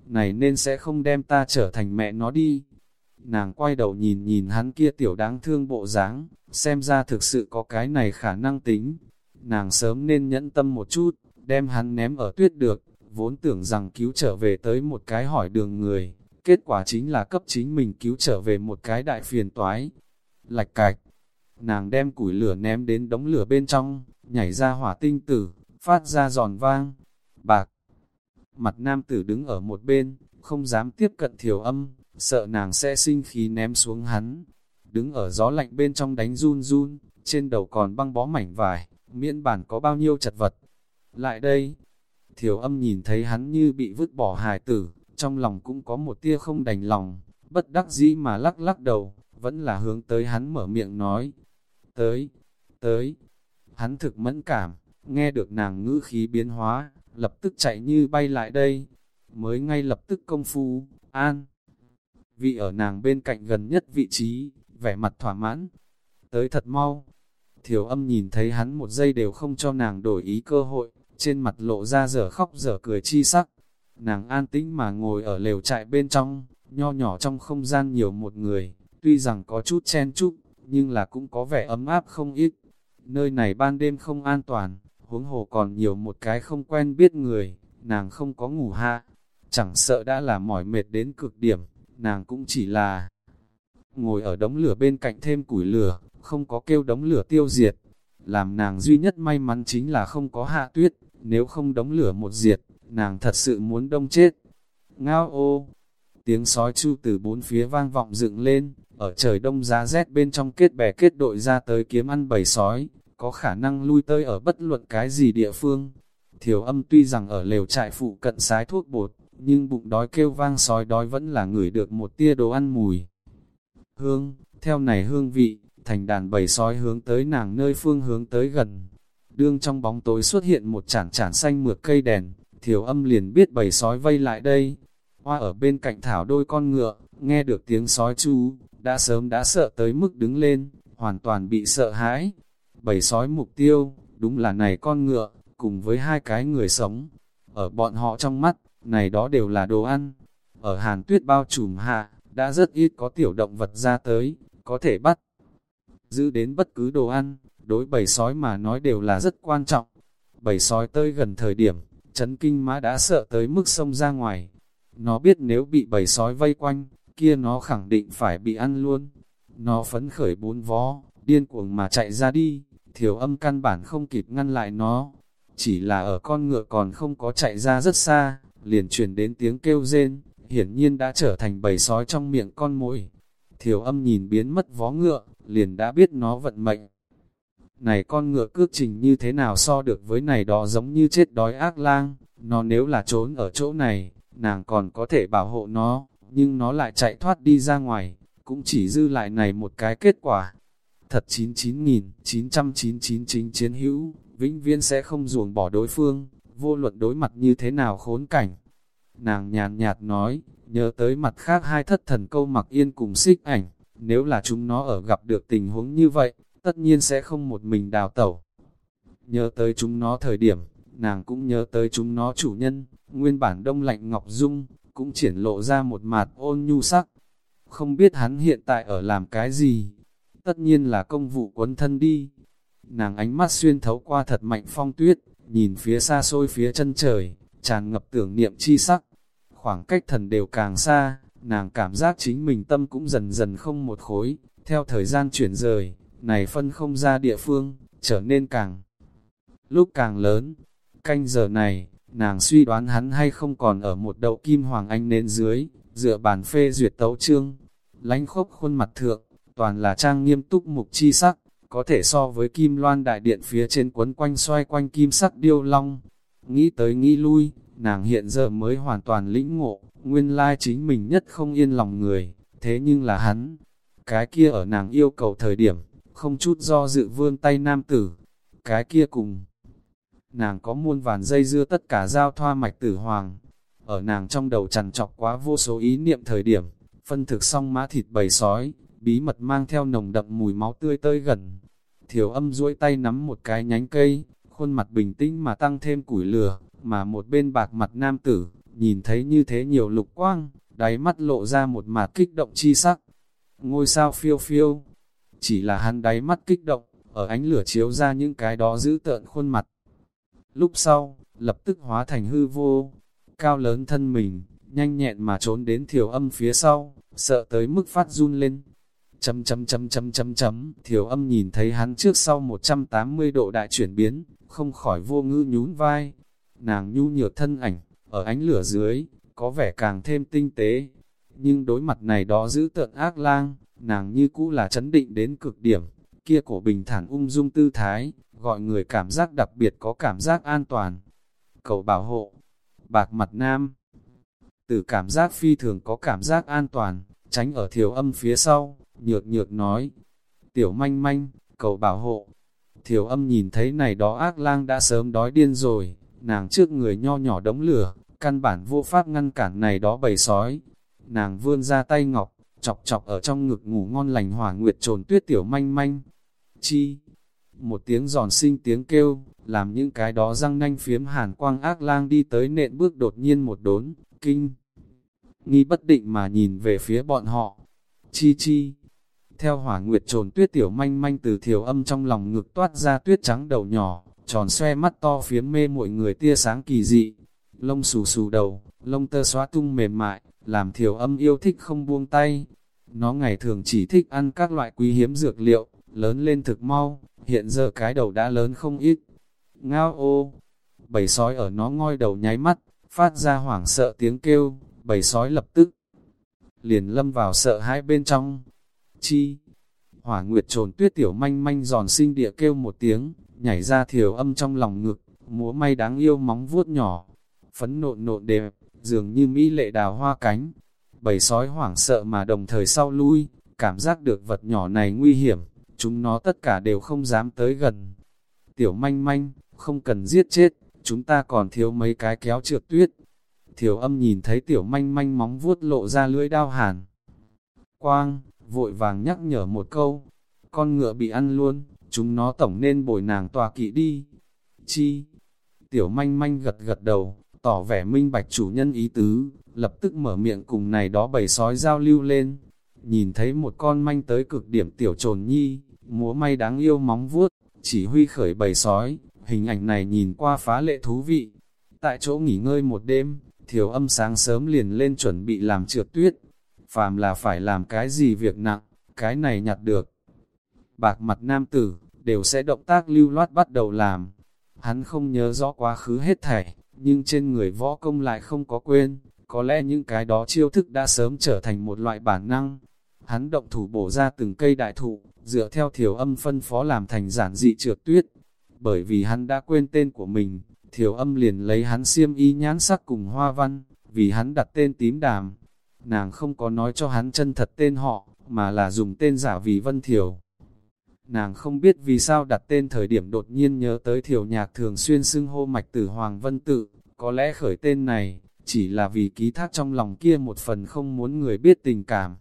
Này nên sẽ không đem ta trở thành mẹ nó đi. Nàng quay đầu nhìn nhìn hắn kia tiểu đáng thương bộ dáng, xem ra thực sự có cái này khả năng tính. Nàng sớm nên nhẫn tâm một chút, đem hắn ném ở tuyết được, vốn tưởng rằng cứu trở về tới một cái hỏi đường người, kết quả chính là cấp chính mình cứu trở về một cái đại phiền toái. Lạch cạch, nàng đem củi lửa ném đến đống lửa bên trong, nhảy ra hỏa tinh tử, phát ra giòn vang, bạc. Mặt nam tử đứng ở một bên, không dám tiếp cận thiểu âm, sợ nàng sẽ sinh khí ném xuống hắn. Đứng ở gió lạnh bên trong đánh run run, trên đầu còn băng bó mảnh vải, miễn bản có bao nhiêu chật vật. Lại đây, thiểu âm nhìn thấy hắn như bị vứt bỏ hài tử, trong lòng cũng có một tia không đành lòng, bất đắc dĩ mà lắc lắc đầu, vẫn là hướng tới hắn mở miệng nói. Tới, tới, hắn thực mẫn cảm, nghe được nàng ngữ khí biến hóa, lập tức chạy như bay lại đây, mới ngay lập tức công phu, an. Vị ở nàng bên cạnh gần nhất vị trí, vẻ mặt thỏa mãn, tới thật mau. Thiểu âm nhìn thấy hắn một giây đều không cho nàng đổi ý cơ hội, trên mặt lộ ra dở khóc dở cười chi sắc. Nàng an tĩnh mà ngồi ở lều trại bên trong, nho nhỏ trong không gian nhiều một người, tuy rằng có chút chen chúc, nhưng là cũng có vẻ ấm áp không ít. Nơi này ban đêm không an toàn, huống hồ còn nhiều một cái không quen biết người, nàng không có ngủ ha, chẳng sợ đã là mỏi mệt đến cực điểm, nàng cũng chỉ là ngồi ở đống lửa bên cạnh thêm củi lửa, không có kêu đống lửa tiêu diệt. Làm nàng duy nhất may mắn chính là không có hạ tuyết, nếu không đống lửa một diệt, nàng thật sự muốn đông chết. Ngao ô, tiếng sói chu từ bốn phía vang vọng dựng lên, ở trời đông giá rét bên trong kết bè kết đội ra tới kiếm ăn bầy sói, có khả năng lui tới ở bất luận cái gì địa phương. Thiểu âm tuy rằng ở lều trại phụ cận sái thuốc bột, nhưng bụng đói kêu vang sói đói vẫn là ngửi được một tia đồ ăn mùi. Hương, theo này hương vị, thành đàn bầy sói hướng tới nàng nơi phương hướng tới gần. Đương trong bóng tối xuất hiện một chản chản xanh mượt cây đèn, thiểu âm liền biết bầy sói vây lại đây. Hoa ở bên cạnh thảo đôi con ngựa, nghe được tiếng sói chú, đã sớm đã sợ tới mức đứng lên, hoàn toàn bị sợ hãi, bầy sói mục tiêu, đúng là này con ngựa, cùng với hai cái người sống. Ở bọn họ trong mắt, này đó đều là đồ ăn. Ở hàn tuyết bao trùm hạ, đã rất ít có tiểu động vật ra tới, có thể bắt. Giữ đến bất cứ đồ ăn, đối bầy sói mà nói đều là rất quan trọng. Bầy sói tới gần thời điểm, chấn kinh mã đã sợ tới mức sông ra ngoài. Nó biết nếu bị bầy sói vây quanh, kia nó khẳng định phải bị ăn luôn. Nó phấn khởi bốn vó, điên cuồng mà chạy ra đi thiểu âm căn bản không kịp ngăn lại nó. Chỉ là ở con ngựa còn không có chạy ra rất xa, liền truyền đến tiếng kêu rên, hiển nhiên đã trở thành bầy sói trong miệng con mồi. Thiểu âm nhìn biến mất vó ngựa, liền đã biết nó vận mệnh. Này con ngựa cước trình như thế nào so được với này đó giống như chết đói ác lang, nó nếu là trốn ở chỗ này, nàng còn có thể bảo hộ nó, nhưng nó lại chạy thoát đi ra ngoài, cũng chỉ dư lại này một cái kết quả. Thật 99.999 chính chiến hữu, vĩnh viễn sẽ không ruồng bỏ đối phương, vô luận đối mặt như thế nào khốn cảnh. Nàng nhàn nhạt nói, nhớ tới mặt khác hai thất thần câu mặc yên cùng xích ảnh, nếu là chúng nó ở gặp được tình huống như vậy, tất nhiên sẽ không một mình đào tẩu. Nhớ tới chúng nó thời điểm, nàng cũng nhớ tới chúng nó chủ nhân, nguyên bản đông lạnh Ngọc Dung, cũng triển lộ ra một mặt ôn nhu sắc. Không biết hắn hiện tại ở làm cái gì, tất nhiên là công vụ quấn thân đi. Nàng ánh mắt xuyên thấu qua thật mạnh phong tuyết, nhìn phía xa xôi phía chân trời, tràn ngập tưởng niệm chi sắc. Khoảng cách thần đều càng xa, nàng cảm giác chính mình tâm cũng dần dần không một khối, theo thời gian chuyển rời, này phân không ra địa phương, trở nên càng lúc càng lớn. Canh giờ này, nàng suy đoán hắn hay không còn ở một đậu kim hoàng anh nến dưới, dựa bàn phê duyệt tấu trương. lánh khốc khuôn mặt thượng, toàn là trang nghiêm túc mục chi sắc, có thể so với kim loan đại điện phía trên quấn quanh xoay quanh kim sắc điêu long. Nghĩ tới nghĩ lui, nàng hiện giờ mới hoàn toàn lĩnh ngộ, nguyên lai chính mình nhất không yên lòng người, thế nhưng là hắn. Cái kia ở nàng yêu cầu thời điểm, không chút do dự vươn tay nam tử, cái kia cùng. Nàng có muôn vàn dây dưa tất cả giao thoa mạch tử hoàng, ở nàng trong đầu trằn trọc quá vô số ý niệm thời điểm, phân thực xong mã thịt bầy sói, bí mật mang theo nồng đậm mùi máu tươi tơi gần. Thiểu âm duỗi tay nắm một cái nhánh cây, khuôn mặt bình tĩnh mà tăng thêm củi lửa, mà một bên bạc mặt nam tử, nhìn thấy như thế nhiều lục quang, đáy mắt lộ ra một mặt kích động chi sắc. Ngôi sao phiêu phiêu, chỉ là hắn đáy mắt kích động, ở ánh lửa chiếu ra những cái đó giữ tợn khuôn mặt. Lúc sau, lập tức hóa thành hư vô, cao lớn thân mình, nhanh nhẹn mà trốn đến thiểu âm phía sau, sợ tới mức phát run lên. Chấm chấm chấm chấm chấm chấm, thiểu âm nhìn thấy hắn trước sau 180 độ đại chuyển biến, không khỏi vô ngư nhún vai. Nàng nhu nhược thân ảnh, ở ánh lửa dưới, có vẻ càng thêm tinh tế. Nhưng đối mặt này đó giữ tợn ác lang, nàng như cũ là chấn định đến cực điểm, kia cổ bình thản ung dung tư thái, gọi người cảm giác đặc biệt có cảm giác an toàn. Cầu bảo hộ, bạc mặt nam, từ cảm giác phi thường có cảm giác an toàn, tránh ở thiểu âm phía sau, nhược nhược nói, tiểu manh manh, cầu bảo hộ. Thiểu âm nhìn thấy này đó ác lang đã sớm đói điên rồi, nàng trước người nho nhỏ đống lửa, căn bản vô pháp ngăn cản này đó bầy sói. Nàng vươn ra tay ngọc, chọc chọc ở trong ngực ngủ ngon lành hỏa nguyệt trồn tuyết tiểu manh manh. Chi? Một tiếng giòn sinh tiếng kêu, làm những cái đó răng nanh phiếm hàn quang ác lang đi tới nện bước đột nhiên một đốn, kinh. Nghi bất định mà nhìn về phía bọn họ. Chi chi. Theo hỏa nguyệt trồn tuyết tiểu manh manh từ thiểu âm trong lòng ngực toát ra tuyết trắng đầu nhỏ, tròn xoe mắt to phiếm mê mọi người tia sáng kỳ dị. Lông xù xù đầu, lông tơ xóa tung mềm mại, làm thiểu âm yêu thích không buông tay. Nó ngày thường chỉ thích ăn các loại quý hiếm dược liệu, lớn lên thực mau, hiện giờ cái đầu đã lớn không ít. Ngao ô, bầy sói ở nó ngoi đầu nháy mắt, phát ra hoảng sợ tiếng kêu, bầy sói lập tức liền lâm vào sợ hãi bên trong. Chi, hỏa nguyệt trồn tuyết tiểu manh manh giòn sinh địa kêu một tiếng, nhảy ra thiểu âm trong lòng ngực, múa may đáng yêu móng vuốt nhỏ, phấn nộn nộn đẹp, dường như mỹ lệ đào hoa cánh. Bầy sói hoảng sợ mà đồng thời sau lui, cảm giác được vật nhỏ này nguy hiểm, chúng nó tất cả đều không dám tới gần. Tiểu manh manh, không cần giết chết, chúng ta còn thiếu mấy cái kéo trượt tuyết. Thiểu âm nhìn thấy tiểu manh manh móng vuốt lộ ra lưỡi đao hàn. Quang, vội vàng nhắc nhở một câu, con ngựa bị ăn luôn, chúng nó tổng nên bồi nàng tòa kỵ đi. Chi? Tiểu manh manh gật gật đầu, tỏ vẻ minh bạch chủ nhân ý tứ, lập tức mở miệng cùng này đó bầy sói giao lưu lên. Nhìn thấy một con manh tới cực điểm tiểu trồn nhi, múa may đáng yêu móng vuốt, chỉ huy khởi bầy sói, hình ảnh này nhìn qua phá lệ thú vị. Tại chỗ nghỉ ngơi một đêm, thiểu âm sáng sớm liền lên chuẩn bị làm trượt tuyết. Phàm là phải làm cái gì việc nặng, cái này nhặt được. Bạc mặt nam tử, đều sẽ động tác lưu loát bắt đầu làm. Hắn không nhớ rõ quá khứ hết thảy, nhưng trên người võ công lại không có quên, có lẽ những cái đó chiêu thức đã sớm trở thành một loại bản năng. Hắn động thủ bổ ra từng cây đại thụ, dựa theo thiểu âm phân phó làm thành giản dị trượt tuyết. Bởi vì hắn đã quên tên của mình, thiểu âm liền lấy hắn xiêm y nhãn sắc cùng hoa văn, vì hắn đặt tên tím đàm. Nàng không có nói cho hắn chân thật tên họ, mà là dùng tên giả vì Vân Thiểu. Nàng không biết vì sao đặt tên thời điểm đột nhiên nhớ tới thiểu nhạc thường xuyên xưng hô mạch tử Hoàng Vân Tự, có lẽ khởi tên này, chỉ là vì ký thác trong lòng kia một phần không muốn người biết tình cảm.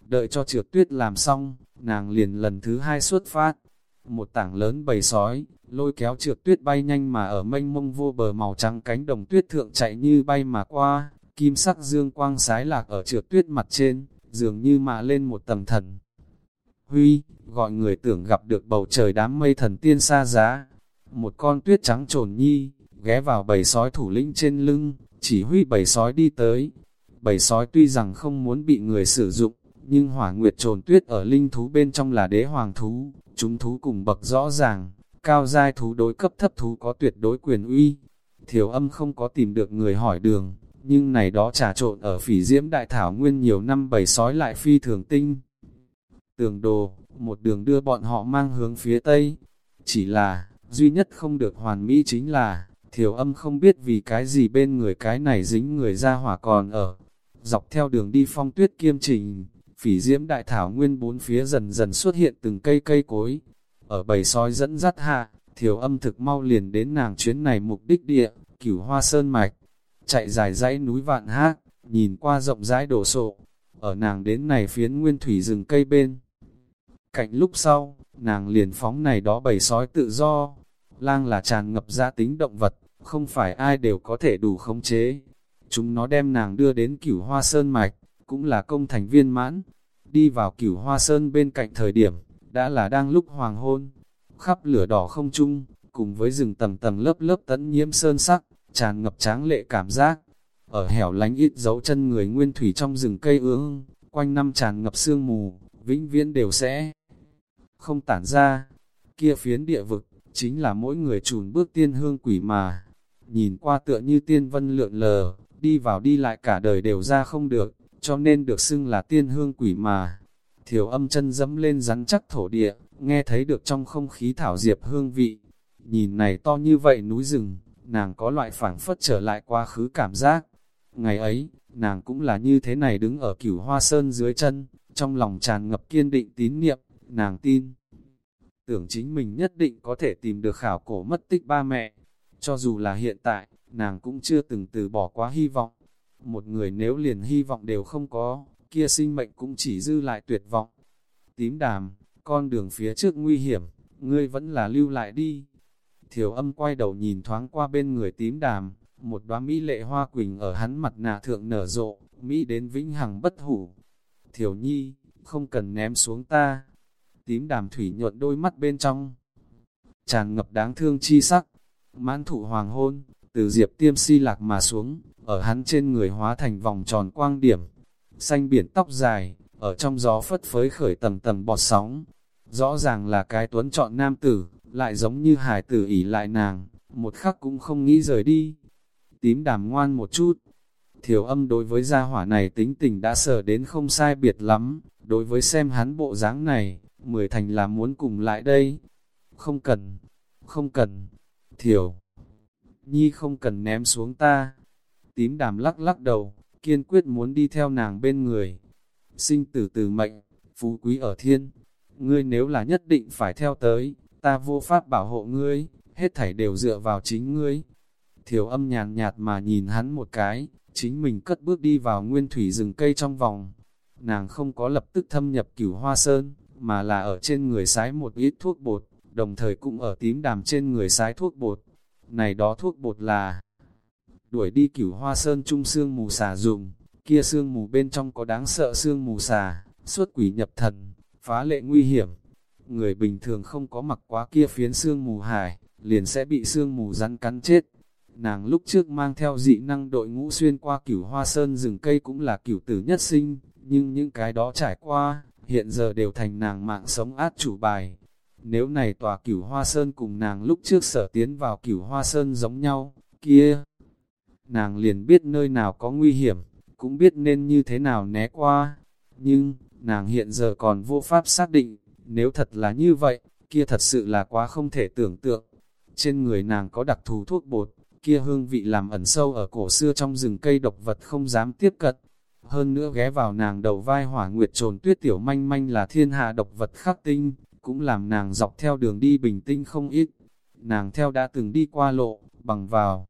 Đợi cho trượt tuyết làm xong, nàng liền lần thứ hai xuất phát. Một tảng lớn bầy sói, lôi kéo trượt tuyết bay nhanh mà ở mênh mông vô bờ màu trắng cánh đồng tuyết thượng chạy như bay mà qua, kim sắc dương quang sái lạc ở trượt tuyết mặt trên, dường như mà lên một tầng thần. Huy, gọi người tưởng gặp được bầu trời đám mây thần tiên xa giá. Một con tuyết trắng trồn nhi, ghé vào bầy sói thủ lĩnh trên lưng, chỉ huy bầy sói đi tới. Bầy sói tuy rằng không muốn bị người sử dụng, nhưng hỏa nguyệt trồn tuyết ở linh thú bên trong là đế hoàng thú, chúng thú cùng bậc rõ ràng, cao giai thú đối cấp thấp thú có tuyệt đối quyền uy. Thiểu âm không có tìm được người hỏi đường, nhưng này đó trà trộn ở phỉ diễm đại thảo nguyên nhiều năm bầy sói lại phi thường tinh. Tường đồ, một đường đưa bọn họ mang hướng phía tây. Chỉ là, duy nhất không được hoàn mỹ chính là, thiểu âm không biết vì cái gì bên người cái này dính người ra hỏa còn ở. Dọc theo đường đi phong tuyết kiêm trình, phỉ diễm đại thảo nguyên bốn phía dần dần xuất hiện từng cây cây cối. Ở bầy sói dẫn dắt hạ, thiểu âm thực mau liền đến nàng chuyến này mục đích địa, cửu hoa sơn mạch. Chạy dài dãy núi vạn hát, nhìn qua rộng rãi đổ sộ. Ở nàng đến này phiến nguyên thủy rừng cây bên. Cạnh lúc sau, nàng liền phóng này đó bầy sói tự do. Lang là tràn ngập ra tính động vật, không phải ai đều có thể đủ khống chế. Chúng nó đem nàng đưa đến cửu hoa sơn mạch, cũng là công thành viên mãn. Đi vào cửu hoa sơn bên cạnh thời điểm, đã là đang lúc hoàng hôn. Khắp lửa đỏ không chung, cùng với rừng tầng tầng lớp lớp tấn nhiễm sơn sắc, tràn ngập tráng lệ cảm giác. Ở hẻo lánh ít dấu chân người nguyên thủy trong rừng cây ương, quanh năm tràn ngập sương mù, vĩnh viễn đều sẽ không tản ra. Kia phiến địa vực, chính là mỗi người trùn bước tiên hương quỷ mà. Nhìn qua tựa như tiên vân lượn lờ, đi vào đi lại cả đời đều ra không được, cho nên được xưng là tiên hương quỷ mà. Thiểu âm chân dẫm lên rắn chắc thổ địa, nghe thấy được trong không khí thảo diệp hương vị. Nhìn này to như vậy núi rừng, nàng có loại phảng phất trở lại quá khứ cảm giác. Ngày ấy, nàng cũng là như thế này đứng ở cửu hoa sơn dưới chân, trong lòng tràn ngập kiên định tín niệm nàng tin. Tưởng chính mình nhất định có thể tìm được khảo cổ mất tích ba mẹ. Cho dù là hiện tại, nàng cũng chưa từng từ bỏ quá hy vọng. Một người nếu liền hy vọng đều không có, kia sinh mệnh cũng chỉ dư lại tuyệt vọng. Tím đàm, con đường phía trước nguy hiểm, ngươi vẫn là lưu lại đi. Thiều âm quay đầu nhìn thoáng qua bên người tím đàm, một đóa mỹ lệ hoa quỳnh ở hắn mặt nạ thượng nở rộ, mỹ đến vĩnh hằng bất hủ. Thiểu nhi, không cần ném xuống ta, tím đàm thủy nhuận đôi mắt bên trong. Tràn ngập đáng thương chi sắc, mãn thụ hoàng hôn, từ diệp tiêm si lạc mà xuống, ở hắn trên người hóa thành vòng tròn quang điểm. Xanh biển tóc dài, ở trong gió phất phới khởi tầng tầng bọt sóng. Rõ ràng là cái tuấn chọn nam tử, lại giống như hải tử ỉ lại nàng, một khắc cũng không nghĩ rời đi. Tím đàm ngoan một chút, thiểu âm đối với gia hỏa này tính tình đã sợ đến không sai biệt lắm, đối với xem hắn bộ dáng này, mười thành là muốn cùng lại đây. Không cần, không cần, thiểu. Nhi không cần ném xuống ta. Tím đàm lắc lắc đầu, kiên quyết muốn đi theo nàng bên người. Sinh tử từ mệnh, phú quý ở thiên. Ngươi nếu là nhất định phải theo tới, ta vô pháp bảo hộ ngươi, hết thảy đều dựa vào chính ngươi. Thiểu âm nhàn nhạt mà nhìn hắn một cái, chính mình cất bước đi vào nguyên thủy rừng cây trong vòng. Nàng không có lập tức thâm nhập cửu hoa sơn, mà là ở trên người sái một ít thuốc bột, đồng thời cũng ở tím đàm trên người sái thuốc bột. Này đó thuốc bột là đuổi đi cửu hoa sơn trung xương mù xà dùng, kia xương mù bên trong có đáng sợ xương mù xà, suốt quỷ nhập thần, phá lệ nguy hiểm. Người bình thường không có mặc quá kia phiến xương mù hải, liền sẽ bị xương mù rắn cắn chết. Nàng lúc trước mang theo dị năng đội ngũ xuyên qua cửu hoa sơn rừng cây cũng là cửu tử nhất sinh, nhưng những cái đó trải qua, hiện giờ đều thành nàng mạng sống át chủ bài. Nếu này tòa cửu hoa sơn cùng nàng lúc trước sở tiến vào cửu hoa sơn giống nhau, kia, nàng liền biết nơi nào có nguy hiểm, cũng biết nên như thế nào né qua. Nhưng, nàng hiện giờ còn vô pháp xác định, nếu thật là như vậy, kia thật sự là quá không thể tưởng tượng. Trên người nàng có đặc thù thuốc bột, kia hương vị làm ẩn sâu ở cổ xưa trong rừng cây độc vật không dám tiếp cận, hơn nữa ghé vào nàng đầu vai hỏa nguyệt trồn tuyết tiểu manh manh là thiên hạ độc vật khắc tinh, cũng làm nàng dọc theo đường đi bình tĩnh không ít. Nàng theo đã từng đi qua lộ, bằng vào.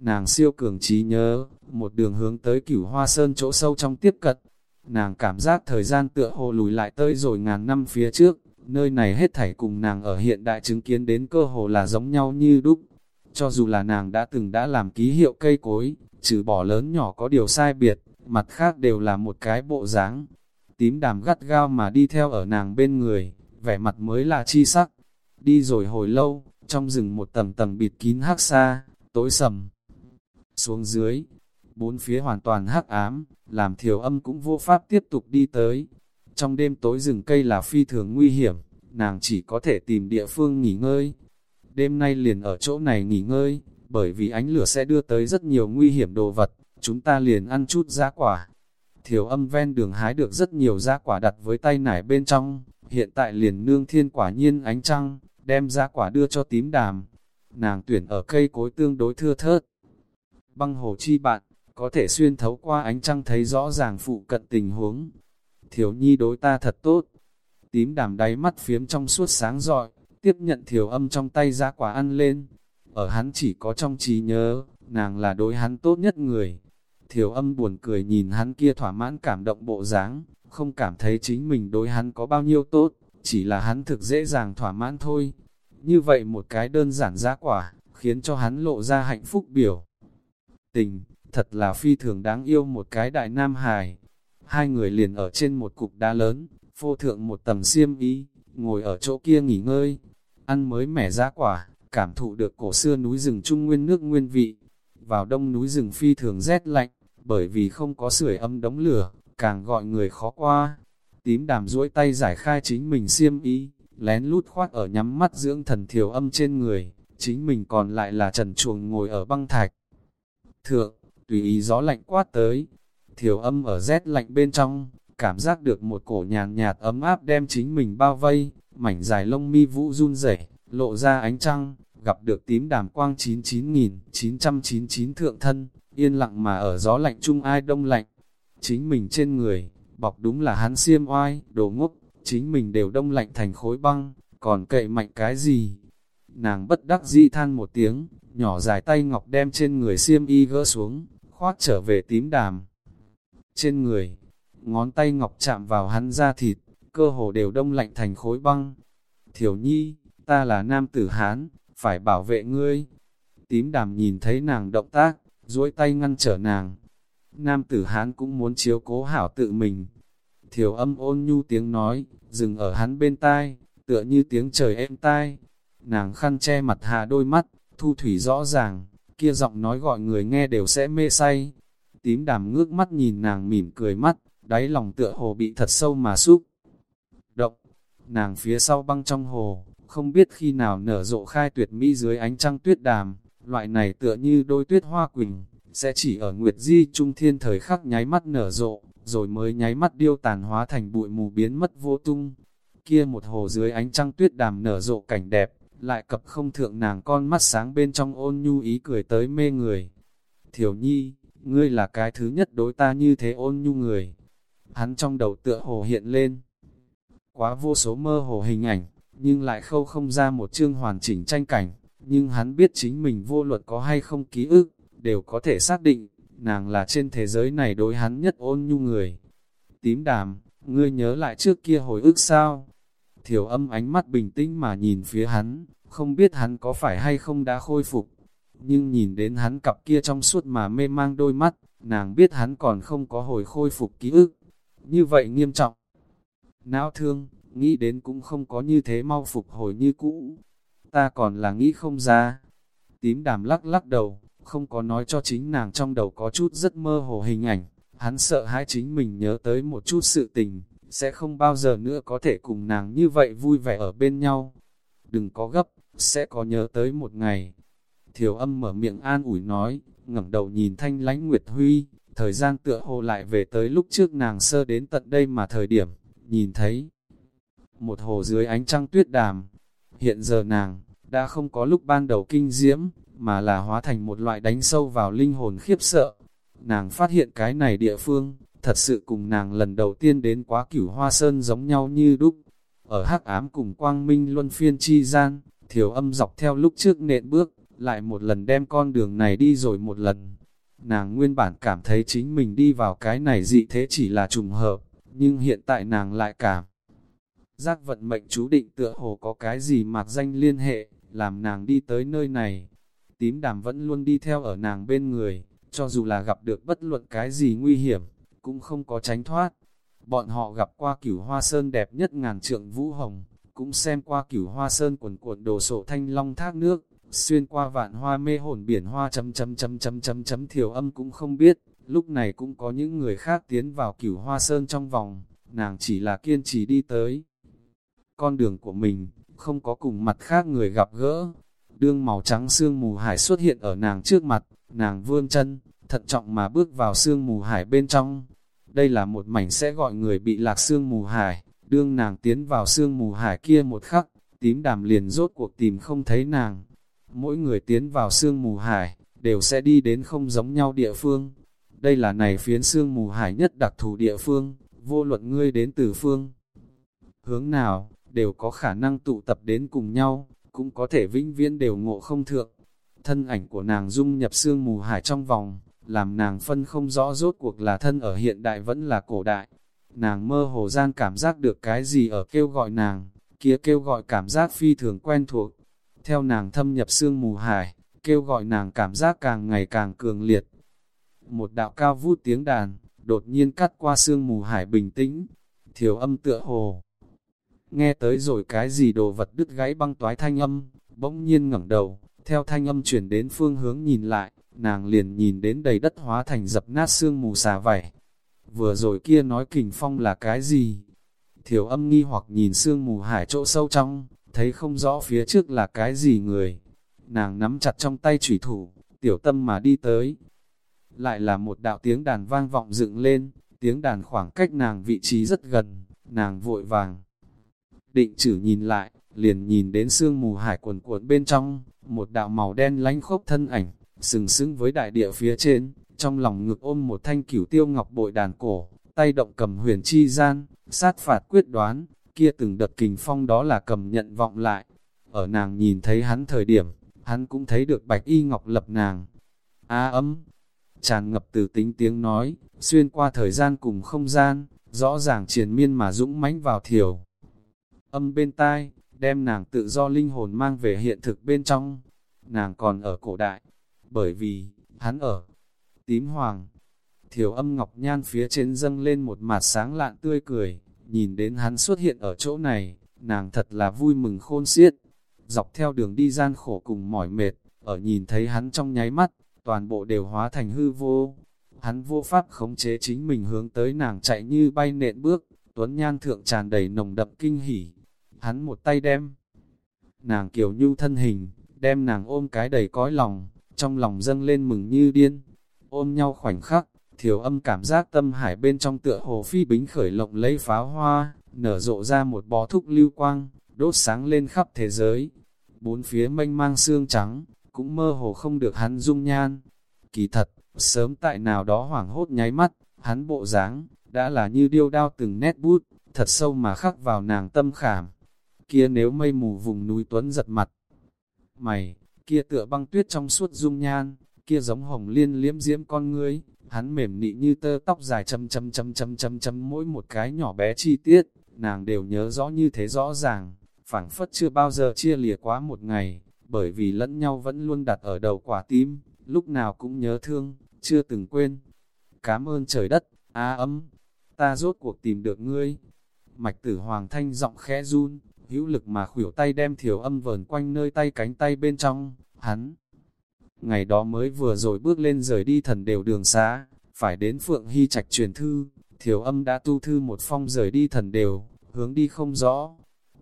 Nàng siêu cường trí nhớ, một đường hướng tới cửu hoa sơn chỗ sâu trong tiếp cận. Nàng cảm giác thời gian tựa hồ lùi lại tới rồi ngàn năm phía trước, nơi này hết thảy cùng nàng ở hiện đại chứng kiến đến cơ hồ là giống nhau như đúc. Cho dù là nàng đã từng đã làm ký hiệu cây cối, trừ bỏ lớn nhỏ có điều sai biệt, mặt khác đều là một cái bộ dáng. Tím đàm gắt gao mà đi theo ở nàng bên người, vẻ mặt mới là chi sắc. Đi rồi hồi lâu, trong rừng một tầng tầng bịt kín hắc xa, tối sầm. Xuống dưới, bốn phía hoàn toàn hắc ám, làm thiểu âm cũng vô pháp tiếp tục đi tới. Trong đêm tối rừng cây là phi thường nguy hiểm, nàng chỉ có thể tìm địa phương nghỉ ngơi. Đêm nay liền ở chỗ này nghỉ ngơi, bởi vì ánh lửa sẽ đưa tới rất nhiều nguy hiểm đồ vật, chúng ta liền ăn chút giá quả. Thiểu âm ven đường hái được rất nhiều giá quả đặt với tay nải bên trong, hiện tại liền nương thiên quả nhiên ánh trăng, đem giá quả đưa cho tím đàm. Nàng tuyển ở cây cối tương đối thưa thớt. Băng hồ chi bạn, có thể xuyên thấu qua ánh trăng thấy rõ ràng phụ cận tình huống. Thiếu nhi đối ta thật tốt. Tím đàm đáy mắt phiếm trong suốt sáng rọi, tiếp nhận thiểu âm trong tay ra quả ăn lên. Ở hắn chỉ có trong trí nhớ, nàng là đối hắn tốt nhất người. Thiểu âm buồn cười nhìn hắn kia thỏa mãn cảm động bộ dáng, không cảm thấy chính mình đối hắn có bao nhiêu tốt, chỉ là hắn thực dễ dàng thỏa mãn thôi. Như vậy một cái đơn giản giá quả, khiến cho hắn lộ ra hạnh phúc biểu. Tình, thật là phi thường đáng yêu một cái đại nam hài. Hai người liền ở trên một cục đá lớn, phô thượng một tầng xiêm y, ngồi ở chỗ kia nghỉ ngơi, ăn mới mẻ giá quả, cảm thụ được cổ xưa núi rừng trung nguyên nước nguyên vị. Vào đông núi rừng phi thường rét lạnh, bởi vì không có sưởi ấm đống lửa, càng gọi người khó qua. Tím đàm duỗi tay giải khai chính mình xiêm y, lén lút khoát ở nhắm mắt dưỡng thần thiểu âm trên người, chính mình còn lại là trần chuồng ngồi ở băng thạch. Thượng, tùy ý gió lạnh quát tới, thiểu âm ở rét lạnh bên trong, cảm giác được một cổ nhàn nhạt ấm áp đem chính mình bao vây, mảnh dài lông mi vũ run rẩy lộ ra ánh trăng, gặp được tím đàm quang 99.999 thượng thân, yên lặng mà ở gió lạnh chung ai đông lạnh. Chính mình trên người, bọc đúng là hắn xiêm oai, đồ ngốc, chính mình đều đông lạnh thành khối băng, còn cậy mạnh cái gì? Nàng bất đắc dĩ than một tiếng, nhỏ dài tay ngọc đem trên người xiêm y gỡ xuống, khoát trở về tím đàm. Trên người, ngón tay ngọc chạm vào hắn da thịt, cơ hồ đều đông lạnh thành khối băng. Thiểu nhi, ta là nam tử Hán, phải bảo vệ ngươi. Tím đàm nhìn thấy nàng động tác, duỗi tay ngăn trở nàng. Nam tử Hán cũng muốn chiếu cố hảo tự mình. Thiểu âm ôn nhu tiếng nói, dừng ở hắn bên tai, tựa như tiếng trời êm tai. Nàng khăn che mặt hạ đôi mắt, thu thủy rõ ràng, kia giọng nói gọi người nghe đều sẽ mê say. Tím đàm ngước mắt nhìn nàng mỉm cười mắt, đáy lòng tựa hồ bị thật sâu mà xúc. Động, nàng phía sau băng trong hồ, không biết khi nào nở rộ khai tuyệt mỹ dưới ánh trăng tuyết đàm, loại này tựa như đôi tuyết hoa quỳnh, sẽ chỉ ở Nguyệt Di Trung Thiên thời khắc nháy mắt nở rộ, rồi mới nháy mắt điêu tàn hóa thành bụi mù biến mất vô tung. Kia một hồ dưới ánh trăng tuyết đàm nở rộ cảnh đẹp, lại cập không thượng nàng con mắt sáng bên trong ôn nhu ý cười tới mê người. Thiểu nhi, ngươi là cái thứ nhất đối ta như thế ôn nhu người. Hắn trong đầu tựa hồ hiện lên. Quá vô số mơ hồ hình ảnh, nhưng lại khâu không ra một chương hoàn chỉnh tranh cảnh, nhưng hắn biết chính mình vô luật có hay không ký ức, đều có thể xác định, nàng là trên thế giới này đối hắn nhất ôn nhu người. Tím đàm, ngươi nhớ lại trước kia hồi ức sao? Thiểu âm ánh mắt bình tĩnh mà nhìn phía hắn, không biết hắn có phải hay không đã khôi phục. Nhưng nhìn đến hắn cặp kia trong suốt mà mê mang đôi mắt, nàng biết hắn còn không có hồi khôi phục ký ức. Như vậy nghiêm trọng. Não thương, nghĩ đến cũng không có như thế mau phục hồi như cũ. Ta còn là nghĩ không ra. Tím đàm lắc lắc đầu, không có nói cho chính nàng trong đầu có chút rất mơ hồ hình ảnh. Hắn sợ hai chính mình nhớ tới một chút sự tình, sẽ không bao giờ nữa có thể cùng nàng như vậy vui vẻ ở bên nhau. Đừng có gấp, sẽ có nhớ tới một ngày. Thiểu âm mở miệng an ủi nói, ngẩng đầu nhìn thanh lánh Nguyệt Huy, thời gian tựa hồ lại về tới lúc trước nàng sơ đến tận đây mà thời điểm, nhìn thấy một hồ dưới ánh trăng tuyết đàm. Hiện giờ nàng, đã không có lúc ban đầu kinh diễm, mà là hóa thành một loại đánh sâu vào linh hồn khiếp sợ. Nàng phát hiện cái này địa phương, thật sự cùng nàng lần đầu tiên đến quá cửu hoa sơn giống nhau như đúc. ở hắc ám cùng quang minh luân phiên chi gian, thiểu âm dọc theo lúc trước nện bước, lại một lần đem con đường này đi rồi một lần. Nàng nguyên bản cảm thấy chính mình đi vào cái này dị thế chỉ là trùng hợp, nhưng hiện tại nàng lại cảm. Giác vận mệnh chú định tựa hồ có cái gì mạc danh liên hệ, làm nàng đi tới nơi này. Tím đàm vẫn luôn đi theo ở nàng bên người, cho dù là gặp được bất luận cái gì nguy hiểm, cũng không có tránh thoát. Bọn họ gặp qua cửu hoa sơn đẹp nhất ngàn trượng vũ hồng, cũng xem qua cửu hoa sơn quần cuộn đồ sộ thanh long thác nước, xuyên qua vạn hoa mê hồn biển hoa chấm chấm chấm chấm chấm chấm thiểu âm cũng không biết, lúc này cũng có những người khác tiến vào cửu hoa sơn trong vòng, nàng chỉ là kiên trì đi tới. Con đường của mình, không có cùng mặt khác người gặp gỡ, đương màu trắng sương mù hải xuất hiện ở nàng trước mặt, nàng vươn chân, thận trọng mà bước vào sương mù hải bên trong. Đây là một mảnh sẽ gọi người bị lạc sương mù hải, đương nàng tiến vào sương mù hải kia một khắc, tím đàm liền rốt cuộc tìm không thấy nàng. Mỗi người tiến vào sương mù hải, đều sẽ đi đến không giống nhau địa phương. Đây là này phiến sương mù hải nhất đặc thù địa phương, vô luận ngươi đến từ phương. Hướng nào, đều có khả năng tụ tập đến cùng nhau, cũng có thể vĩnh viễn đều ngộ không thượng. Thân ảnh của nàng dung nhập sương mù hải trong vòng, làm nàng phân không rõ rốt cuộc là thân ở hiện đại vẫn là cổ đại. Nàng mơ hồ gian cảm giác được cái gì ở kêu gọi nàng, kia kêu gọi cảm giác phi thường quen thuộc. Theo nàng thâm nhập sương mù hải, kêu gọi nàng cảm giác càng ngày càng cường liệt. Một đạo cao vút tiếng đàn, đột nhiên cắt qua sương mù hải bình tĩnh, thiểu âm tựa hồ. Nghe tới rồi cái gì đồ vật đứt gãy băng toái thanh âm, bỗng nhiên ngẩng đầu, theo thanh âm chuyển đến phương hướng nhìn lại, nàng liền nhìn đến đầy đất hóa thành dập nát xương mù xà vảy. Vừa rồi kia nói kình phong là cái gì? Thiểu âm nghi hoặc nhìn xương mù hải chỗ sâu trong, thấy không rõ phía trước là cái gì người. Nàng nắm chặt trong tay chủy thủ, tiểu tâm mà đi tới. Lại là một đạo tiếng đàn vang vọng dựng lên, tiếng đàn khoảng cách nàng vị trí rất gần, nàng vội vàng. Định chử nhìn lại, liền nhìn đến sương mù hải quần cuộn bên trong, một đạo màu đen lánh khốc thân ảnh, sừng sững với đại địa phía trên, trong lòng ngực ôm một thanh cửu tiêu ngọc bội đàn cổ, tay động cầm huyền chi gian, sát phạt quyết đoán, kia từng đợt kình phong đó là cầm nhận vọng lại. Ở nàng nhìn thấy hắn thời điểm, hắn cũng thấy được bạch y ngọc lập nàng. Á ấm, tràn ngập từ tính tiếng nói, xuyên qua thời gian cùng không gian, rõ ràng triền miên mà dũng mãnh vào thiểu. Âm bên tai, đem nàng tự do linh hồn mang về hiện thực bên trong. Nàng còn ở cổ đại, bởi vì, hắn ở tím hoàng. Thiểu âm ngọc nhan phía trên dâng lên một mặt sáng lạn tươi cười, nhìn đến hắn xuất hiện ở chỗ này, nàng thật là vui mừng khôn xiết. Dọc theo đường đi gian khổ cùng mỏi mệt, ở nhìn thấy hắn trong nháy mắt, toàn bộ đều hóa thành hư vô. Hắn vô pháp khống chế chính mình hướng tới nàng chạy như bay nện bước, tuấn nhan thượng tràn đầy nồng đậm kinh hỉ. Hắn một tay đem nàng kiều nhu thân hình, đem nàng ôm cái đầy cõi lòng, trong lòng dâng lên mừng như điên. Ôm nhau khoảnh khắc, thiểu âm cảm giác tâm hải bên trong tựa hồ phi bính khởi lộng lấy pháo hoa, nở rộ ra một bó thúc lưu quang, đốt sáng lên khắp thế giới. Bốn phía mênh mang xương trắng, cũng mơ hồ không được hắn dung nhan. Kỳ thật, sớm tại nào đó hoảng hốt nháy mắt, hắn bộ dáng đã là như điêu đao từng nét bút, thật sâu mà khắc vào nàng tâm khảm. Kia nếu mây mù vùng núi tuấn giật mặt, mày, kia tựa băng tuyết trong suốt dung nhan, kia giống hồng liên liếm diễm con ngươi, hắn mềm nị như tơ tóc dài chấm chấm chấm chấm chấm chấm mỗi một cái nhỏ bé chi tiết, nàng đều nhớ rõ như thế rõ ràng, phảng phất chưa bao giờ chia lìa quá một ngày, bởi vì lẫn nhau vẫn luôn đặt ở đầu quả tim, lúc nào cũng nhớ thương, chưa từng quên. Cảm ơn trời đất, á ấm, ta rốt cuộc tìm được ngươi. Mạch tử hoàng thanh giọng khẽ run, hữu lực mà khuỷu tay đem thiểu âm vờn quanh nơi tay cánh tay bên trong, hắn. Ngày đó mới vừa rồi bước lên rời đi thần đều đường xá, phải đến Phượng Hy Trạch truyền thư, thiểu âm đã tu thư một phong rời đi thần đều, hướng đi không rõ.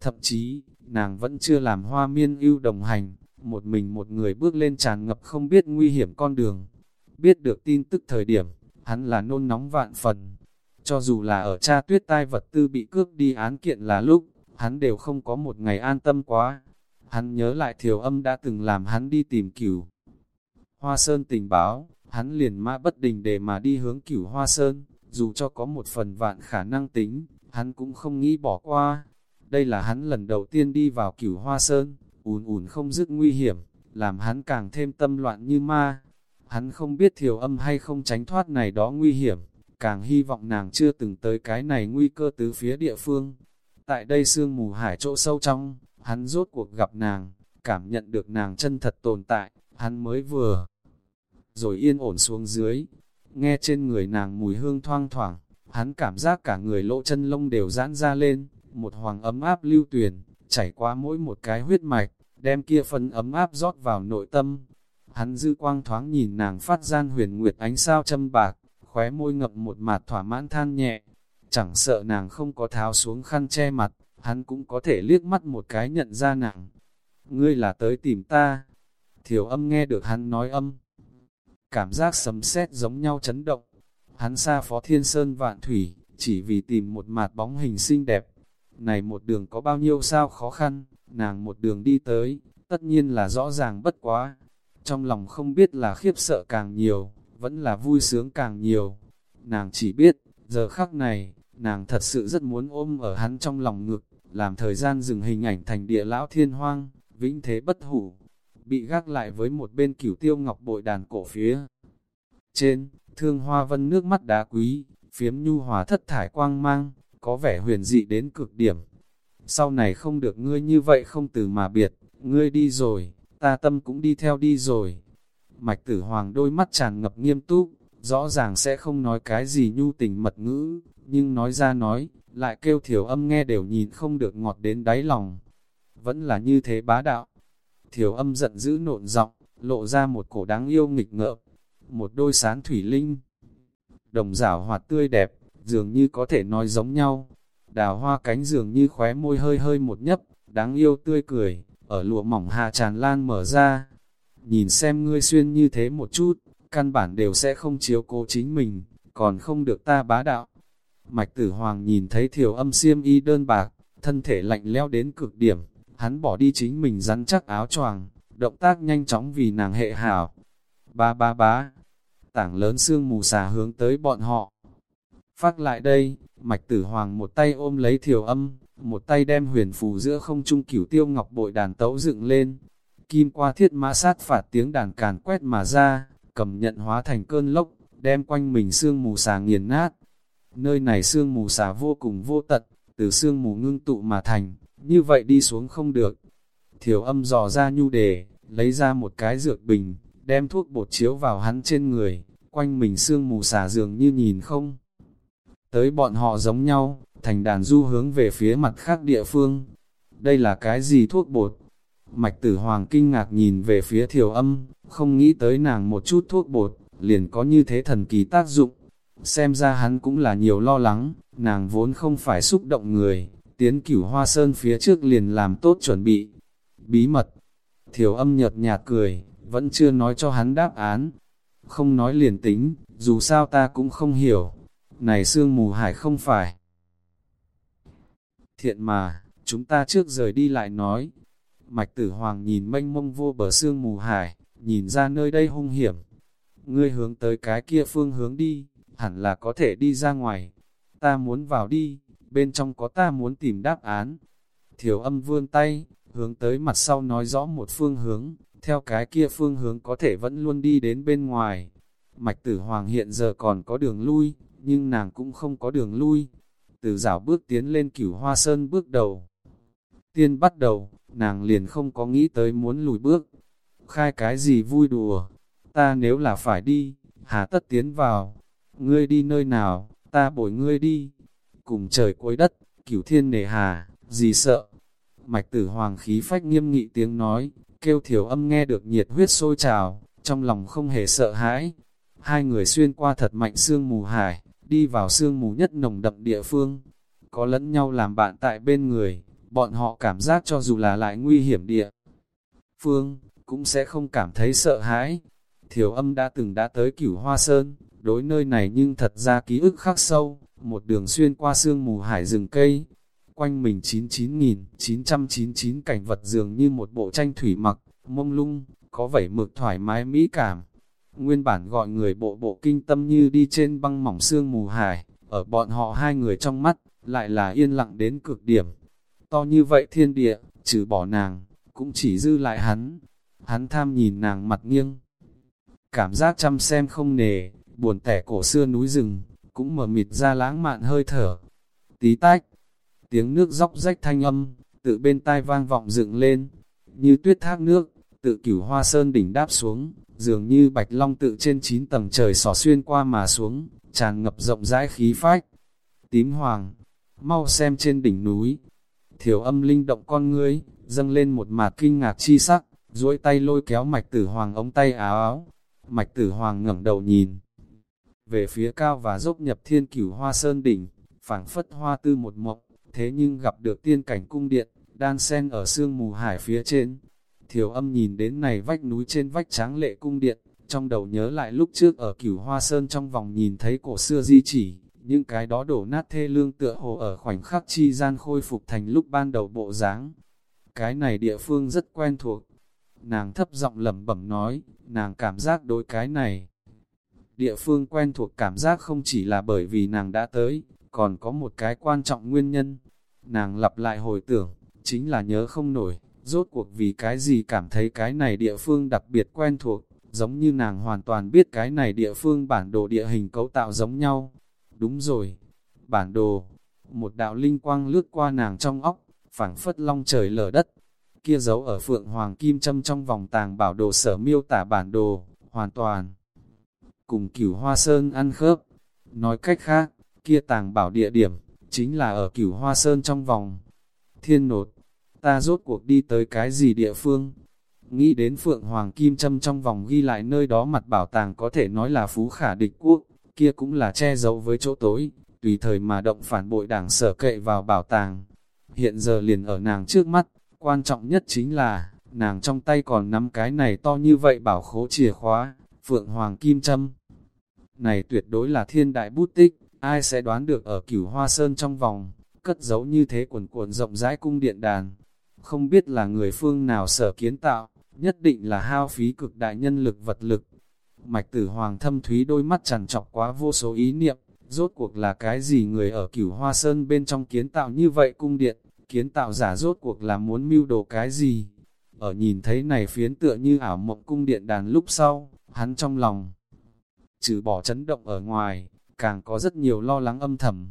Thậm chí, nàng vẫn chưa làm hoa miên ưu đồng hành, một mình một người bước lên tràn ngập không biết nguy hiểm con đường. Biết được tin tức thời điểm, hắn là nôn nóng vạn phần. Cho dù là ở cha tuyết tai vật tư bị cướp đi án kiện là lúc, hắn đều không có một ngày an tâm quá. Hắn nhớ lại thiểu âm đã từng làm hắn đi tìm cửu. Hoa Sơn tình báo, hắn liền mã bất đình để mà đi hướng cửu Hoa Sơn, dù cho có một phần vạn khả năng tính, hắn cũng không nghĩ bỏ qua. Đây là hắn lần đầu tiên đi vào cửu hoa sơn, ùn ùn không dứt nguy hiểm, làm hắn càng thêm tâm loạn như ma. Hắn không biết thiểu âm hay không tránh thoát này đó nguy hiểm, càng hy vọng nàng chưa từng tới cái này nguy cơ tứ phía địa phương. Tại đây sương mù hải chỗ sâu trong, hắn rốt cuộc gặp nàng, cảm nhận được nàng chân thật tồn tại, hắn mới vừa rồi yên ổn xuống dưới, nghe trên người nàng mùi hương thoang thoảng, hắn cảm giác cả người lỗ chân lông đều giãn ra lên, một hoàng ấm áp lưu tuyền chảy qua mỗi một cái huyết mạch, đem kia phần ấm áp rót vào nội tâm. Hắn dư quang thoáng nhìn nàng phát gian huyền nguyệt ánh sao châm bạc, khóe môi ngập một mạt thỏa mãn than nhẹ. Chẳng sợ nàng không có tháo xuống khăn che mặt, hắn cũng có thể liếc mắt một cái nhận ra nàng. Ngươi là tới tìm ta. Thiểu âm nghe được hắn nói âm. Cảm giác sấm sét giống nhau chấn động. Hắn xa phó thiên sơn vạn thủy, chỉ vì tìm một mặt bóng hình xinh đẹp. Này một đường có bao nhiêu sao khó khăn, nàng một đường đi tới, tất nhiên là rõ ràng bất quá. Trong lòng không biết là khiếp sợ càng nhiều, vẫn là vui sướng càng nhiều. Nàng chỉ biết, giờ khắc này, nàng thật sự rất muốn ôm ở hắn trong lòng ngực, làm thời gian dừng hình ảnh thành địa lão thiên hoang, vĩnh thế bất hủ, bị gác lại với một bên cửu tiêu ngọc bội đàn cổ phía. Trên, thương hoa vân nước mắt đá quý, phiếm nhu hòa thất thải quang mang, có vẻ huyền dị đến cực điểm. Sau này không được ngươi như vậy không từ mà biệt, ngươi đi rồi, ta tâm cũng đi theo đi rồi. Mạch tử hoàng đôi mắt tràn ngập nghiêm túc, rõ ràng sẽ không nói cái gì nhu tình mật ngữ, nhưng nói ra nói, lại kêu thiểu âm nghe đều nhìn không được ngọt đến đáy lòng. Vẫn là như thế bá đạo. Thiểu âm giận dữ nộn giọng, lộ ra một cổ đáng yêu nghịch ngợm, một đôi sán thủy linh. Đồng rảo hoạt tươi đẹp, dường như có thể nói giống nhau. Đào hoa cánh dường như khóe môi hơi hơi một nhấp, đáng yêu tươi cười, ở lụa mỏng hạ tràn lan mở ra. Nhìn xem ngươi xuyên như thế một chút, căn bản đều sẽ không chiếu cố chính mình, còn không được ta bá đạo. Mạch tử hoàng nhìn thấy thiểu âm xiêm y đơn bạc, thân thể lạnh leo đến cực điểm, hắn bỏ đi chính mình rắn chắc áo choàng, động tác nhanh chóng vì nàng hệ hảo. Ba ba bá, tảng lớn xương mù xà hướng tới bọn họ. Phát lại đây, mạch tử hoàng một tay ôm lấy thiểu âm, một tay đem huyền phù giữa không trung cửu tiêu ngọc bội đàn tấu dựng lên. Kim qua thiết mã sát phạt tiếng đàn càn quét mà ra, cầm nhận hóa thành cơn lốc, đem quanh mình xương mù xà nghiền nát. Nơi này xương mù xà vô cùng vô tận, từ xương mù ngưng tụ mà thành, như vậy đi xuống không được. Thiểu âm dò ra nhu đề, lấy ra một cái dược bình, đem thuốc bột chiếu vào hắn trên người, quanh mình xương mù xà dường như nhìn không. Tới bọn họ giống nhau, thành đàn du hướng về phía mặt khác địa phương. Đây là cái gì thuốc bột? Mạch tử hoàng kinh ngạc nhìn về phía thiểu âm, không nghĩ tới nàng một chút thuốc bột, liền có như thế thần kỳ tác dụng. Xem ra hắn cũng là nhiều lo lắng, nàng vốn không phải xúc động người, tiến cửu hoa sơn phía trước liền làm tốt chuẩn bị. Bí mật, thiểu âm nhợt nhạt cười, vẫn chưa nói cho hắn đáp án. Không nói liền tính, dù sao ta cũng không hiểu. Này sương mù hải không phải. Thiện mà, chúng ta trước rời đi lại nói. Mạch tử hoàng nhìn mênh mông vô bờ sương mù hải, nhìn ra nơi đây hung hiểm. Ngươi hướng tới cái kia phương hướng đi, hẳn là có thể đi ra ngoài. Ta muốn vào đi, bên trong có ta muốn tìm đáp án. Thiểu âm vươn tay, hướng tới mặt sau nói rõ một phương hướng, theo cái kia phương hướng có thể vẫn luôn đi đến bên ngoài. Mạch tử hoàng hiện giờ còn có đường lui, nhưng nàng cũng không có đường lui. Từ rảo bước tiến lên cửu hoa sơn bước đầu. Tiên bắt đầu, nàng liền không có nghĩ tới muốn lùi bước. Khai cái gì vui đùa, ta nếu là phải đi, hà tất tiến vào. Ngươi đi nơi nào, ta bồi ngươi đi. Cùng trời cuối đất, cửu thiên nề hà, gì sợ. Mạch tử hoàng khí phách nghiêm nghị tiếng nói, kêu thiểu âm nghe được nhiệt huyết sôi trào, trong lòng không hề sợ hãi. Hai người xuyên qua thật mạnh sương mù hải, đi vào sương mù nhất nồng đậm địa phương. Có lẫn nhau làm bạn tại bên người, bọn họ cảm giác cho dù là lại nguy hiểm địa. Phương, cũng sẽ không cảm thấy sợ hãi. Thiểu âm đã từng đã tới cửu hoa sơn, đối nơi này nhưng thật ra ký ức khắc sâu, một đường xuyên qua sương mù hải rừng cây, quanh mình 99.999 cảnh vật dường như một bộ tranh thủy mặc, mông lung, có vẻ mực thoải mái mỹ cảm. Nguyên bản gọi người bộ bộ kinh tâm như đi trên băng mỏng xương mù hải, ở bọn họ hai người trong mắt, lại là yên lặng đến cực điểm. to như vậy thiên địa, trừ bỏ nàng, cũng chỉ dư lại hắn. Hắn tham nhìn nàng mặt nghiêng, cảm giác chăm xem không nề, buồn tẻ cổ xưa núi rừng, cũng mở mịt ra lãng mạn hơi thở. Tí tách, tiếng nước róc rách thanh âm, tự bên tai vang vọng dựng lên, như tuyết thác nước, tự cửu hoa sơn đỉnh đáp xuống, dường như bạch long tự trên chín tầng trời xỏ xuyên qua mà xuống, tràn ngập rộng rãi khí phách. Tím hoàng, mau xem trên đỉnh núi, thiểu âm linh động con ngươi, dâng lên một mạt kinh ngạc chi sắc, duỗi tay lôi kéo mạch tử hoàng ống tay áo áo. Mạch tử hoàng ngẩng đầu nhìn, về phía cao và dốc nhập thiên cửu hoa sơn đỉnh, phảng phất hoa tư một mộng, thế nhưng gặp được tiên cảnh cung điện, đan sen ở sương mù hải phía trên. Thiểu âm nhìn đến này vách núi trên vách tráng lệ cung điện, trong đầu nhớ lại lúc trước ở cửu hoa sơn trong vòng nhìn thấy cổ xưa di chỉ, những cái đó đổ nát thê lương tựa hồ ở khoảnh khắc chi gian khôi phục thành lúc ban đầu bộ dáng. Cái này địa phương rất quen thuộc. Nàng thấp giọng lẩm bẩm nói, nàng cảm giác đối cái này. Địa phương quen thuộc cảm giác không chỉ là bởi vì nàng đã tới, còn có một cái quan trọng nguyên nhân. Nàng lặp lại hồi tưởng, chính là nhớ không nổi, rốt cuộc vì cái gì cảm thấy cái này địa phương đặc biệt quen thuộc, giống như nàng hoàn toàn biết cái này địa phương bản đồ địa hình cấu tạo giống nhau. Đúng rồi, bản đồ, một đạo linh quang lướt qua nàng trong óc, phảng phất long trời lở đất. Kia giấu ở phượng hoàng kim châm trong vòng tàng bảo đồ sở miêu tả bản đồ, hoàn toàn cùng cửu hoa sơn ăn khớp. Nói cách khác, kia tàng bảo địa điểm, chính là ở cửu hoa sơn trong vòng. Thiên nột, ta rốt cuộc đi tới cái gì địa phương? Nghĩ đến Phượng Hoàng Kim châm trong vòng ghi lại nơi đó mặt bảo tàng có thể nói là phú khả địch quốc, kia cũng là che giấu với chỗ tối, tùy thời mà động phản bội đảng sở kệ vào bảo tàng. Hiện giờ liền ở nàng trước mắt, quan trọng nhất chính là, nàng trong tay còn nắm cái này to như vậy bảo khố chìa khóa, Phượng Hoàng Kim Trâm. Này tuyệt đối là thiên đại bút tích, ai sẽ đoán được ở cửu hoa sơn trong vòng, cất giấu như thế quần cuộn rộng rãi cung điện đàn. Không biết là người phương nào sở kiến tạo, nhất định là hao phí cực đại nhân lực vật lực. Mạch tử hoàng thâm thúy đôi mắt tràn trọc quá vô số ý niệm, rốt cuộc là cái gì người ở cửu hoa sơn bên trong kiến tạo như vậy cung điện, kiến tạo giả rốt cuộc là muốn mưu đồ cái gì. Ở nhìn thấy này phiến tựa như ảo mộng cung điện đàn lúc sau, hắn trong lòng, trừ bỏ chấn động ở ngoài, càng có rất nhiều lo lắng âm thầm.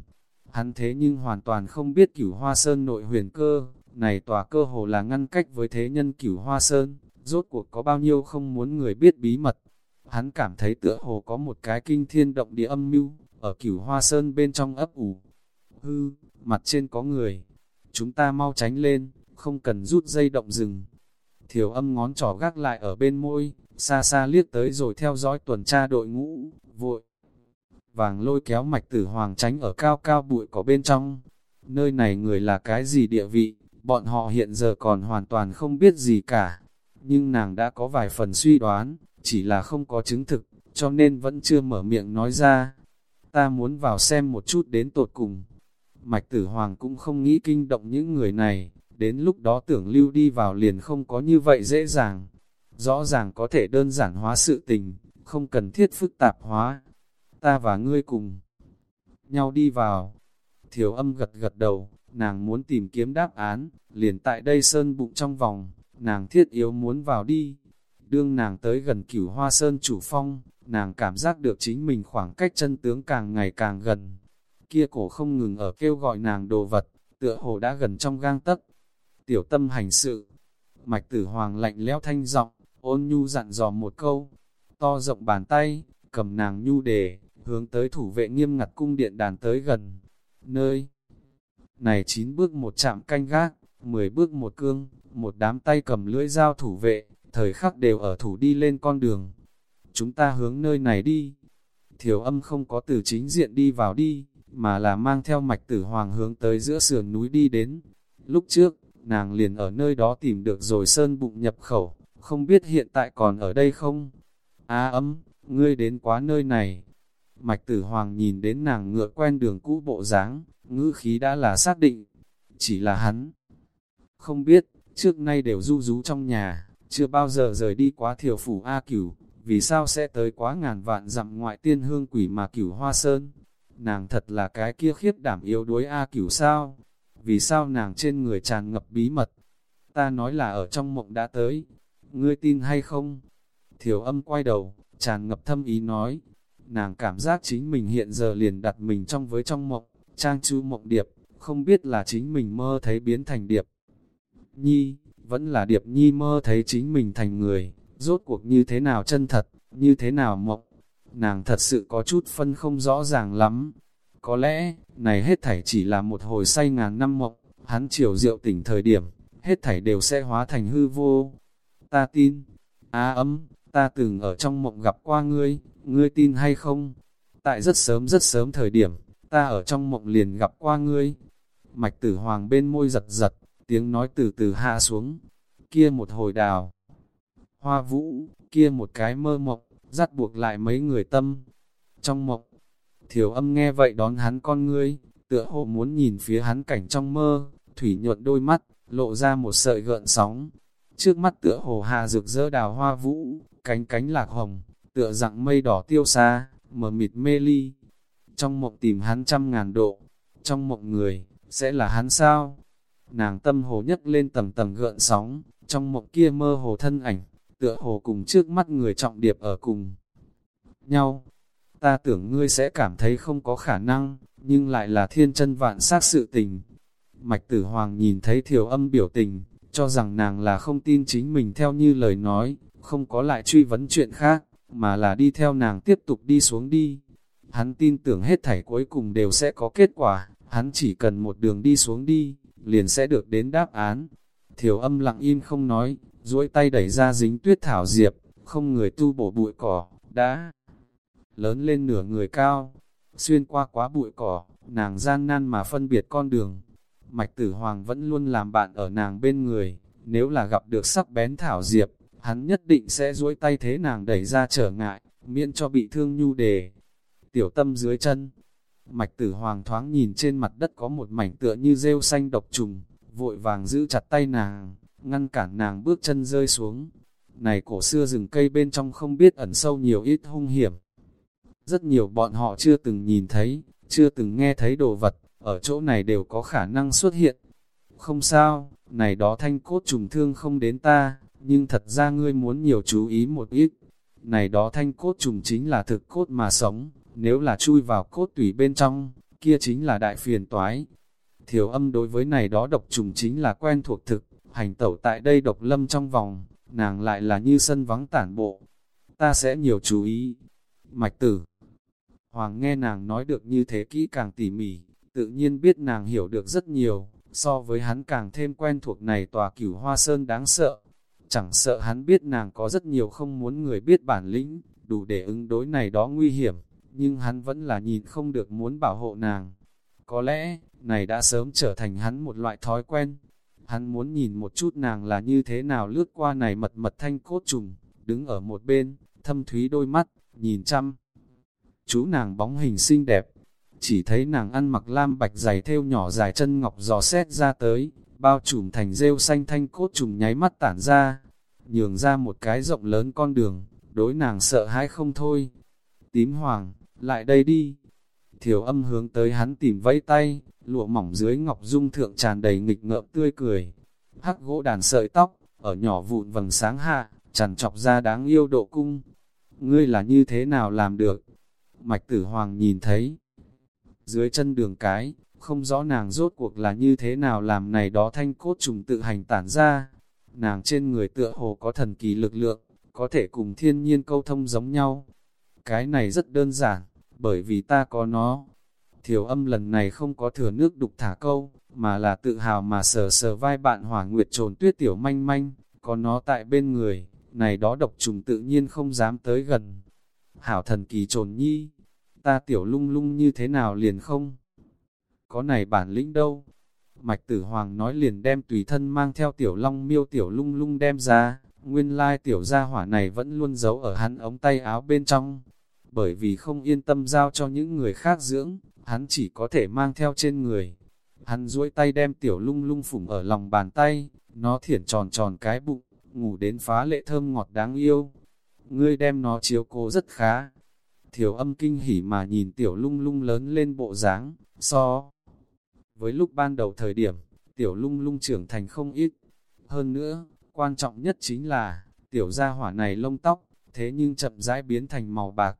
Hắn thế nhưng hoàn toàn không biết cửu hoa sơn nội huyền cơ, này tòa cơ hồ là ngăn cách với thế nhân cửu hoa sơn, rốt cuộc có bao nhiêu không muốn người biết bí mật. Hắn cảm thấy tựa hồ có một cái kinh thiên động địa âm mưu ở cửu hoa sơn bên trong ấp ủ. Hư, mặt trên có người, chúng ta mau tránh lên, không cần rút dây động rừng. Thiểu âm ngón trỏ gác lại ở bên môi, xa xa liếc tới rồi theo dõi tuần tra đội ngũ, vội. Vàng lôi kéo mạch tử hoàng tránh ở cao cao bụi có bên trong. Nơi này người là cái gì địa vị, bọn họ hiện giờ còn hoàn toàn không biết gì cả. Nhưng nàng đã có vài phần suy đoán, chỉ là không có chứng thực, cho nên vẫn chưa mở miệng nói ra. Ta muốn vào xem một chút đến tột cùng. Mạch tử hoàng cũng không nghĩ kinh động những người này, đến lúc đó tưởng lưu đi vào liền không có như vậy dễ dàng. Rõ ràng có thể đơn giản hóa sự tình, không cần thiết phức tạp hóa. Ta và ngươi cùng nhau đi vào. Thiểu âm gật gật đầu, nàng muốn tìm kiếm đáp án, liền tại đây sơn bụng trong vòng, nàng thiết yếu muốn vào đi. Đương nàng tới gần cửu hoa sơn chủ phong, nàng cảm giác được chính mình khoảng cách chân tướng càng ngày càng gần. Kia cổ không ngừng ở kêu gọi nàng đồ vật, tựa hồ đã gần trong gang tấc. Tiểu tâm hành sự, mạch tử hoàng lạnh lẽo thanh giọng, ôn nhu dặn dò một câu, to rộng bàn tay, cầm nàng nhu đề, hướng tới thủ vệ nghiêm ngặt cung điện đàn tới gần. Nơi này chín bước một chạm canh gác, 10 bước một cương, một đám tay cầm lưỡi dao thủ vệ, thời khắc đều ở thủ đi lên con đường. Chúng ta hướng nơi này đi. Thiểu âm không có từ chính diện đi vào đi, mà là mang theo mạch tử hoàng hướng tới giữa sườn núi đi đến. Lúc trước, nàng liền ở nơi đó tìm được rồi sơn bụng nhập khẩu, không biết hiện tại còn ở đây không? Á ấm, ngươi đến quá nơi này. Mạch tử hoàng nhìn đến nàng ngựa quen đường cũ bộ dáng ngữ khí đã là xác định. Chỉ là hắn. Không biết, trước nay đều du rú trong nhà, chưa bao giờ rời đi quá thiểu phủ A cửu, vì sao sẽ tới quá ngàn vạn dặm ngoại tiên hương quỷ mà cửu hoa sơn. Nàng thật là cái kia khiếp đảm yếu đuối A cửu sao? vì sao nàng trên người tràn ngập bí mật. Ta nói là ở trong mộng đã tới, ngươi tin hay không? Thiểu âm quay đầu, tràn ngập thâm ý nói, nàng cảm giác chính mình hiện giờ liền đặt mình trong với trong mộng, trang chú mộng điệp, không biết là chính mình mơ thấy biến thành điệp. Nhi, vẫn là điệp nhi mơ thấy chính mình thành người, rốt cuộc như thế nào chân thật, như thế nào mộng. Nàng thật sự có chút phân không rõ ràng lắm. Có lẽ, này hết thảy chỉ là một hồi say ngàn năm mộng, hắn chiều rượu tỉnh thời điểm, hết thảy đều sẽ hóa thành hư vô. Ta tin, á ấm, ta từng ở trong mộng gặp qua ngươi, ngươi tin hay không? Tại rất sớm rất sớm thời điểm, ta ở trong mộng liền gặp qua ngươi. Mạch tử hoàng bên môi giật giật, tiếng nói từ từ hạ xuống. Kia một hồi đào, hoa vũ, kia một cái mơ mộng, dắt buộc lại mấy người tâm. Trong mộng, thiểu âm nghe vậy đón hắn con ngươi, tựa hồ muốn nhìn phía hắn cảnh trong mơ, thủy nhuận đôi mắt, lộ ra một sợi gợn sóng. Trước mắt tựa hồ hà rực rỡ đào hoa vũ, cánh cánh lạc hồng, tựa dạng mây đỏ tiêu xa, mờ mịt mê ly. Trong mộng tìm hắn trăm ngàn độ, trong mộng người, sẽ là hắn sao? Nàng tâm hồ nhấc lên tầng tầng gợn sóng, trong mộng kia mơ hồ thân ảnh, tựa hồ cùng trước mắt người trọng điệp ở cùng nhau. Ta tưởng ngươi sẽ cảm thấy không có khả năng, nhưng lại là thiên chân vạn sát sự tình. Mạch tử hoàng nhìn thấy thiểu âm biểu tình, cho rằng nàng là không tin chính mình theo như lời nói, không có lại truy vấn chuyện khác, mà là đi theo nàng tiếp tục đi xuống đi. Hắn tin tưởng hết thảy cuối cùng đều sẽ có kết quả, hắn chỉ cần một đường đi xuống đi, liền sẽ được đến đáp án. Thiểu âm lặng im không nói, duỗi tay đẩy ra dính tuyết thảo diệp, không người tu bổ bụi cỏ, đã lớn lên nửa người cao. Xuyên qua quá bụi cỏ, nàng gian nan mà phân biệt con đường. Mạch tử hoàng vẫn luôn làm bạn ở nàng bên người, nếu là gặp được sắc bén thảo diệp, hắn nhất định sẽ duỗi tay thế nàng đẩy ra trở ngại, miễn cho bị thương nhu đề. Tiểu tâm dưới chân, mạch tử hoàng thoáng nhìn trên mặt đất có một mảnh tựa như rêu xanh độc trùng, vội vàng giữ chặt tay nàng, ngăn cản nàng bước chân rơi xuống. Này cổ xưa rừng cây bên trong không biết ẩn sâu nhiều ít hung hiểm. Rất nhiều bọn họ chưa từng nhìn thấy, chưa từng nghe thấy đồ vật, ở chỗ này đều có khả năng xuất hiện. Không sao, này đó thanh cốt trùng thương không đến ta, nhưng thật ra ngươi muốn nhiều chú ý một ít. Này đó thanh cốt trùng chính là thực cốt mà sống, nếu là chui vào cốt tủy bên trong, kia chính là đại phiền toái. Thiểu âm đối với này đó độc trùng chính là quen thuộc thực, hành tẩu tại đây độc lâm trong vòng, nàng lại là như sân vắng tản bộ. Ta sẽ nhiều chú ý. Mạch tử. Hoàng nghe nàng nói được như thế kỹ càng tỉ mỉ, tự nhiên biết nàng hiểu được rất nhiều, so với hắn càng thêm quen thuộc này tòa cửu hoa sơn đáng sợ. Chẳng sợ hắn biết nàng có rất nhiều không muốn người biết bản lĩnh, đủ để ứng đối này đó nguy hiểm, nhưng hắn vẫn là nhìn không được muốn bảo hộ nàng. Có lẽ, này đã sớm trở thành hắn một loại thói quen. Hắn muốn nhìn một chút nàng là như thế nào lướt qua này mật mật thanh cốt trùng, đứng ở một bên, thâm thúy đôi mắt, nhìn chăm. Chú nàng bóng hình xinh đẹp, chỉ thấy nàng ăn mặc lam bạch dày theo nhỏ dài chân ngọc giò xét ra tới, bao trùm thành rêu xanh thanh cốt trùng nháy mắt tản ra, nhường ra một cái rộng lớn con đường, đối nàng sợ hãi không thôi. Tím hoàng, lại đây đi. Thiểu âm hướng tới hắn tìm vẫy tay, lụa mỏng dưới ngọc dung thượng tràn đầy nghịch ngợm tươi cười. Hắc gỗ đàn sợi tóc, ở nhỏ vụn vầng sáng hạ, tràn chọc ra đáng yêu độ cung. Ngươi là như thế nào làm được? Mạch tử hoàng nhìn thấy. Dưới chân đường cái, không rõ nàng rốt cuộc là như thế nào làm này đó thanh cốt trùng tự hành tản ra. Nàng trên người tựa hồ có thần kỳ lực lượng, có thể cùng thiên nhiên câu thông giống nhau. Cái này rất đơn giản, bởi vì ta có nó. Thiểu âm lần này không có thừa nước đục thả câu, mà là tự hào mà sờ sờ vai bạn hỏa nguyệt trồn tuyết tiểu manh manh, có nó tại bên người, này đó độc trùng tự nhiên không dám tới gần. Hảo thần kỳ trồn nhi, ta tiểu lung lung như thế nào liền không? có này bản lĩnh đâu. Mạch tử hoàng nói liền đem tùy thân mang theo tiểu long miêu tiểu lung lung đem ra, nguyên lai tiểu gia hỏa này vẫn luôn giấu ở hắn ống tay áo bên trong. Bởi vì không yên tâm giao cho những người khác dưỡng, hắn chỉ có thể mang theo trên người. Hắn duỗi tay đem tiểu lung lung phủng ở lòng bàn tay, nó thiển tròn tròn cái bụng, ngủ đến phá lệ thơm ngọt đáng yêu. Ngươi đem nó chiếu cố rất khá. Thiểu âm kinh hỉ mà nhìn tiểu lung lung lớn lên bộ dáng so Với lúc ban đầu thời điểm, tiểu lung lung trưởng thành không ít. Hơn nữa, quan trọng nhất chính là, tiểu gia hỏa này lông tóc, thế nhưng chậm rãi biến thành màu bạc.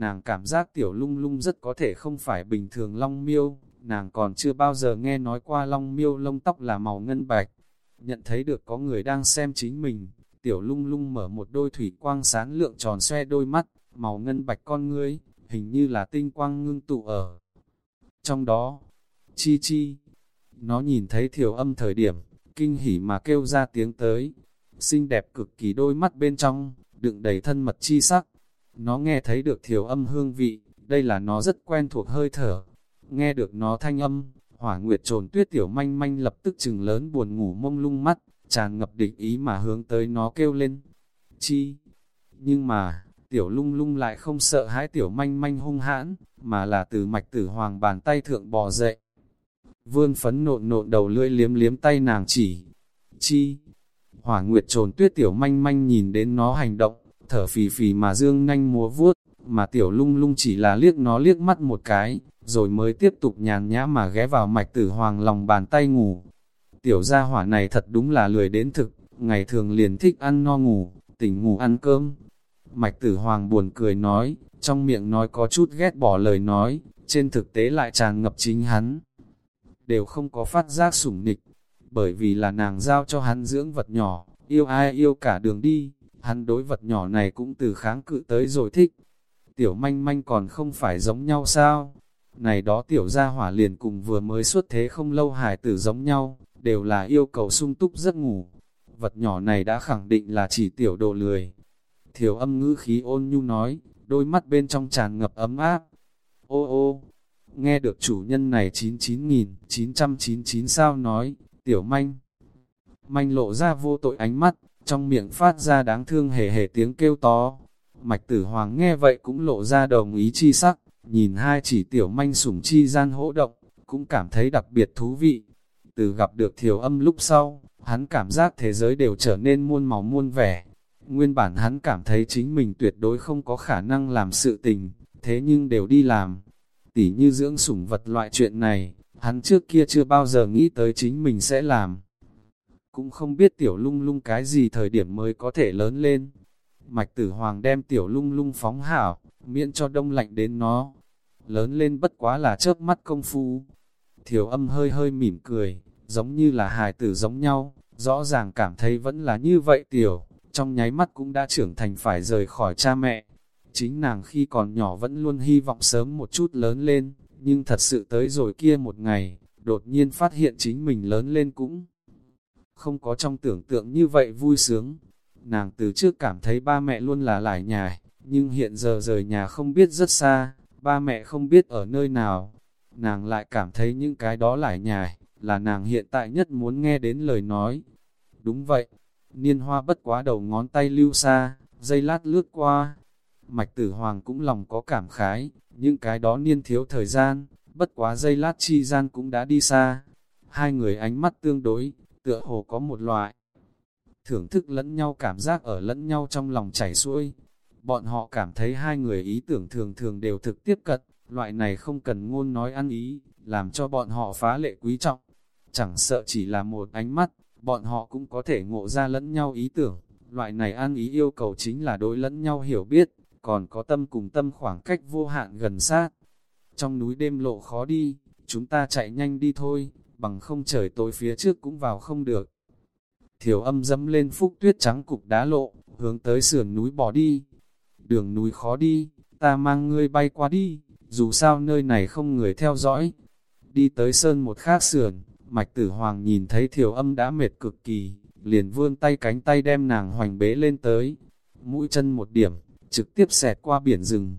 Nàng cảm giác tiểu lung lung rất có thể không phải bình thường long miêu, nàng còn chưa bao giờ nghe nói qua long miêu lông tóc là màu ngân bạch. Nhận thấy được có người đang xem chính mình, tiểu lung lung mở một đôi thủy quang sáng lượng tròn xoe đôi mắt, màu ngân bạch con ngươi, hình như là tinh quang ngưng tụ ở. Trong đó, chi chi, nó nhìn thấy thiểu âm thời điểm, kinh hỉ mà kêu ra tiếng tới, xinh đẹp cực kỳ đôi mắt bên trong, đựng đầy thân mật chi sắc. Nó nghe thấy được thiểu âm hương vị, đây là nó rất quen thuộc hơi thở. Nghe được nó thanh âm, hỏa nguyệt trồn tuyết tiểu manh manh lập tức chừng lớn buồn ngủ mông lung mắt, tràn ngập định ý mà hướng tới nó kêu lên. Chi? Nhưng mà, tiểu lung lung lại không sợ hãi tiểu manh manh hung hãn, mà là từ mạch tử hoàng bàn tay thượng bò dậy. vương phấn nộn nộn đầu lưỡi liếm liếm tay nàng chỉ. Chi? Hỏa nguyệt trồn tuyết tiểu manh manh nhìn đến nó hành động, thở phì phì mà dương nhanh múa vuốt, mà tiểu lung lung chỉ là liếc nó liếc mắt một cái, rồi mới tiếp tục nhàn nhã mà ghé vào mạch tử hoàng lòng bàn tay ngủ. Tiểu gia hỏa này thật đúng là lười đến thực, ngày thường liền thích ăn no ngủ, tỉnh ngủ ăn cơm. Mạch tử hoàng buồn cười nói, trong miệng nói có chút ghét bỏ lời nói, trên thực tế lại tràn ngập chính hắn. Đều không có phát giác sủng nịch, bởi vì là nàng giao cho hắn dưỡng vật nhỏ, yêu ai yêu cả đường đi, hắn đối vật nhỏ này cũng từ kháng cự tới rồi thích. Tiểu manh manh còn không phải giống nhau sao? Này đó tiểu gia hỏa liền cùng vừa mới xuất thế không lâu hải tử giống nhau, đều là yêu cầu sung túc giấc ngủ. Vật nhỏ này đã khẳng định là chỉ tiểu đồ lười. Thiểu âm ngữ khí ôn nhu nói, đôi mắt bên trong tràn ngập ấm áp. Ô ô, nghe được chủ nhân này 99.999 sao nói, tiểu manh. Manh lộ ra vô tội ánh mắt, trong miệng phát ra đáng thương hề hề tiếng kêu to. Mạch tử hoàng nghe vậy cũng lộ ra đồng ý chi sắc, nhìn hai chỉ tiểu manh sủng chi gian hỗ động, cũng cảm thấy đặc biệt thú vị. Từ gặp được thiểu âm lúc sau, hắn cảm giác thế giới đều trở nên muôn màu muôn vẻ. Nguyên bản hắn cảm thấy chính mình tuyệt đối không có khả năng làm sự tình, thế nhưng đều đi làm. Tỉ như dưỡng sủng vật loại chuyện này, hắn trước kia chưa bao giờ nghĩ tới chính mình sẽ làm. Cũng không biết tiểu lung lung cái gì thời điểm mới có thể lớn lên. Mạch tử hoàng đem tiểu lung lung phóng hảo, miễn cho đông lạnh đến nó. Lớn lên bất quá là chớp mắt công phu. Thiểu âm hơi hơi mỉm cười, giống như là hài tử giống nhau, rõ ràng cảm thấy vẫn là như vậy tiểu, trong nháy mắt cũng đã trưởng thành phải rời khỏi cha mẹ. Chính nàng khi còn nhỏ vẫn luôn hy vọng sớm một chút lớn lên, nhưng thật sự tới rồi kia một ngày, đột nhiên phát hiện chính mình lớn lên cũng không có trong tưởng tượng như vậy vui sướng. Nàng từ trước cảm thấy ba mẹ luôn là lải nhải, nhưng hiện giờ rời nhà không biết rất xa, ba mẹ không biết ở nơi nào. Nàng lại cảm thấy những cái đó lải nhải, là nàng hiện tại nhất muốn nghe đến lời nói. Đúng vậy, niên hoa bất quá đầu ngón tay lưu xa, dây lát lướt qua. Mạch tử hoàng cũng lòng có cảm khái, những cái đó niên thiếu thời gian, bất quá dây lát chi gian cũng đã đi xa. Hai người ánh mắt tương đối, tựa hồ có một loại. Thưởng thức lẫn nhau cảm giác ở lẫn nhau trong lòng chảy xuôi. Bọn họ cảm thấy hai người ý tưởng thường thường đều thực tiếp cận, loại này không cần ngôn nói ăn ý, làm cho bọn họ phá lệ quý trọng. Chẳng sợ chỉ là một ánh mắt, bọn họ cũng có thể ngộ ra lẫn nhau ý tưởng. Loại này ăn ý yêu cầu chính là đối lẫn nhau hiểu biết, còn có tâm cùng tâm khoảng cách vô hạn gần sát. Trong núi đêm lộ khó đi, chúng ta chạy nhanh đi thôi, bằng không trời tối phía trước cũng vào không được. Thiểu âm dẫm lên phúc tuyết trắng cục đá lộ, hướng tới sườn núi bỏ đi. Đường núi khó đi, ta mang ngươi bay qua đi, dù sao nơi này không người theo dõi. Đi tới sơn một khác sườn, mạch tử hoàng nhìn thấy thiểu âm đã mệt cực kỳ, liền vươn tay cánh tay đem nàng hoành bế lên tới. Mũi chân một điểm, trực tiếp xẹt qua biển rừng.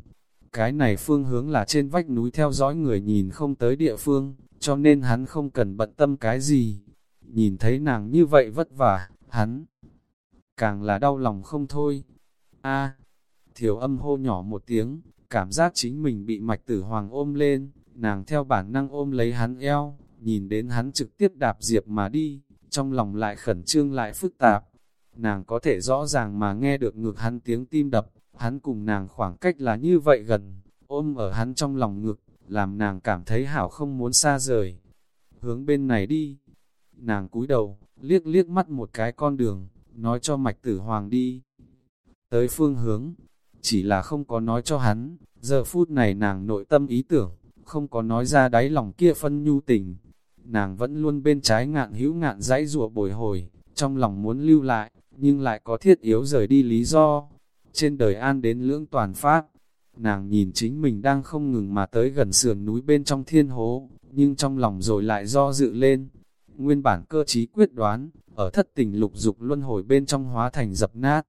Cái này phương hướng là trên vách núi theo dõi người nhìn không tới địa phương, cho nên hắn không cần bận tâm cái gì. Nhìn thấy nàng như vậy vất vả, hắn càng là đau lòng không thôi. A, thiểu âm hô nhỏ một tiếng, cảm giác chính mình bị mạch tử hoàng ôm lên, nàng theo bản năng ôm lấy hắn eo, nhìn đến hắn trực tiếp đạp diệp mà đi, trong lòng lại khẩn trương lại phức tạp. Nàng có thể rõ ràng mà nghe được ngược hắn tiếng tim đập, hắn cùng nàng khoảng cách là như vậy gần, ôm ở hắn trong lòng ngực, làm nàng cảm thấy hảo không muốn xa rời. hướng bên này đi. Nàng cúi đầu, liếc liếc mắt một cái con đường, nói cho mạch tử hoàng đi. Tới phương hướng, chỉ là không có nói cho hắn, giờ phút này nàng nội tâm ý tưởng, không có nói ra đáy lòng kia phân nhu tình. Nàng vẫn luôn bên trái ngạn hữu ngạn dãy rùa bồi hồi, trong lòng muốn lưu lại, nhưng lại có thiết yếu rời đi lý do. Trên đời an đến lưỡng toàn pháp, nàng nhìn chính mình đang không ngừng mà tới gần sườn núi bên trong thiên hố, nhưng trong lòng rồi lại do dự lên. Nguyên bản cơ trí quyết đoán, ở thất tình lục dục luân hồi bên trong hóa thành dập nát.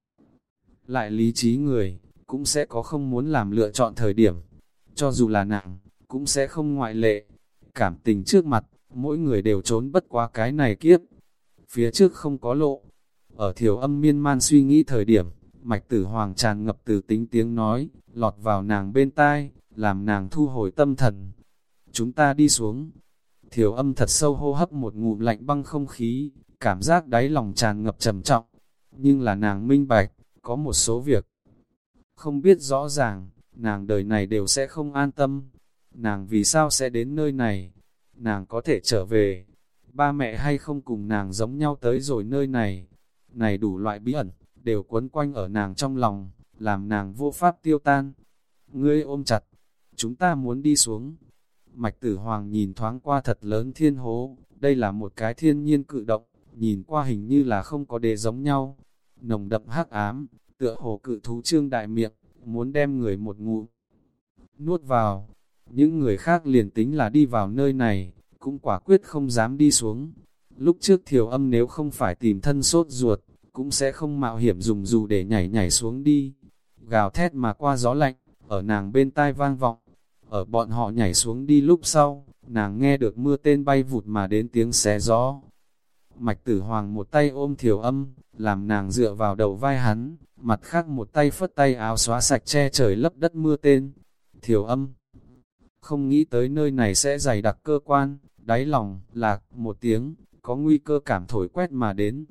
Lại lý trí người, cũng sẽ có không muốn làm lựa chọn thời điểm. Cho dù là nặng, cũng sẽ không ngoại lệ. Cảm tình trước mặt, mỗi người đều trốn bất quá cái này kiếp. Phía trước không có lộ. Ở thiểu âm miên man suy nghĩ thời điểm, mạch tử hoàng tràn ngập từ tính tiếng nói, lọt vào nàng bên tai, làm nàng thu hồi tâm thần. Chúng ta đi xuống. Thiểu âm thật sâu hô hấp một ngụm lạnh băng không khí, cảm giác đáy lòng tràn ngập trầm trọng. Nhưng là nàng minh bạch, có một số việc. Không biết rõ ràng, nàng đời này đều sẽ không an tâm. Nàng vì sao sẽ đến nơi này? Nàng có thể trở về. Ba mẹ hay không cùng nàng giống nhau tới rồi nơi này. Này đủ loại bí ẩn, đều quấn quanh ở nàng trong lòng, làm nàng vô pháp tiêu tan. Ngươi ôm chặt, chúng ta muốn đi xuống. Mạch tử hoàng nhìn thoáng qua thật lớn thiên hố, đây là một cái thiên nhiên cự động, nhìn qua hình như là không có đề giống nhau. Nồng đậm hắc ám, tựa hồ cự thú trương đại miệng, muốn đem người một ngụ nuốt vào. Những người khác liền tính là đi vào nơi này, cũng quả quyết không dám đi xuống. Lúc trước thiểu âm nếu không phải tìm thân sốt ruột, cũng sẽ không mạo hiểm dùng dù để nhảy nhảy xuống đi. Gào thét mà qua gió lạnh, ở nàng bên tai vang vọng. Ở bọn họ nhảy xuống đi lúc sau, nàng nghe được mưa tên bay vụt mà đến tiếng xé gió. Mạch tử hoàng một tay ôm thiểu âm, làm nàng dựa vào đầu vai hắn, mặt khác một tay phất tay áo xóa sạch che trời lấp đất mưa tên. Thiểu âm, không nghĩ tới nơi này sẽ dày đặc cơ quan, đáy lòng, lạc, một tiếng, có nguy cơ cảm thổi quét mà đến.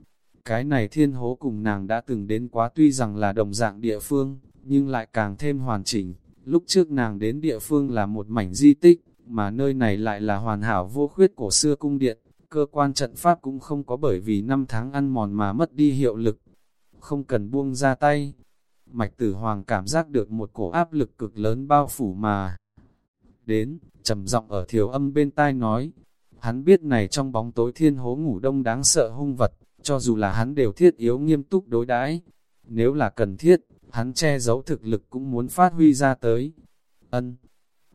Cái này thiên hố cùng nàng đã từng đến quá tuy rằng là đồng dạng địa phương, nhưng lại càng thêm hoàn chỉnh. Lúc trước nàng đến địa phương là một mảnh di tích, mà nơi này lại là hoàn hảo vô khuyết cổ xưa cung điện. Cơ quan trận pháp cũng không có bởi vì năm tháng ăn mòn mà mất đi hiệu lực. Không cần buông ra tay. Mạch tử hoàng cảm giác được một cổ áp lực cực lớn bao phủ mà. Đến, trầm giọng ở thiểu âm bên tai nói. Hắn biết này trong bóng tối thiên hố ngủ đông đáng sợ hung vật, cho dù là hắn đều thiết yếu nghiêm túc đối đãi Nếu là cần thiết, hắn che giấu thực lực cũng muốn phát huy ra tới. Ân.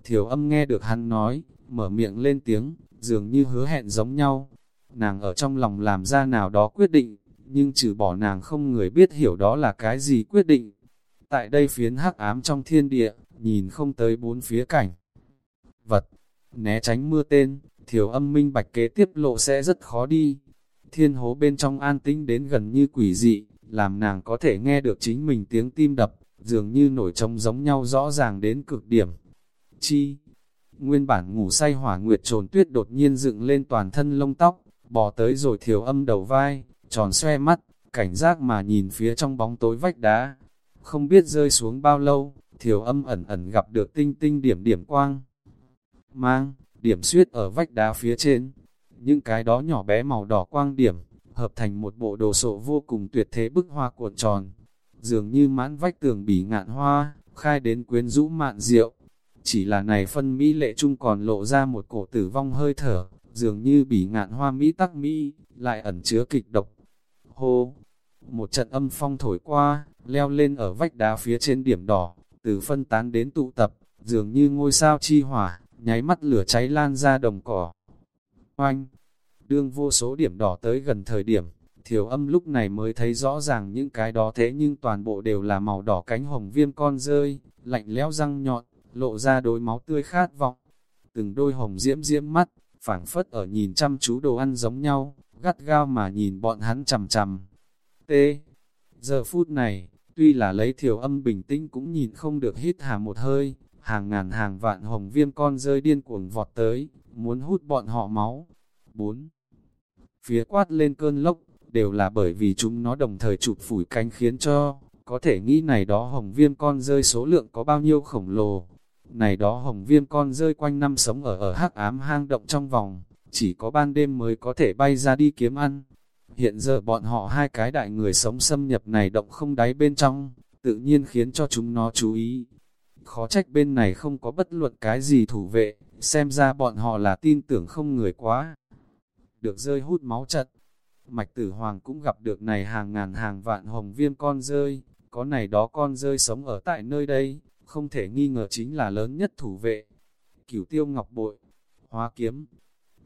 Thiểu âm nghe được hắn nói, mở miệng lên tiếng, dường như hứa hẹn giống nhau. Nàng ở trong lòng làm ra nào đó quyết định, nhưng trừ bỏ nàng không người biết hiểu đó là cái gì quyết định. Tại đây phiến hắc ám trong thiên địa, nhìn không tới bốn phía cảnh. Vật, né tránh mưa tên, thiểu âm minh bạch kế tiếp lộ sẽ rất khó đi. Thiên hố bên trong an tĩnh đến gần như quỷ dị, làm nàng có thể nghe được chính mình tiếng tim đập, dường như nổi trống giống nhau rõ ràng đến cực điểm. Chi? Nguyên bản ngủ say hỏa nguyệt trồn tuyết đột nhiên dựng lên toàn thân lông tóc, bò tới rồi thiểu âm đầu vai, tròn xoe mắt, cảnh giác mà nhìn phía trong bóng tối vách đá. Không biết rơi xuống bao lâu, thiểu âm ẩn ẩn gặp được tinh tinh điểm điểm quang. Mang, điểm suyết ở vách đá phía trên, những cái đó nhỏ bé màu đỏ quang điểm, hợp thành một bộ đồ sộ vô cùng tuyệt thế bức hoa cuộn tròn. Dường như mãn vách tường bỉ ngạn hoa, khai đến quyến rũ mạn rượu. Chỉ là này phân mỹ lệ chung còn lộ ra một cổ tử vong hơi thở, dường như bỉ ngạn hoa mỹ tắc mỹ, lại ẩn chứa kịch độc. Hô! Một trận âm phong thổi qua, leo lên ở vách đá phía trên điểm đỏ, từ phân tán đến tụ tập, dường như ngôi sao chi hỏa, nháy mắt lửa cháy lan ra đồng cỏ. Oanh! Đương vô số điểm đỏ tới gần thời điểm, thiểu âm lúc này mới thấy rõ ràng những cái đó thế nhưng toàn bộ đều là màu đỏ cánh hồng viêm con rơi, lạnh lẽo răng nhọn, lộ ra đôi máu tươi khát vọng. Từng đôi hồng diễm diễm mắt, phảng phất ở nhìn chăm chú đồ ăn giống nhau, gắt gao mà nhìn bọn hắn chầm chầm. T. Giờ phút này, tuy là lấy thiểu âm bình tĩnh cũng nhìn không được hít hà một hơi, hàng ngàn hàng vạn hồng viêm con rơi điên cuồng vọt tới, muốn hút bọn họ máu. 4. Phía quát lên cơn lốc, đều là bởi vì chúng nó đồng thời chụp phủi cánh khiến cho, có thể nghĩ này đó hồng viêm con rơi số lượng có bao nhiêu khổng lồ. Này đó hồng viêm con rơi quanh năm sống ở ở hắc ám hang động trong vòng, chỉ có ban đêm mới có thể bay ra đi kiếm ăn. Hiện giờ bọn họ hai cái đại người sống xâm nhập này động không đáy bên trong, tự nhiên khiến cho chúng nó chú ý. Khó trách bên này không có bất luận cái gì thủ vệ, xem ra bọn họ là tin tưởng không người quá. Được rơi hút máu chật, Mạch Tử Hoàng cũng gặp được này hàng ngàn hàng vạn hồng viêm con rơi, có này đó con rơi sống ở tại nơi đây, không thể nghi ngờ chính là lớn nhất thủ vệ. Cửu tiêu ngọc bội, hóa kiếm,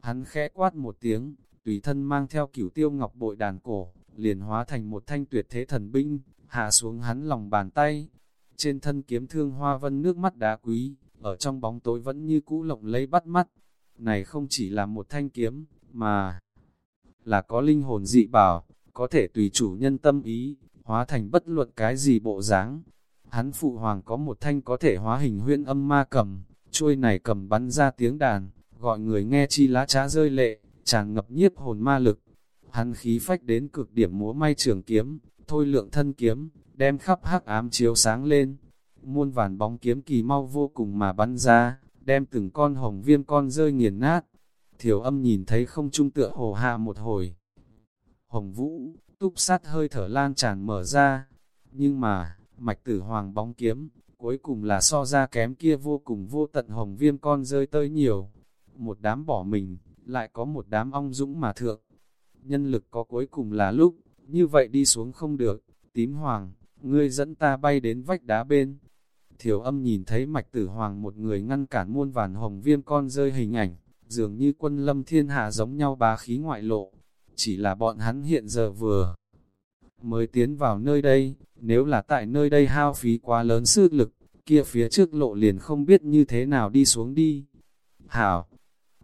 hắn khẽ quát một tiếng, tùy thân mang theo cửu tiêu ngọc bội đàn cổ, liền hóa thành một thanh tuyệt thế thần binh, hạ xuống hắn lòng bàn tay. Trên thân kiếm thương hoa vân nước mắt đá quý, ở trong bóng tối vẫn như cũ lộng lấy bắt mắt. Này không chỉ là một thanh kiếm, mà là có linh hồn dị bảo, có thể tùy chủ nhân tâm ý, hóa thành bất luận cái gì bộ dáng. Hắn phụ hoàng có một thanh có thể hóa hình huyễn âm ma cầm, chuôi này cầm bắn ra tiếng đàn, gọi người nghe chi lá trá rơi lệ, tràn ngập nhiếp hồn ma lực. Hắn khí phách đến cực điểm múa may trường kiếm, thôi lượng thân kiếm, đem khắp hắc ám chiếu sáng lên. Muôn vàn bóng kiếm kỳ mau vô cùng mà bắn ra, đem từng con hồng viêm con rơi nghiền nát. Thiểu âm nhìn thấy không trung tựa hồ hạ một hồi. Hồng vũ, túc sát hơi thở lan tràn mở ra. Nhưng mà, mạch tử hoàng bóng kiếm, cuối cùng là so ra kém kia vô cùng vô tận hồng viêm con rơi tới nhiều. Một đám bỏ mình, lại có một đám ong dũng mà thượng. Nhân lực có cuối cùng là lúc, như vậy đi xuống không được, tím hoàng, ngươi dẫn ta bay đến vách đá bên. Thiểu âm nhìn thấy mạch tử hoàng một người ngăn cản muôn vàn hồng viêm con rơi hình ảnh, dường như quân lâm thiên hạ giống nhau bá khí ngoại lộ. Chỉ là bọn hắn hiện giờ vừa mới tiến vào nơi đây, nếu là tại nơi đây hao phí quá lớn sức lực, kia phía trước lộ liền không biết như thế nào đi xuống đi. Hảo,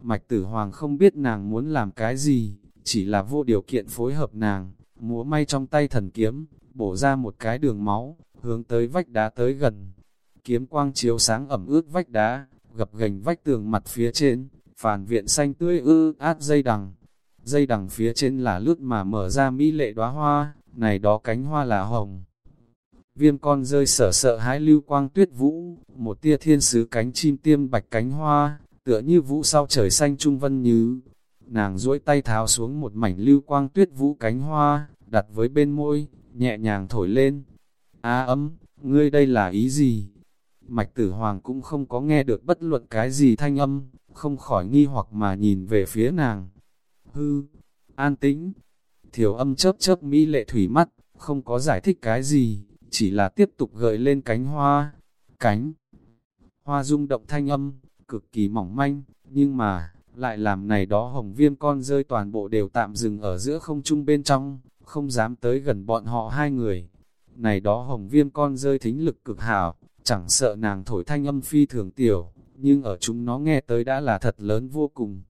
Mạch Tử Hoàng không biết nàng muốn làm cái gì, chỉ là vô điều kiện phối hợp nàng, múa may trong tay thần kiếm, bổ ra một cái đường máu, hướng tới vách đá tới gần. Kiếm quang chiếu sáng ẩm ướt vách đá, gập gành vách tường mặt phía trên, phản viện xanh tươi ư át dây đằng. Dây đằng phía trên là lướt mà mở ra mỹ lệ đóa hoa, này đó cánh hoa là hồng. Viêm con rơi sở sợ hãi lưu quang tuyết vũ, một tia thiên sứ cánh chim tiêm bạch cánh hoa, tựa như vũ sau trời xanh trung vân như. Nàng duỗi tay tháo xuống một mảnh lưu quang tuyết vũ cánh hoa, đặt với bên môi, nhẹ nhàng thổi lên. Á ấm, ngươi đây là ý gì? Mạch tử hoàng cũng không có nghe được bất luận cái gì thanh âm, không khỏi nghi hoặc mà nhìn về phía nàng. Hư, an tĩnh, thiểu âm chớp chớp mỹ lệ thủy mắt, không có giải thích cái gì, chỉ là tiếp tục gợi lên cánh hoa. Cánh hoa rung động thanh âm, cực kỳ mỏng manh, nhưng mà, lại làm này đó hồng viêm con rơi toàn bộ đều tạm dừng ở giữa không trung bên trong, không dám tới gần bọn họ hai người. Này đó hồng viêm con rơi thính lực cực hảo, chẳng sợ nàng thổi thanh âm phi thường tiểu, nhưng ở chúng nó nghe tới đã là thật lớn vô cùng.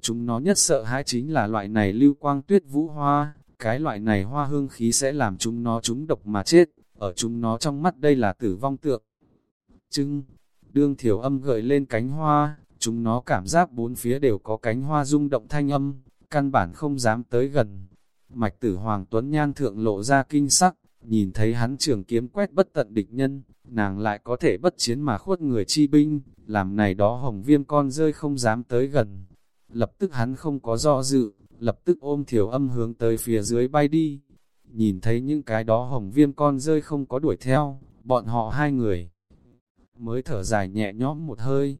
Chúng nó nhất sợ hãi chính là loại này lưu quang tuyết vũ hoa, cái loại này hoa hương khí sẽ làm chúng nó trúng độc mà chết, ở chúng nó trong mắt đây là tử vong tượng. Trưng, đương thiểu âm gợi lên cánh hoa, chúng nó cảm giác bốn phía đều có cánh hoa rung động thanh âm, căn bản không dám tới gần. Mạch tử Hoàng Tuấn Nhan thượng lộ ra kinh sắc, nhìn thấy hắn trường kiếm quét bất tận địch nhân, nàng lại có thể bất chiến mà khuất người chi binh, làm này đó hồng viêm con rơi không dám tới gần. Lập tức hắn không có do dự, lập tức ôm thiểu âm hướng tới phía dưới bay đi. Nhìn thấy những cái đó hồng viêm con rơi không có đuổi theo, bọn họ hai người mới thở dài nhẹ nhõm một hơi.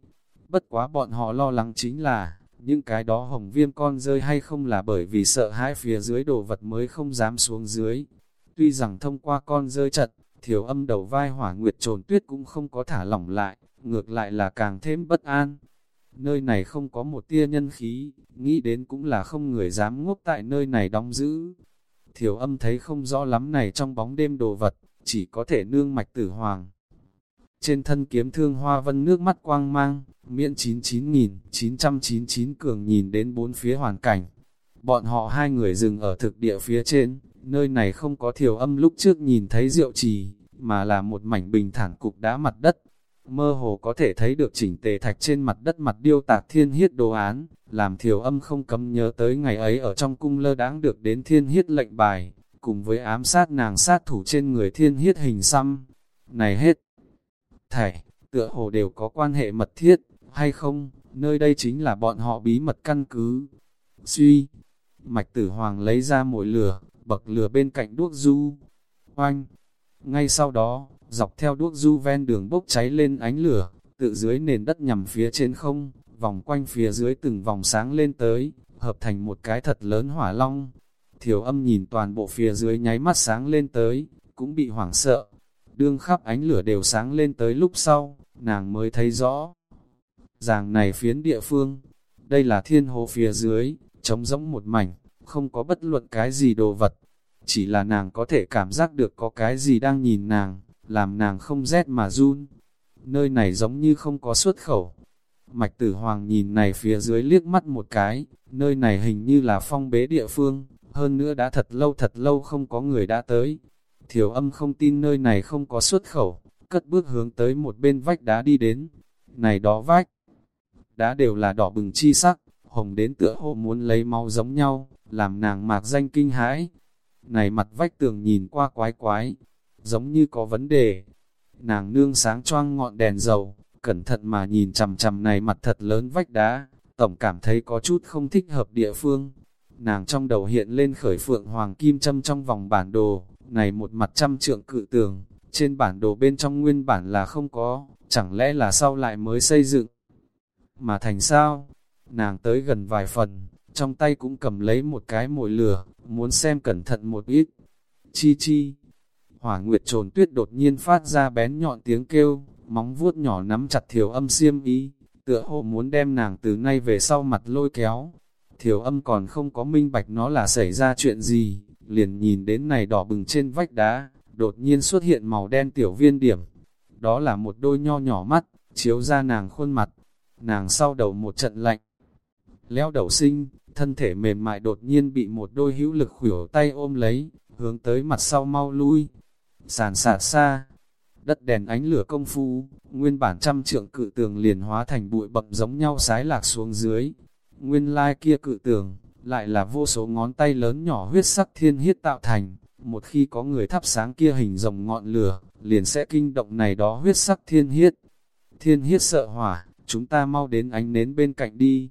Bất quá bọn họ lo lắng chính là, những cái đó hồng viêm con rơi hay không là bởi vì sợ hãi phía dưới đồ vật mới không dám xuống dưới. Tuy rằng thông qua con rơi chặt thiểu âm đầu vai hỏa nguyệt trồn tuyết cũng không có thả lỏng lại, ngược lại là càng thêm bất an. Nơi này không có một tia nhân khí, nghĩ đến cũng là không người dám ngốc tại nơi này đóng giữ. Thiểu âm thấy không rõ lắm này trong bóng đêm đồ vật, chỉ có thể nương mạch tử hoàng. Trên thân kiếm thương hoa vân nước mắt quang mang, miễn 99.999 cường nhìn đến bốn phía hoàn cảnh. Bọn họ hai người dừng ở thực địa phía trên, nơi này không có thiểu âm lúc trước nhìn thấy rượu trì, mà là một mảnh bình thản cục đá mặt đất. Mơ hồ có thể thấy được chỉnh tề thạch trên mặt đất mặt điêu tạc thiên hiết đồ án, làm thiểu âm không cấm nhớ tới ngày ấy ở trong cung lơ đáng được đến thiên hiết lệnh bài, cùng với ám sát nàng sát thủ trên người thiên hiết hình xăm. Này hết! thảy, tựa hồ đều có quan hệ mật thiết, hay không, nơi đây chính là bọn họ bí mật căn cứ. Suy, mạch tử hoàng lấy ra mỗi lửa, bậc lửa bên cạnh đuốc du. Oanh! Ngay sau đó, dọc theo đuốc du ven đường bốc cháy lên ánh lửa, tự dưới nền đất nhằm phía trên không, vòng quanh phía dưới từng vòng sáng lên tới, hợp thành một cái thật lớn hỏa long. Thiểu âm nhìn toàn bộ phía dưới nháy mắt sáng lên tới, cũng bị hoảng sợ. Đương khắp ánh lửa đều sáng lên tới lúc sau, nàng mới thấy rõ. Ràng này phiến địa phương, đây là thiên hồ phía dưới, trống rỗng một mảnh, không có bất luận cái gì đồ vật. Chỉ là nàng có thể cảm giác được có cái gì đang nhìn nàng, làm nàng không rét mà run. Nơi này giống như không có xuất khẩu. Mạch tử hoàng nhìn này phía dưới liếc mắt một cái, nơi này hình như là phong bế địa phương, hơn nữa đã thật lâu thật lâu không có người đã tới. Thiểu âm không tin nơi này không có xuất khẩu, cất bước hướng tới một bên vách đá đi đến. Này đó vách, đá đều là đỏ bừng chi sắc, hồng đến tựa hồ muốn lấy máu giống nhau, làm nàng mạc danh kinh hãi. Này mặt vách tường nhìn qua quái quái, giống như có vấn đề. Nàng nương sáng choang ngọn đèn dầu, cẩn thận mà nhìn chằm chằm này mặt thật lớn vách đá, tổng cảm thấy có chút không thích hợp địa phương. Nàng trong đầu hiện lên khởi phượng hoàng kim châm trong vòng bản đồ, này một mặt trăm trượng cự tường, trên bản đồ bên trong nguyên bản là không có, chẳng lẽ là sau lại mới xây dựng. Mà thành sao? Nàng tới gần vài phần, trong tay cũng cầm lấy một cái mồi lửa, muốn xem cẩn thận một ít. Chi chi, hỏa nguyệt trồn tuyết đột nhiên phát ra bén nhọn tiếng kêu, móng vuốt nhỏ nắm chặt thiểu âm xiêm ý, tựa hồ muốn đem nàng từ nay về sau mặt lôi kéo. Thiểu âm còn không có minh bạch nó là xảy ra chuyện gì, liền nhìn đến này đỏ bừng trên vách đá, đột nhiên xuất hiện màu đen tiểu viên điểm. Đó là một đôi nho nhỏ mắt, chiếu ra nàng khuôn mặt, nàng sau đầu một trận lạnh. Leo đầu sinh, thân thể mềm mại đột nhiên bị một đôi hữu lực khuỷu tay ôm lấy, hướng tới mặt sau mau lui. Sàn xả xa, đất đèn ánh lửa công phu, nguyên bản trăm trượng cự tường liền hóa thành bụi bậm giống nhau sái lạc xuống dưới. Nguyên lai kia cự tường, lại là vô số ngón tay lớn nhỏ huyết sắc thiên hiết tạo thành. Một khi có người thắp sáng kia hình rồng ngọn lửa, liền sẽ kinh động này đó huyết sắc thiên hiết. Thiên hiết sợ hỏa, chúng ta mau đến ánh nến bên cạnh đi.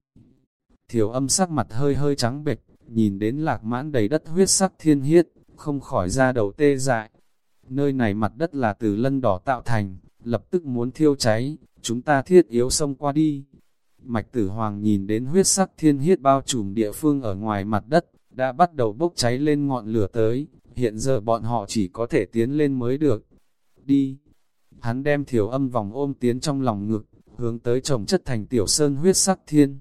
Thiểu âm sắc mặt hơi hơi trắng bệch, nhìn đến lạc mãn đầy đất huyết sắc thiên hiết, không khỏi ra đầu tê dại. Nơi này mặt đất là từ lân đỏ tạo thành, lập tức muốn thiêu cháy, chúng ta thiết yếu xông qua đi. Mạch tử hoàng nhìn đến huyết sắc thiên hiết bao trùm địa phương ở ngoài mặt đất, đã bắt đầu bốc cháy lên ngọn lửa tới, hiện giờ bọn họ chỉ có thể tiến lên mới được. Đi! Hắn đem thiểu âm vòng ôm tiến trong lòng ngực, hướng tới chồng chất thành tiểu sơn huyết sắc thiên.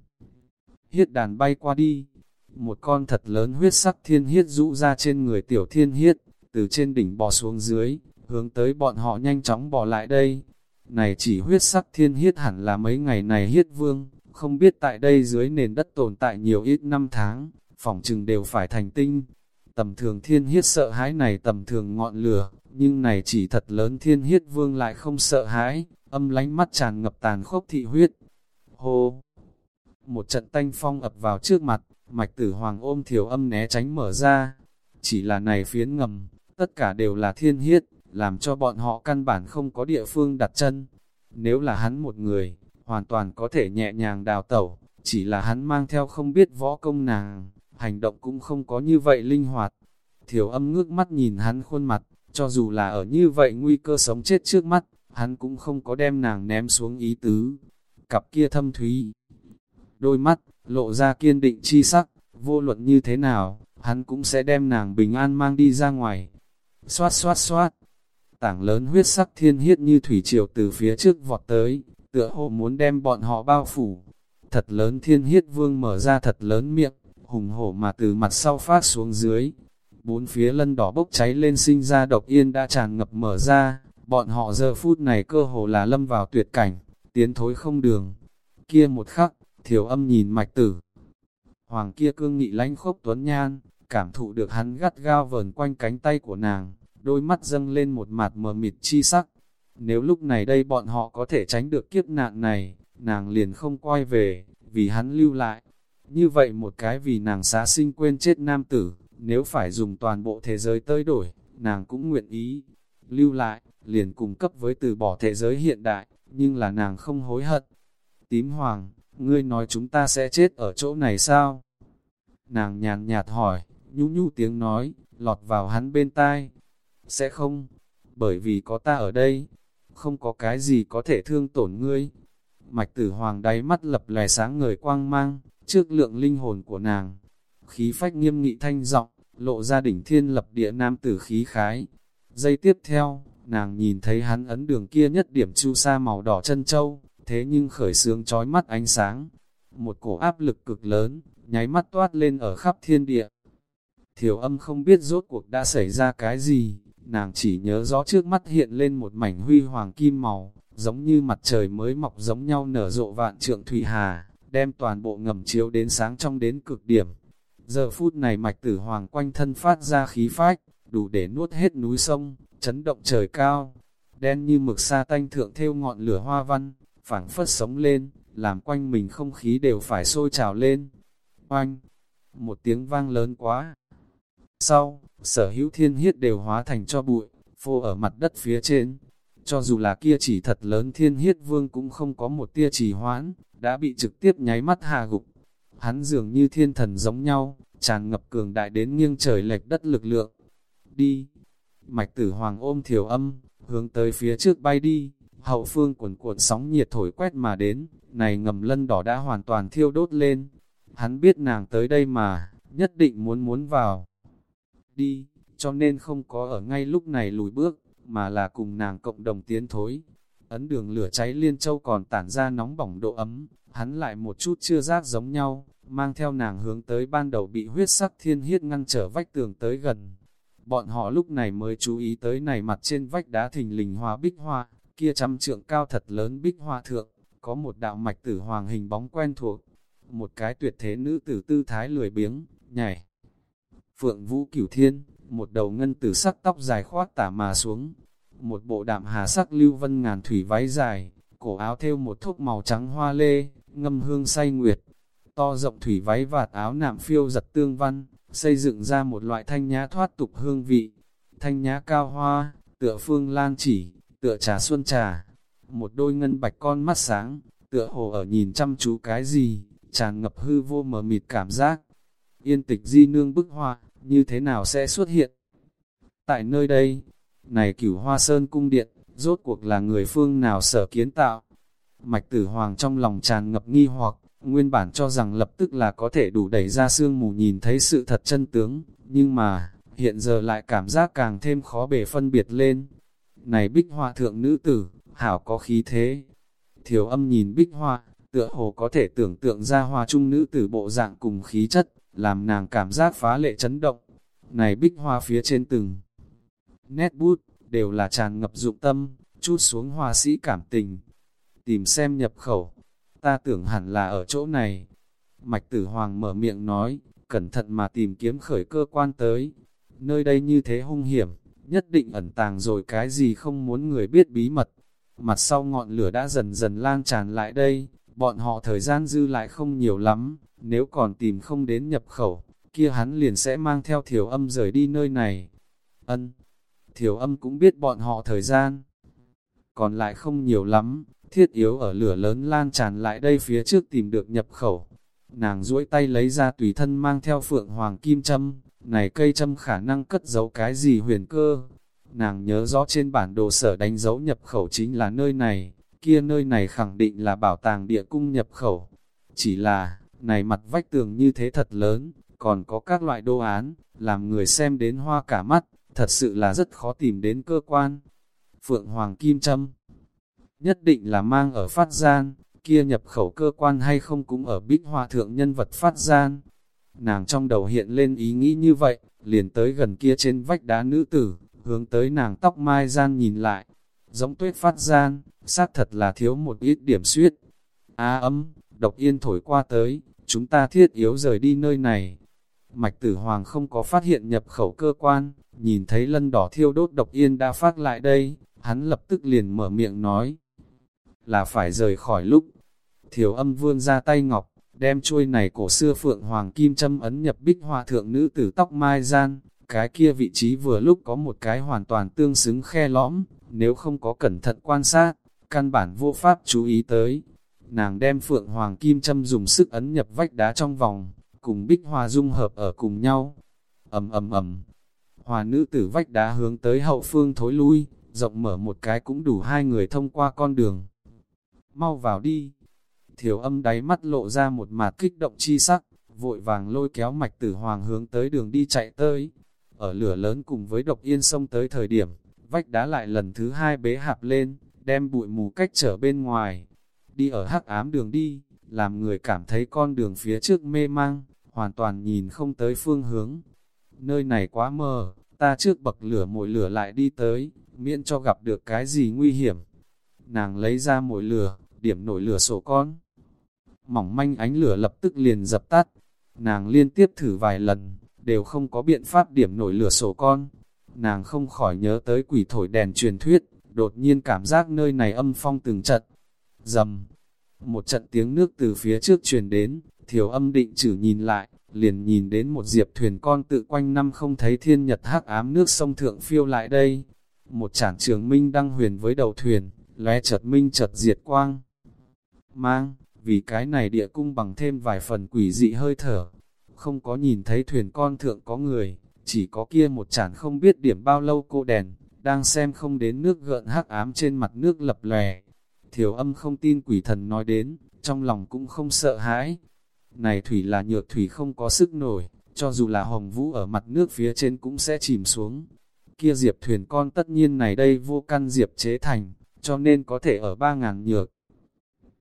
Hiết đàn bay qua đi, một con thật lớn huyết sắc thiên hiết rũ ra trên người tiểu thiên hiết, từ trên đỉnh bò xuống dưới, hướng tới bọn họ nhanh chóng bò lại đây. Này chỉ huyết sắc thiên hiết hẳn là mấy ngày này hiết vương, không biết tại đây dưới nền đất tồn tại nhiều ít năm tháng, phỏng chừng đều phải thành tinh. Tầm thường thiên hiết sợ hãi này tầm thường ngọn lửa, nhưng này chỉ thật lớn thiên hiết vương lại không sợ hãi, âm lánh mắt tràn ngập tàn khốc thị huyết. Hô! Một trận tanh phong ập vào trước mặt, mạch tử hoàng ôm thiểu âm né tránh mở ra. Chỉ là này phiến ngầm, tất cả đều là thiên hiết, làm cho bọn họ căn bản không có địa phương đặt chân. Nếu là hắn một người, hoàn toàn có thể nhẹ nhàng đào tẩu, chỉ là hắn mang theo không biết võ công nàng, hành động cũng không có như vậy linh hoạt. Thiểu âm ngước mắt nhìn hắn khuôn mặt, cho dù là ở như vậy nguy cơ sống chết trước mắt, hắn cũng không có đem nàng ném xuống ý tứ. Cặp kia thâm thúy, đôi mắt, lộ ra kiên định chi sắc, vô luận như thế nào, hắn cũng sẽ đem nàng bình an mang đi ra ngoài. Xoát xoát xoát, tảng lớn huyết sắc thiên hiết như thủy triều từ phía trước vọt tới, tựa hồ muốn đem bọn họ bao phủ. Thật lớn thiên hiết vương mở ra thật lớn miệng, hùng hổ mà từ mặt sau phát xuống dưới. Bốn phía lân đỏ bốc cháy lên sinh ra độc yên đã tràn ngập mở ra, bọn họ giờ phút này cơ hồ là lâm vào tuyệt cảnh, tiến thối không đường. Kia một khắc, thiểu âm nhìn mạch tử. Hoàng kia cương nghị lãnh khốc tuấn nhan, cảm thụ được hắn gắt gao vờn quanh cánh tay của nàng, đôi mắt dâng lên một mặt mờ mịt chi sắc. Nếu lúc này đây bọn họ có thể tránh được kiếp nạn này, nàng liền không quay về, vì hắn lưu lại. Như vậy một cái vì nàng xá sinh quên chết nam tử, nếu phải dùng toàn bộ thế giới tới đổi, nàng cũng nguyện ý. Lưu lại, liền cung cấp với từ bỏ thế giới hiện đại, nhưng là nàng không hối hận. Tím hoàng, ngươi nói chúng ta sẽ chết ở chỗ này sao? Nàng nhàn nhạt hỏi, nhu nhu tiếng nói, lọt vào hắn bên tai. Sẽ không, bởi vì có ta ở đây, không có cái gì có thể thương tổn ngươi. Mạch tử hoàng đáy mắt lập lè sáng ngời quang mang, trước lượng linh hồn của nàng. Khí phách nghiêm nghị thanh giọng lộ ra đỉnh thiên lập địa nam tử khí khái. Giây tiếp theo, nàng nhìn thấy hắn ấn đường kia nhất điểm chu sa màu đỏ chân châu, thế nhưng khởi sướng trói mắt ánh sáng. Một cổ áp lực cực lớn, nháy mắt toát lên ở khắp thiên địa. Thiểu âm không biết rốt cuộc đã xảy ra cái gì, nàng chỉ nhớ rõ trước mắt hiện lên một mảnh huy hoàng kim màu, giống như mặt trời mới mọc giống nhau nở rộ vạn trượng thủy hà, đem toàn bộ ngầm chiếu đến sáng trong đến cực điểm. Giờ phút này mạch tử hoàng quanh thân phát ra khí phách, đủ để nuốt hết núi sông, chấn động trời cao, đen như mực sa tanh thượng theo ngọn lửa hoa văn, phảng phất sống lên, làm quanh mình không khí đều phải sôi trào lên. Oanh! Một tiếng vang lớn quá! Sau, sở hữu thiên hiết đều hóa thành cho bụi, phô ở mặt đất phía trên. Cho dù là kia chỉ thật lớn thiên hiết vương cũng không có một tia trì hoãn, đã bị trực tiếp nháy mắt hạ gục. Hắn dường như thiên thần giống nhau, tràn ngập cường đại đến nghiêng trời lệch đất lực lượng. Đi! Mạch tử hoàng ôm thiểu âm, hướng tới phía trước bay đi, hậu phương cuộn cuộn sóng nhiệt thổi quét mà đến, này ngầm lân đỏ đã hoàn toàn thiêu đốt lên. Hắn biết nàng tới đây mà, nhất định muốn muốn vào. Đi, cho nên không có ở ngay lúc này lùi bước, mà là cùng nàng cộng đồng tiến thối. Ấn đường lửa cháy liên châu còn tản ra nóng bỏng độ ấm, hắn lại một chút chưa rác giống nhau, mang theo nàng hướng tới ban đầu bị huyết sắc thiên hiết ngăn trở vách tường tới gần. Bọn họ lúc này mới chú ý tới này mặt trên vách đá thình lình hòa bích hoa, kia trăm trượng cao thật lớn bích hoa thượng, có một đạo mạch tử hoàng hình bóng quen thuộc, một cái tuyệt thế nữ tử tư thái lười biếng, nhảy. Phượng vũ cửu thiên, một đầu ngân tử sắc tóc dài khoát tả mà xuống, một bộ đạm hà sắc lưu vân ngàn thủy váy dài, cổ áo thêu một thúc màu trắng hoa lê, ngâm hương say nguyệt, to rộng thủy váy vạt áo nạm phiêu giật tương văn, xây dựng ra một loại thanh nhã thoát tục hương vị. Thanh nhã cao hoa, tựa phương lan chỉ, tựa trà xuân trà. Một đôi ngân bạch con mắt sáng, tựa hồ ở nhìn chăm chú cái gì, tràn ngập hư vô mờ mịt cảm giác. Yên tịch di nương bức hoa, như thế nào sẽ xuất hiện? Tại nơi đây, này cửu hoa sơn cung điện, rốt cuộc là người phương nào sở kiến tạo? Mạch tử hoàng trong lòng tràn ngập nghi hoặc, Nguyên bản cho rằng lập tức là có thể đủ đẩy ra sương mù nhìn thấy sự thật chân tướng, nhưng mà, hiện giờ lại cảm giác càng thêm khó bề phân biệt lên. Này bích hoa thượng nữ tử, hảo có khí thế. Thiểu âm nhìn bích hoa, tựa hồ có thể tưởng tượng ra hoa trung nữ tử bộ dạng cùng khí chất, làm nàng cảm giác phá lệ chấn động. Này bích hoa phía trên từng nét bút, đều là tràn ngập dụng tâm, chút xuống hoa sĩ cảm tình. Tìm xem nhập khẩu, ta tưởng hẳn là ở chỗ này. Mạch tử hoàng mở miệng nói, cẩn thận mà tìm kiếm khởi cơ quan tới. Nơi đây như thế hung hiểm, nhất định ẩn tàng rồi cái gì không muốn người biết bí mật. Mặt sau ngọn lửa đã dần dần lan tràn lại đây, bọn họ thời gian dư lại không nhiều lắm, nếu còn tìm không đến nhập khẩu, kia hắn liền sẽ mang theo thiểu âm rời đi nơi này. Ân, thiểu âm cũng biết bọn họ thời gian, còn lại không nhiều lắm, thiết yếu ở lửa lớn lan tràn lại đây phía trước tìm được nhập khẩu. Nàng duỗi tay lấy ra tùy thân mang theo phượng hoàng kim châm, này cây châm khả năng cất giấu cái gì huyền cơ. Nàng nhớ rõ trên bản đồ sở đánh dấu nhập khẩu chính là nơi này, kia nơi này khẳng định là bảo tàng địa cung nhập khẩu. Chỉ là, này mặt vách tường như thế thật lớn, còn có các loại đồ án, làm người xem đến hoa cả mắt, thật sự là rất khó tìm đến cơ quan. Phượng Hoàng Kim Trâm nhất định là mang ở phát gian, kia nhập khẩu cơ quan hay không cũng ở bích hoa thượng nhân vật phát gian. Nàng trong đầu hiện lên ý nghĩ như vậy, liền tới gần kia trên vách đá nữ tử, hướng tới nàng tóc mai gian nhìn lại. Giống tuyết phát gian, xác thật là thiếu một ít điểm suyết. Á ấm, độc yên thổi qua tới, chúng ta thiết yếu rời đi nơi này. Mạch tử hoàng không có phát hiện nhập khẩu cơ quan, nhìn thấy lân đỏ thiêu đốt độc yên đã phát lại đây, hắn lập tức liền mở miệng nói là phải rời khỏi lúc. Thiểu âm vươn ra tay ngọc, đem chuôi này cổ xưa phượng hoàng kim châm ấn nhập bích hoa thượng nữ tử tóc mai gian, cái kia vị trí vừa lúc có một cái hoàn toàn tương xứng khe lõm, nếu không có cẩn thận quan sát, căn bản vô pháp chú ý tới. nàng đem phượng hoàng kim châm dùng sức ấn nhập vách đá trong vòng, cùng bích hoa dung hợp ở cùng nhau. ầm ầm ầm, hòa nữ tử vách đá hướng tới hậu phương thối lui, rộng mở một cái cũng đủ hai người thông qua con đường. Mau vào đi. Thiểu âm đáy mắt lộ ra một mạt kích động chi sắc, vội vàng lôi kéo mạch tử hoàng hướng tới đường đi chạy tới. Ở lửa lớn cùng với độc yên sông tới thời điểm, vách đá lại lần thứ hai bế hạp lên, đem bụi mù cách trở bên ngoài. Đi ở hắc ám đường đi, làm người cảm thấy con đường phía trước mê mang, hoàn toàn nhìn không tới phương hướng. Nơi này quá mờ, ta trước bậc lửa mồi lửa lại đi tới, miễn cho gặp được cái gì nguy hiểm. Nàng lấy ra mồi lửa, điểm nổi lửa sổ con. Mỏng manh ánh lửa lập tức liền dập tắt. Nàng liên tiếp thử vài lần, đều không có biện pháp điểm nổi lửa sổ con. Nàng không khỏi nhớ tới quỷ thổi đèn truyền thuyết, đột nhiên cảm giác nơi này âm phong từng trận. Dầm, một trận tiếng nước từ phía trước truyền đến, thiểu âm định chử nhìn lại, liền nhìn đến một diệp thuyền con tự quanh năm không thấy thiên nhật hắc ám nước sông thượng phiêu lại đây. Một chản trường minh đăng huyền với đầu thuyền, lóe chợt minh chợt diệt quang. Mang, vì cái này địa cung bằng thêm vài phần quỷ dị hơi thở. Không có nhìn thấy thuyền con thượng có người, chỉ có kia một chản không biết điểm bao lâu cô đèn, đang xem không đến nước gợn hắc ám trên mặt nước lập lè. Thiểu âm không tin quỷ thần nói đến, trong lòng cũng không sợ hãi. Này thủy là nhược thủy không có sức nổi, cho dù là hồng vũ ở mặt nước phía trên cũng sẽ chìm xuống. Kia diệp thuyền con tất nhiên này đây vô căn diệp chế thành, cho nên có thể ở ba ngàn nhược.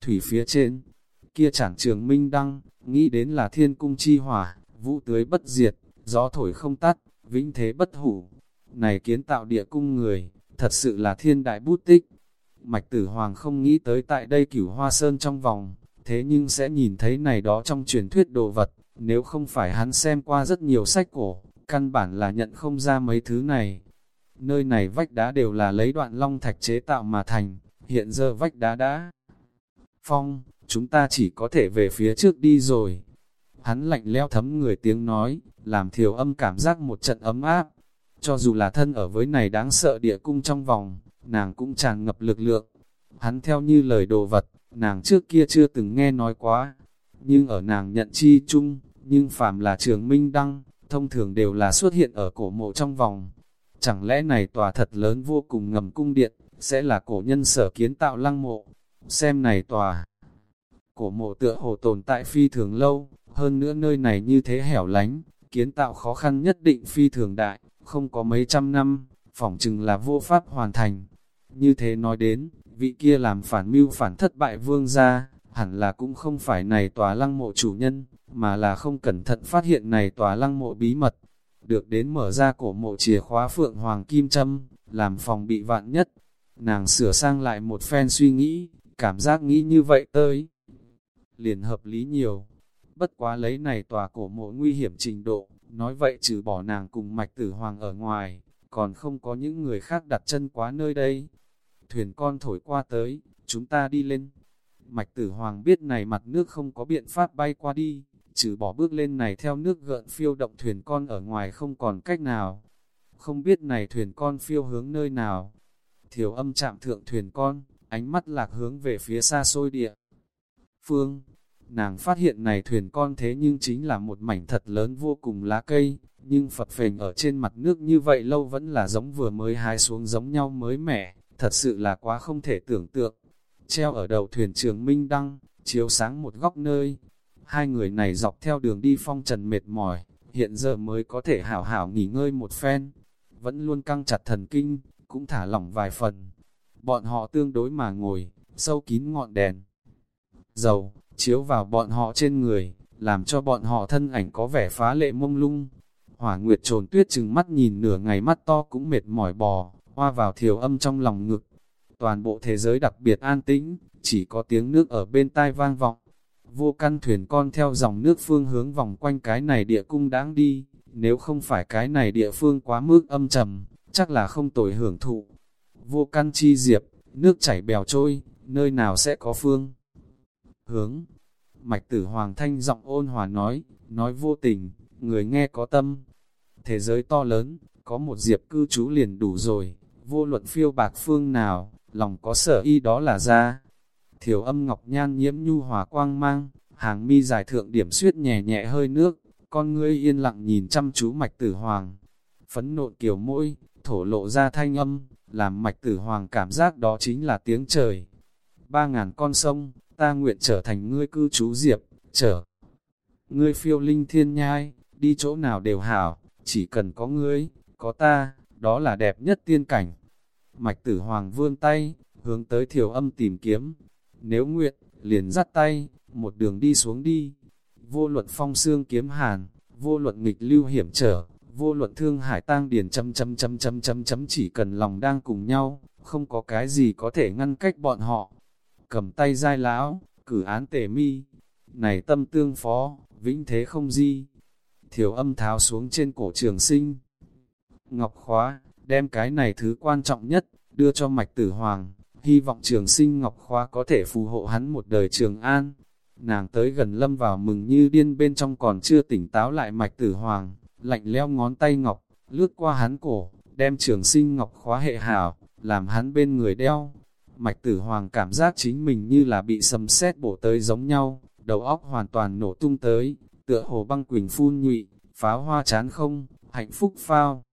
Thủy phía trên, kia chẳng trường minh đăng, nghĩ đến là thiên cung chi hỏa, vũ tưới bất diệt, gió thổi không tắt, vĩnh thế bất hủ. Này kiến tạo địa cung người, thật sự là thiên đại bút tích. Mạch tử hoàng không nghĩ tới tại đây cửu hoa sơn trong vòng, thế nhưng sẽ nhìn thấy này đó trong truyền thuyết đồ vật, nếu không phải hắn xem qua rất nhiều sách cổ, căn bản là nhận không ra mấy thứ này. Nơi này vách đá đều là lấy đoạn long thạch chế tạo mà thành, hiện giờ vách đá đã phong, chúng ta chỉ có thể về phía trước đi rồi. Hắn lạnh leo thấm người tiếng nói, làm thiểu âm cảm giác một trận ấm áp. Cho dù là thân ở với này đáng sợ địa cung trong vòng, nàng cũng tràn ngập lực lượng. Hắn theo như lời đồ vật, nàng trước kia chưa từng nghe nói quá. Nhưng ở nàng nhận chi chung, nhưng phàm là trường minh đăng, thông thường đều là xuất hiện ở cổ mộ trong vòng. Chẳng lẽ này tòa thật lớn vô cùng ngầm cung điện, sẽ là cổ nhân sở kiến tạo lăng mộ. Xem này tòa, cổ mộ tựa hồ tồn tại phi thường lâu, hơn nữa nơi này như thế hẻo lánh, kiến tạo khó khăn nhất định phi thường đại, không có mấy trăm năm, phỏng chừng là vô pháp hoàn thành. Như thế nói đến, vị kia làm phản mưu phản thất bại vương gia, hẳn là cũng không phải này tòa lăng mộ chủ nhân, mà là không cẩn thận phát hiện này tòa lăng mộ bí mật. Được đến mở ra cổ mộ chìa khóa phượng hoàng kim châm, làm phòng bị vạn nhất. Nàng sửa sang lại một phen suy nghĩ, cảm giác nghĩ như vậy tới. Liền hợp lý nhiều. Bất quá lấy này tòa cổ mộ nguy hiểm trình độ, nói vậy trừ bỏ nàng cùng mạch tử hoàng ở ngoài, còn không có những người khác đặt chân quá nơi đây thuyền con thổi qua tới, chúng ta đi lên. Mạch tử hoàng biết này mặt nước không có biện pháp bay qua đi, trừ bỏ bước lên này theo nước gợn phiêu động thuyền con ở ngoài không còn cách nào. Không biết này thuyền con phiêu hướng nơi nào. Thiểu âm chạm thượng thuyền con, ánh mắt lạc hướng về phía xa xôi địa. Phương, nàng phát hiện này thuyền con thế nhưng chính là một mảnh thật lớn vô cùng lá cây, nhưng phật phềnh ở trên mặt nước như vậy lâu vẫn là giống vừa mới hái xuống giống nhau mới mẻ thật sự là quá không thể tưởng tượng. Treo ở đầu thuyền trường Minh Đăng, chiếu sáng một góc nơi. Hai người này dọc theo đường đi phong trần mệt mỏi, hiện giờ mới có thể hảo hảo nghỉ ngơi một phen. Vẫn luôn căng chặt thần kinh, cũng thả lỏng vài phần. Bọn họ tương đối mà ngồi, sâu kín ngọn đèn. Dầu, chiếu vào bọn họ trên người, làm cho bọn họ thân ảnh có vẻ phá lệ mông lung. Hỏa Nguyệt trồn tuyết chừng mắt nhìn nửa ngày mắt to cũng mệt mỏi bò, hoa vào thiểu âm trong lòng ngực. Toàn bộ thế giới đặc biệt an tĩnh, chỉ có tiếng nước ở bên tai vang vọng. Vô căn thuyền con theo dòng nước phương hướng vòng quanh cái này địa cung đáng đi, nếu không phải cái này địa phương quá mức âm trầm, chắc là không tồi hưởng thụ. Vô căn chi diệp, nước chảy bèo trôi, nơi nào sẽ có phương? Hướng, mạch tử hoàng thanh giọng ôn hòa nói, nói vô tình, người nghe có tâm. Thế giới to lớn, có một diệp cư trú liền đủ rồi vô luận phiêu bạc phương nào, lòng có sở y đó là ra. Thiểu âm ngọc nhan nhiễm nhu hòa quang mang, hàng mi dài thượng điểm suyết nhẹ nhẹ hơi nước, con ngươi yên lặng nhìn chăm chú mạch tử hoàng. Phấn nộn kiểu mũi, thổ lộ ra thanh âm, làm mạch tử hoàng cảm giác đó chính là tiếng trời. Ba ngàn con sông, ta nguyện trở thành ngươi cư trú diệp, trở. Ngươi phiêu linh thiên nhai, đi chỗ nào đều hảo, chỉ cần có ngươi, có ta, đó là đẹp nhất tiên cảnh. Mạch tử hoàng vươn tay, hướng tới thiểu âm tìm kiếm. Nếu nguyện, liền dắt tay, một đường đi xuống đi. Vô luận phong xương kiếm hàn, vô luận nghịch lưu hiểm trở, vô luận thương hải tang điền chấm chấm chấm chấm chấm chấm chỉ cần lòng đang cùng nhau, không có cái gì có thể ngăn cách bọn họ. Cầm tay giai lão, cử án tể mi, này tâm tương phó, vĩnh thế không di. Thiểu âm tháo xuống trên cổ trường sinh. Ngọc khóa, đem cái này thứ quan trọng nhất, đưa cho mạch tử hoàng, hy vọng trường sinh Ngọc khóa có thể phù hộ hắn một đời trường an. Nàng tới gần lâm vào mừng như điên bên trong còn chưa tỉnh táo lại mạch tử hoàng, lạnh leo ngón tay ngọc, lướt qua hắn cổ, đem trường sinh ngọc khóa hệ hảo, làm hắn bên người đeo. Mạch tử hoàng cảm giác chính mình như là bị sầm sét bổ tới giống nhau, đầu óc hoàn toàn nổ tung tới, tựa hồ băng quỳnh phun nhụy, pháo hoa chán không, hạnh phúc phao.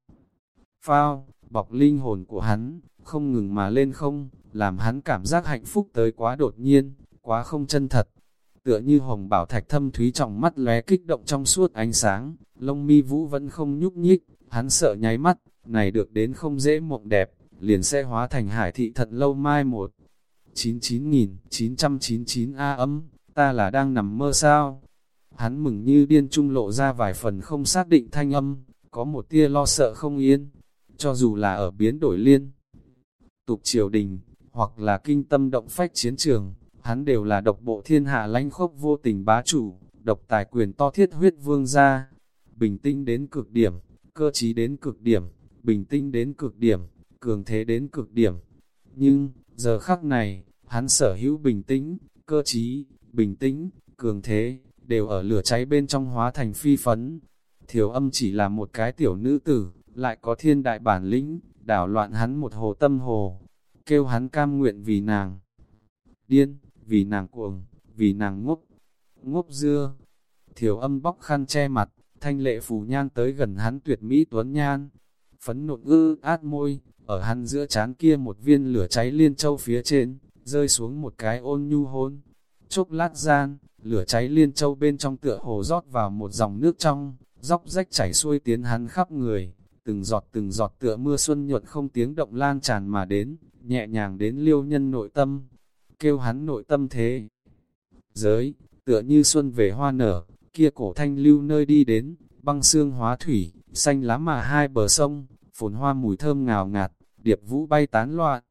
Phao, bọc linh hồn của hắn, không ngừng mà lên không, làm hắn cảm giác hạnh phúc tới quá đột nhiên, quá không chân thật. Tựa như hồng bảo thạch thâm thúy trọng mắt lóe kích động trong suốt ánh sáng, lông mi vũ vẫn không nhúc nhích, hắn sợ nháy mắt, này được đến không dễ mộng đẹp, liền sẽ hóa thành hải thị thật lâu mai một. 99.999 A ấm, ta là đang nằm mơ sao? Hắn mừng như điên trung lộ ra vài phần không xác định thanh âm, có một tia lo sợ không yên, cho dù là ở biến đổi liên. Tục triều đình, hoặc là kinh tâm động phách chiến trường, hắn đều là độc bộ thiên hạ lãnh khốc vô tình bá chủ, độc tài quyền to thiết huyết vương gia, bình tĩnh đến cực điểm, cơ trí đến cực điểm, bình tĩnh đến cực điểm, cường thế đến cực điểm. Nhưng, giờ khắc này, hắn sở hữu bình tĩnh, cơ trí, bình tĩnh, cường thế, đều ở lửa cháy bên trong hóa thành phi phấn. Thiểu âm chỉ là một cái tiểu nữ tử, lại có thiên đại bản lĩnh, đảo loạn hắn một hồ tâm hồ, kêu hắn cam nguyện vì nàng. Điên, vì nàng cuồng, vì nàng ngốc, ngốc dưa. Thiểu âm bóc khăn che mặt, thanh lệ phù nhan tới gần hắn tuyệt mỹ tuấn nhan. Phấn nộn ư át môi, ở hắn giữa chán kia một viên lửa cháy liên châu phía trên, rơi xuống một cái ôn nhu hôn. Chốc lát gian, lửa cháy liên châu bên trong tựa hồ rót vào một dòng nước trong, dốc rách chảy xuôi tiến hắn khắp người, từng giọt từng giọt tựa mưa xuân nhuận không tiếng động lan tràn mà đến, nhẹ nhàng đến liêu nhân nội tâm, kêu hắn nội tâm thế. Giới, tựa như xuân về hoa nở, kia cổ thanh lưu nơi đi đến, băng xương hóa thủy, xanh lá mà hai bờ sông, phồn hoa mùi thơm ngào ngạt, điệp vũ bay tán loạn,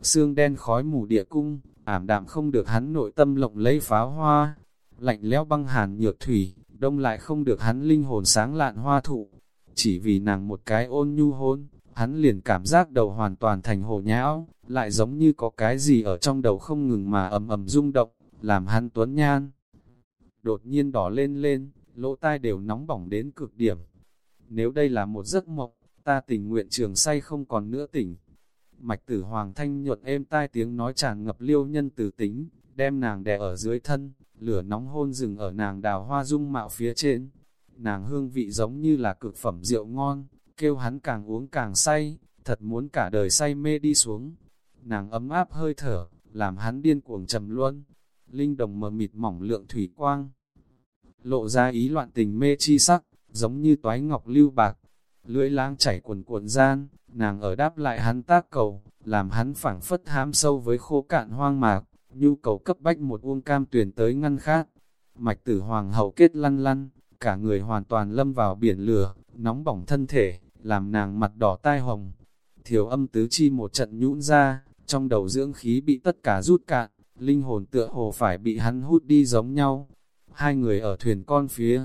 xương đen khói mù địa cung, ảm đạm không được hắn nội tâm lộng lấy pháo hoa, lạnh lẽo băng hàn nhược thủy, đông lại không được hắn linh hồn sáng lạn hoa thụ, chỉ vì nàng một cái ôn nhu hôn, hắn liền cảm giác đầu hoàn toàn thành hồ nhão, lại giống như có cái gì ở trong đầu không ngừng mà ầm ầm rung động, làm hắn tuấn nhan. Đột nhiên đỏ lên lên, lỗ tai đều nóng bỏng đến cực điểm. Nếu đây là một giấc mộng, ta tình nguyện trường say không còn nữa tỉnh. Mạch tử hoàng thanh nhuận êm tai tiếng nói tràn ngập liêu nhân từ tính, đem nàng đè ở dưới thân, lửa nóng hôn rừng ở nàng đào hoa dung mạo phía trên. Nàng hương vị giống như là cực phẩm rượu ngon, kêu hắn càng uống càng say, thật muốn cả đời say mê đi xuống. Nàng ấm áp hơi thở, làm hắn điên cuồng trầm luôn. Linh đồng mờ mịt mỏng lượng thủy quang. Lộ ra ý loạn tình mê chi sắc, giống như toái ngọc lưu bạc. Lưỡi lang chảy cuồn cuộn gian, nàng ở đáp lại hắn tác cầu, làm hắn phảng phất hám sâu với khô cạn hoang mạc, nhu cầu cấp bách một uông cam tuyển tới ngăn khát. Mạch tử hoàng hậu kết lăn lăn, cả người hoàn toàn lâm vào biển lửa, nóng bỏng thân thể, làm nàng mặt đỏ tai hồng. Thiểu âm tứ chi một trận nhũn ra, trong đầu dưỡng khí bị tất cả rút cạn, linh hồn tựa hồ phải bị hắn hút đi giống nhau. Hai người ở thuyền con phía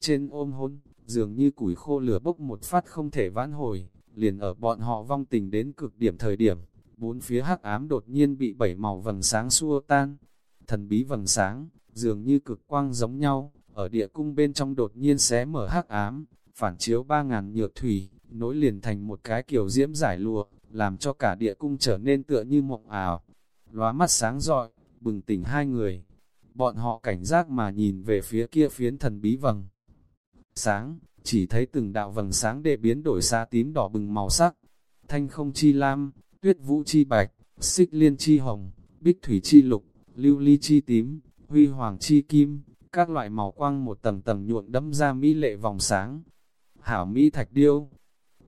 trên ôm hôn, dường như củi khô lửa bốc một phát không thể vãn hồi, liền ở bọn họ vong tình đến cực điểm thời điểm, bốn phía hắc ám đột nhiên bị bảy màu vầng sáng xua tan. Thần bí vầng sáng, dường như cực quang giống nhau, ở địa cung bên trong đột nhiên xé mở hắc ám, phản chiếu ba ngàn nhược thủy, nối liền thành một cái kiểu diễm giải lụa, làm cho cả địa cung trở nên tựa như mộng ảo. Lóa mắt sáng rọi, bừng tỉnh hai người. Bọn họ cảnh giác mà nhìn về phía kia phiến thần bí vầng. Sáng, chỉ thấy từng đạo vầng sáng để biến đổi xa tím đỏ bừng màu sắc. Thanh không chi lam, tuyết vũ chi bạch, xích liên chi hồng, bích thủy chi lục, lưu ly chi tím, huy hoàng chi kim, các loại màu quang một tầng tầng nhuộn đẫm ra mỹ lệ vòng sáng. Hảo Mỹ Thạch Điêu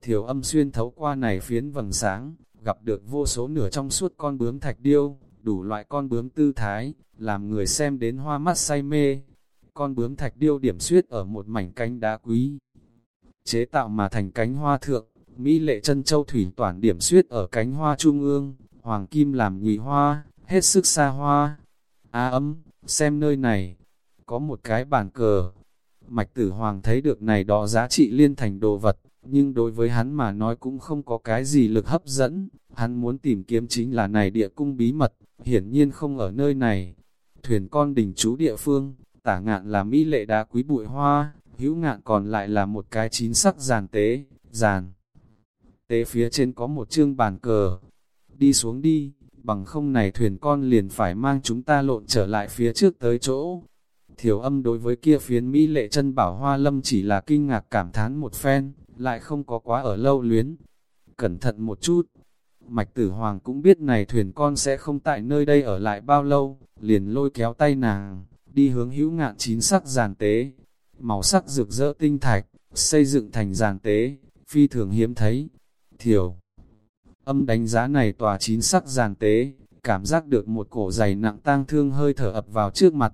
Thiểu âm xuyên thấu qua này phiến vầng sáng, gặp được vô số nửa trong suốt con bướm thạch điêu, đủ loại con bướm tư thái, làm người xem đến hoa mắt say mê. Con bướm thạch điêu điểm xuyết ở một mảnh cánh đá quý. Chế tạo mà thành cánh hoa thượng, Mỹ lệ chân châu thủy toàn điểm xuyết ở cánh hoa trung ương, hoàng kim làm nhụy hoa, hết sức xa hoa. Á ấm, xem nơi này, có một cái bàn cờ. Mạch tử hoàng thấy được này đó giá trị liên thành đồ vật, nhưng đối với hắn mà nói cũng không có cái gì lực hấp dẫn, hắn muốn tìm kiếm chính là này địa cung bí mật, hiển nhiên không ở nơi này. Thuyền con đỉnh chú địa phương, tả ngạn là mỹ lệ đá quý bụi hoa, hữu ngạn còn lại là một cái chín sắc giàn tế, giàn. Tế phía trên có một chương bàn cờ, đi xuống đi, bằng không này thuyền con liền phải mang chúng ta lộn trở lại phía trước tới chỗ. Thiểu âm đối với kia phiến Mỹ lệ chân bảo hoa lâm chỉ là kinh ngạc cảm thán một phen, lại không có quá ở lâu luyến. Cẩn thận một chút, Mạch Tử Hoàng cũng biết này thuyền con sẽ không tại nơi đây ở lại bao lâu, liền lôi kéo tay nàng, đi hướng hữu ngạn chín sắc giàn tế. Màu sắc rực rỡ tinh thạch, xây dựng thành giàn tế, phi thường hiếm thấy. Thiểu, âm đánh giá này tòa chín sắc giàn tế, cảm giác được một cổ dày nặng tang thương hơi thở ập vào trước mặt.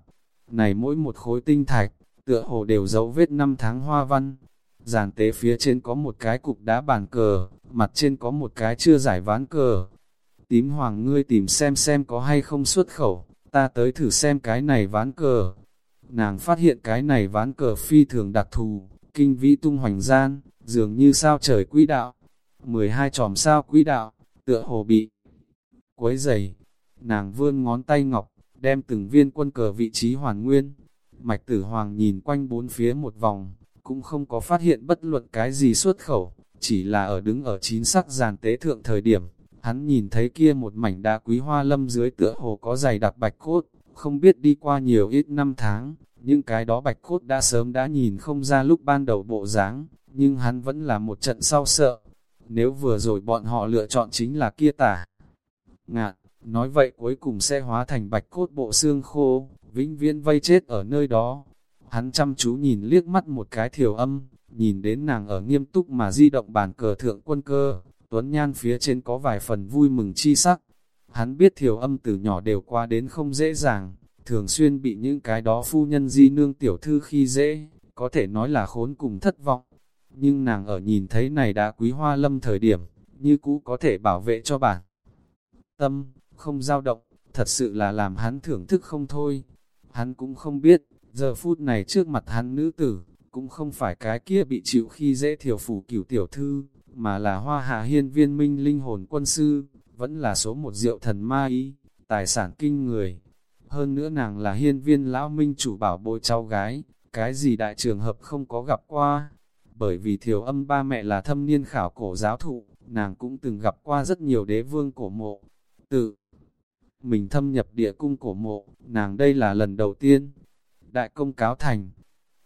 Này mỗi một khối tinh thạch, tựa hồ đều dấu vết năm tháng hoa văn, Giàn tế phía trên có một cái cục đá bàn cờ, mặt trên có một cái chưa giải ván cờ. Tím hoàng ngươi tìm xem xem có hay không xuất khẩu, ta tới thử xem cái này ván cờ. Nàng phát hiện cái này ván cờ phi thường đặc thù, kinh vĩ tung hoành gian, dường như sao trời quỹ đạo. 12 tròm sao quỹ đạo, tựa hồ bị quấy dày. Nàng vươn ngón tay ngọc, đem từng viên quân cờ vị trí hoàn nguyên. Mạch tử hoàng nhìn quanh bốn phía một vòng, cũng không có phát hiện bất luận cái gì xuất khẩu, chỉ là ở đứng ở chín sắc giàn tế thượng thời điểm, hắn nhìn thấy kia một mảnh đá quý hoa lâm dưới tựa hồ có dày đặc bạch cốt, không biết đi qua nhiều ít năm tháng, nhưng cái đó bạch cốt đã sớm đã nhìn không ra lúc ban đầu bộ dáng, nhưng hắn vẫn là một trận sau sợ. Nếu vừa rồi bọn họ lựa chọn chính là kia tả. Ngạn, nói vậy cuối cùng sẽ hóa thành bạch cốt bộ xương khô, vĩnh viễn vây chết ở nơi đó. Hắn chăm chú nhìn liếc mắt một cái thiểu âm, nhìn đến nàng ở nghiêm túc mà di động bàn cờ thượng quân cơ, tuấn nhan phía trên có vài phần vui mừng chi sắc. Hắn biết thiểu âm từ nhỏ đều qua đến không dễ dàng, thường xuyên bị những cái đó phu nhân di nương tiểu thư khi dễ, có thể nói là khốn cùng thất vọng. Nhưng nàng ở nhìn thấy này đã quý hoa lâm thời điểm, như cũ có thể bảo vệ cho bản. Tâm, không dao động, thật sự là làm hắn thưởng thức không thôi. Hắn cũng không biết, Giờ phút này trước mặt hắn nữ tử, cũng không phải cái kia bị chịu khi dễ thiểu phủ cửu tiểu thư, mà là hoa hạ hiên viên minh linh hồn quân sư, vẫn là số một diệu thần ma ý, tài sản kinh người. Hơn nữa nàng là hiên viên lão minh chủ bảo bối cháu gái, cái gì đại trường hợp không có gặp qua. Bởi vì thiểu âm ba mẹ là thâm niên khảo cổ giáo thụ, nàng cũng từng gặp qua rất nhiều đế vương cổ mộ. Tự mình thâm nhập địa cung cổ mộ, nàng đây là lần đầu tiên, đại công cáo thành.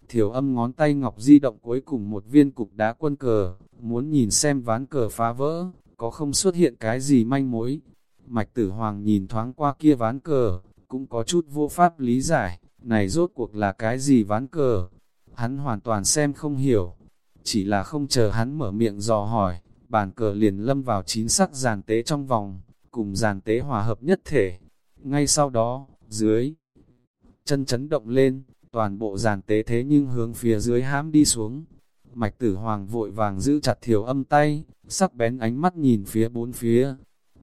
Thiểu âm ngón tay ngọc di động cuối cùng một viên cục đá quân cờ, muốn nhìn xem ván cờ phá vỡ, có không xuất hiện cái gì manh mối. Mạch tử hoàng nhìn thoáng qua kia ván cờ, cũng có chút vô pháp lý giải, này rốt cuộc là cái gì ván cờ. Hắn hoàn toàn xem không hiểu, chỉ là không chờ hắn mở miệng dò hỏi, bàn cờ liền lâm vào chín sắc giàn tế trong vòng, cùng giàn tế hòa hợp nhất thể. Ngay sau đó, dưới chân chấn động lên, toàn bộ giàn tế thế nhưng hướng phía dưới hãm đi xuống. Mạch tử hoàng vội vàng giữ chặt thiểu âm tay, sắc bén ánh mắt nhìn phía bốn phía.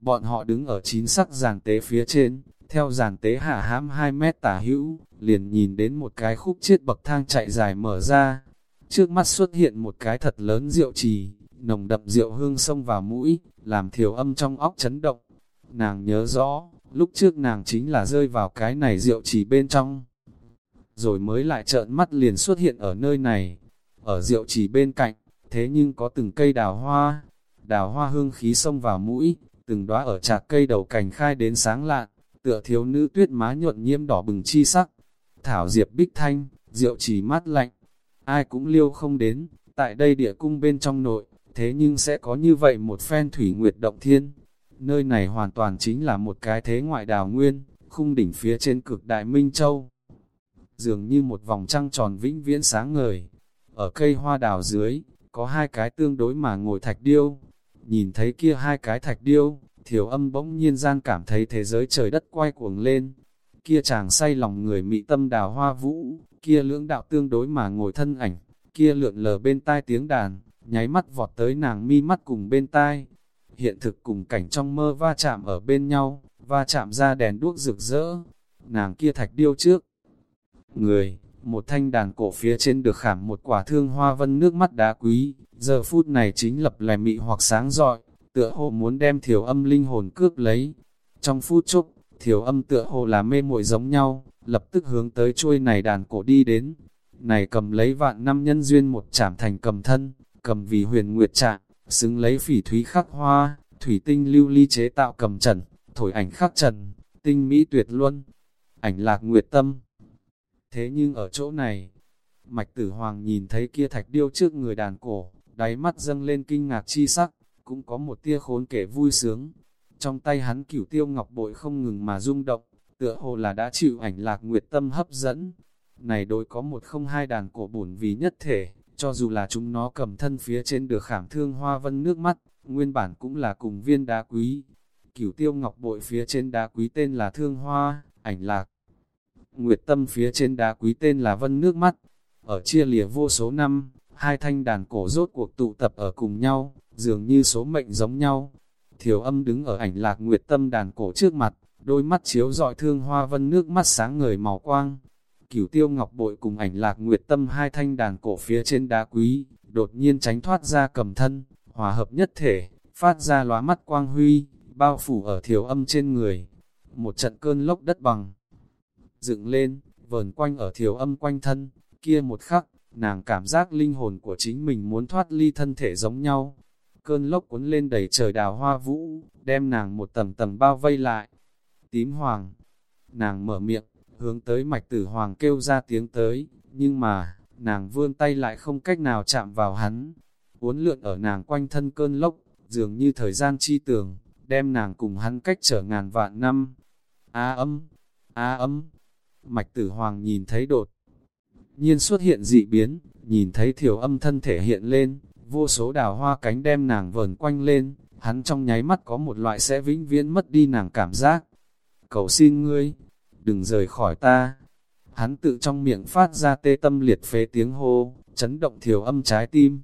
Bọn họ đứng ở chín sắc giàn tế phía trên, theo giàn tế hạ hãm 2 mét tả hữu, liền nhìn đến một cái khúc chết bậc thang chạy dài mở ra. Trước mắt xuất hiện một cái thật lớn rượu trì, nồng đậm rượu hương xông vào mũi, làm thiểu âm trong óc chấn động. Nàng nhớ rõ, lúc trước nàng chính là rơi vào cái này rượu trì bên trong. Rồi mới lại trợn mắt liền xuất hiện ở nơi này, ở rượu chỉ bên cạnh, thế nhưng có từng cây đào hoa, đào hoa hương khí xông vào mũi, từng đóa ở chạc cây đầu cành khai đến sáng lạn, tựa thiếu nữ tuyết má nhuận nhiễm đỏ bừng chi sắc. Thảo diệp bích thanh, rượu chỉ mát lạnh, ai cũng liêu không đến, tại đây địa cung bên trong nội, thế nhưng sẽ có như vậy một phen thủy nguyệt động thiên. Nơi này hoàn toàn chính là một cái thế ngoại đào nguyên, khung đỉnh phía trên cực đại Minh Châu. Dường như một vòng trăng tròn vĩnh viễn sáng ngời. Ở cây hoa đào dưới, có hai cái tương đối mà ngồi thạch điêu. Nhìn thấy kia hai cái thạch điêu, thiểu âm bỗng nhiên gian cảm thấy thế giới trời đất quay cuồng lên. Kia chàng say lòng người mị tâm đào hoa vũ, kia lưỡng đạo tương đối mà ngồi thân ảnh, kia lượn lờ bên tai tiếng đàn, nháy mắt vọt tới nàng mi mắt cùng bên tai. Hiện thực cùng cảnh trong mơ va chạm ở bên nhau, va chạm ra đèn đuốc rực rỡ. Nàng kia thạch điêu trước. Người, một thanh đàn cổ phía trên được khảm một quả thương hoa vân nước mắt đá quý, giờ phút này chính lập lè mị hoặc sáng rọi, tựa hồ muốn đem thiểu âm linh hồn cướp lấy. Trong phút chốc, thiểu âm tựa hồ là mê muội giống nhau, lập tức hướng tới chuôi này đàn cổ đi đến. Này cầm lấy vạn năm nhân duyên một chảm thành cầm thân, cầm vì huyền nguyệt trạng, xứng lấy phỉ thúy khắc hoa, thủy tinh lưu ly chế tạo cầm trần, thổi ảnh khắc trần, tinh mỹ tuyệt luân, ảnh lạc nguyệt tâm. Thế nhưng ở chỗ này, mạch tử hoàng nhìn thấy kia thạch điêu trước người đàn cổ, đáy mắt dâng lên kinh ngạc chi sắc, cũng có một tia khốn kể vui sướng. Trong tay hắn cửu tiêu ngọc bội không ngừng mà rung động, tựa hồ là đã chịu ảnh lạc nguyệt tâm hấp dẫn. Này đối có một không hai đàn cổ bổn vì nhất thể, cho dù là chúng nó cầm thân phía trên được khảm thương hoa vân nước mắt, nguyên bản cũng là cùng viên đá quý. Cửu tiêu ngọc bội phía trên đá quý tên là thương hoa, ảnh lạc. Nguyệt tâm phía trên đá quý tên là vân nước mắt. Ở chia lìa vô số năm, hai thanh đàn cổ rốt cuộc tụ tập ở cùng nhau, dường như số mệnh giống nhau. Thiểu âm đứng ở ảnh lạc nguyệt tâm đàn cổ trước mặt, đôi mắt chiếu dọi thương hoa vân nước mắt sáng ngời màu quang. Cửu tiêu ngọc bội cùng ảnh lạc nguyệt tâm hai thanh đàn cổ phía trên đá quý, đột nhiên tránh thoát ra cầm thân, hòa hợp nhất thể, phát ra lóa mắt quang huy, bao phủ ở thiểu âm trên người. Một trận cơn lốc đất bằng, dựng lên, vờn quanh ở thiểu âm quanh thân, kia một khắc, nàng cảm giác linh hồn của chính mình muốn thoát ly thân thể giống nhau. Cơn lốc cuốn lên đầy trời đào hoa vũ, đem nàng một tầng tầng bao vây lại. Tím hoàng, nàng mở miệng, hướng tới mạch tử hoàng kêu ra tiếng tới, nhưng mà, nàng vươn tay lại không cách nào chạm vào hắn. Uốn lượn ở nàng quanh thân cơn lốc, dường như thời gian chi tường, đem nàng cùng hắn cách trở ngàn vạn năm. Á âm, á âm, mạch tử hoàng nhìn thấy đột. Nhiên xuất hiện dị biến, nhìn thấy thiểu âm thân thể hiện lên, vô số đào hoa cánh đem nàng vờn quanh lên, hắn trong nháy mắt có một loại sẽ vĩnh viễn mất đi nàng cảm giác. Cầu xin ngươi, đừng rời khỏi ta. Hắn tự trong miệng phát ra tê tâm liệt phế tiếng hô, chấn động thiểu âm trái tim.